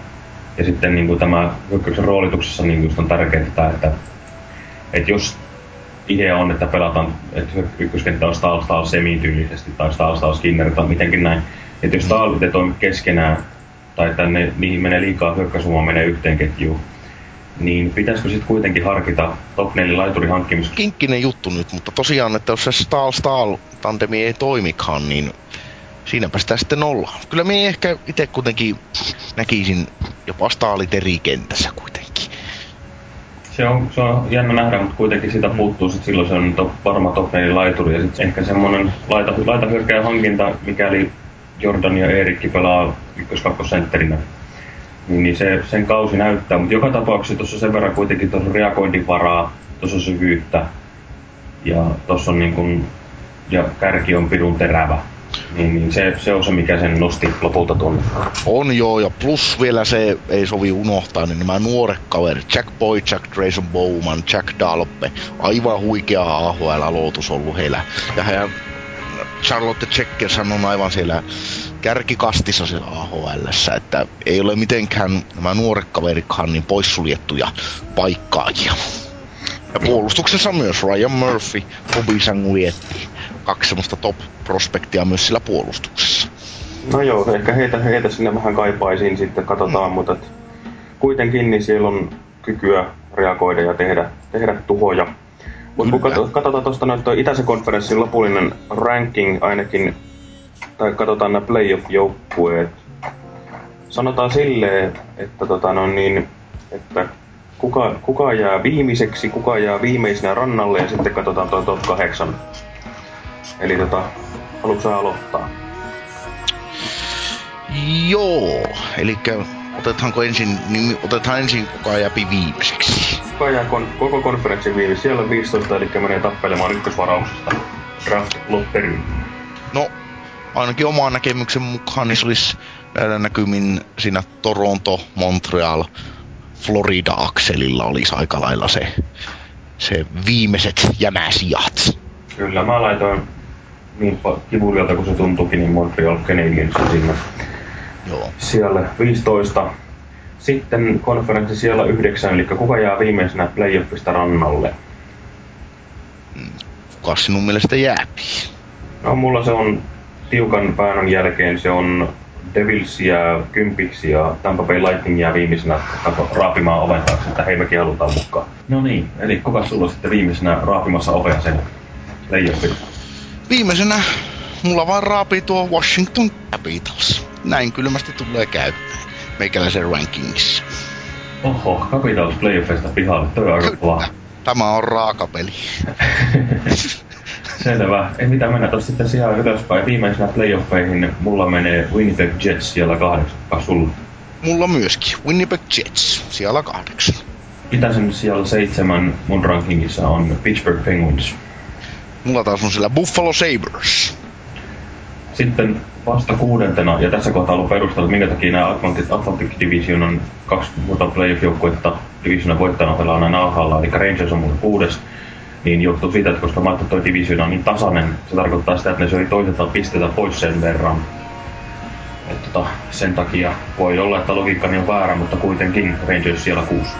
Ja sitten niinku tämä hyökkäyksen roolituksessa niinku on tärkeää, että, että jos idea on, että pelataan, että ykköskenttä on Stahl Stahl semityylisesti tai Stahl Stahl Skinner tai mitenkin näin. Että jos Stahlit ei toimi keskenään tai että ne, niihin menee liikaa hyökkäysvoimaa menee yhteen ketjuun, niin pitäisikö sitten kuitenkin harkita top 4 laiturin hankkimista? Kinkkinen juttu nyt, mutta tosiaan, että jos se Stahl Stahl tandemi ei toimikaan, niin siinäpä sitä sitten olla. Kyllä minä ehkä itse kuitenkin näkisin jopa Stahlit eri kentässä kuitenkin. Se on, se on jännä nähdä, mutta kuitenkin sitä puuttuu sit silloin se on top, varma top 4 laituri ja sitten ehkä semmonen laita, laita hankinta, mikäli Jordan ja Eerikki pelaa ykkös sentterinä niin, se, sen kausi näyttää, mutta joka tapauksessa tuossa sen verran kuitenkin tuossa reagointivaraa, tuossa syvyyttä ja tuossa on niin kun, ja kärki on pirun terävä. Niin, niin se, se on se, mikä sen nosti lopulta tuonne. On joo, ja plus vielä se ei sovi unohtaa, niin nämä nuoret kaverit, Jack Boy, Jack Grayson Bowman, Jack Dalpe, aivan huikea AHL-aloitus ollut heillä. Ja hän, Charlotte Checkers on aivan siellä kärkikastissa siellä AHL, että ei ole mitenkään nämä nuoret kaveritkaan niin poissuljettuja paikkaajia. Ja puolustuksessa myös Ryan Murphy, Bobby Sanguietti, kaksi semmoista top-prospektia myös sillä puolustuksessa. No joo, ehkä heitä, heitä sinne vähän kaipaisin sitten, katsotaan, mm. mutta kuitenkin niin siellä on kykyä reagoida ja tehdä, tehdä tuhoja. Mutta kun katsotaan, tuosta noin Itäisen konferenssin lopullinen ranking ainakin, tai katsotaan nämä playoff-joukkueet, sanotaan silleen, että, tota, no niin, että kuka, kuka jää viimeiseksi, kuka jää viimeisenä rannalle ja sitten katsotaan tuo top 8 Eli tota, haluatko aloittaa? Joo, eli otetaanko ensin, niin otetaan ensin kuka jää viimeiseksi. Kuka jää kon, koko konferenssin viimeiseksi? Siellä on 15, eli menee tappelemaan ykkösvarauksesta draft lotteriin. No, ainakin oman näkemyksen mukaan niin se olisi näillä näkymin siinä Toronto, Montreal, Florida-akselilla olisi aika lailla se, se viimeiset jämäsijat. Kyllä, mä laitoin niin kivulialta kuin se tuntuukin, niin Montreal Canadiens sinne Joo. siellä 15. Sitten konferenssi siellä 9, eli kuka jää viimeisenä playoffista rannalle? Kuka sinun mielestä jää? No mulla se on tiukan päännön jälkeen, se on Devils ja Kympiksi ja Tampa Bay Lightning jää viimeisenä raapimaan oven taakse, että hei mekin halutaan mukaan. No niin, eli kuka sulla sitten viimeisenä raapimassa oven sen playoffin? Viimeisenä mulla vaan raapii tuo Washington Capitals. Näin kylmästi tulee käymään meikäläisen rankingissa. Oho, Capitals playoffista pihalle, toi on aika Tämä on raaka peli. Selvä. Ei mitään mennä tossa sitten sijaan ylöspäin. Viimeisenä playoffeihin mulla menee Winnipeg Jets siellä kahdeksan. Sulla? Mulla myöskin. Winnipeg Jets siellä kahdeksan. Pitäisen siellä seitsemän mun rankingissa on Pittsburgh Penguins. Mulla taas on siellä Buffalo Sabres. Sitten vasta kuudentena, ja tässä kohtaa ollut perustella, minkä takia nämä Atlantic, Atlantic Division on kaksi muuta playoff-joukkuetta divisionan voittajana pelaa näin alhaalla, eli Rangers on mulla kuudes, niin johtuu siitä, että koska mä toi division on niin tasainen, se tarkoittaa sitä, että ne söi toiselta pisteitä pois sen verran. Et tota, sen takia voi olla, että logiikkani on väärä, mutta kuitenkin Rangers siellä kuusi.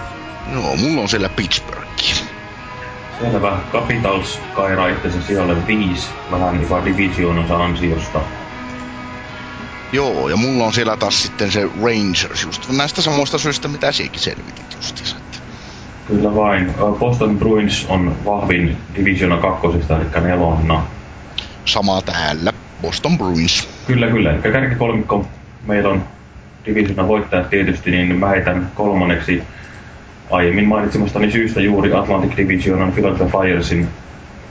No, mulla on siellä Pittsburgh. Selvä. Capitals kairaa itsensä sijalle 5 vähän jopa divisioonansa ansiosta. Joo, ja mulla on siellä taas sitten se Rangers just näistä samoista syistä, mitä siekin selvitit justiinsa. Kyllä vain. Boston Bruins on vahvin divisiona kakkosista, eli nelonna. Sama täällä. Boston Bruins. Kyllä, kyllä. Eli kärkikolmikko meillä on divisiona voittajat tietysti, niin mä heitän kolmanneksi aiemmin mainitsemastani syystä juuri Atlantic Divisionan Philadelphia Flyersin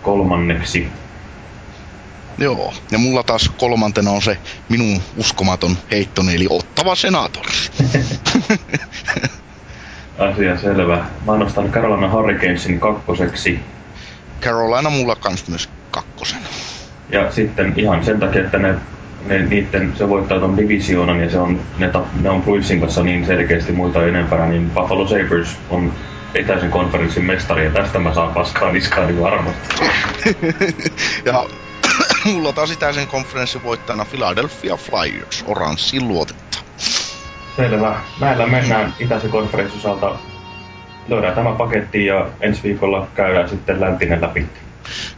kolmanneksi. Joo, ja mulla taas kolmantena on se minun uskomaton heittoni, eli Ottava Senators. Asia selvä. Mä nostan Carolina Hurricanesin kakkoseksi. Carolina mulla kans myös kakkosen. Ja sitten ihan sen takia, että ne, ne niitten, se voittaa ton divisioonan ja se on, ne, ne on Bruinsin kanssa niin selkeästi muita enempää, niin Buffalo Sabres on etäisen konferenssin mestari ja tästä mä saan paskaa niskaani varmasti. ja mulla taas itäisen konferenssin voittajana Philadelphia Flyers, oranssi luotetta. Selvä. Näillä mennään itäisen konferenssin osalta. Löydään tämä paketti ja ensi viikolla käydään sitten läntinen läpi.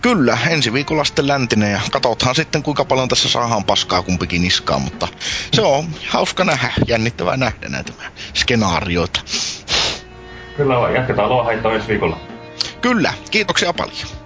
Kyllä, ensi viikolla sitten läntinen ja katsotaan sitten kuinka paljon tässä saadaan paskaa kumpikin niskaan, mutta se on hauska nähdä, jännittävää nähdä näitä skenaarioita. Kyllä, jatketaan luohaittoa ensi viikolla. Kyllä, kiitoksia paljon.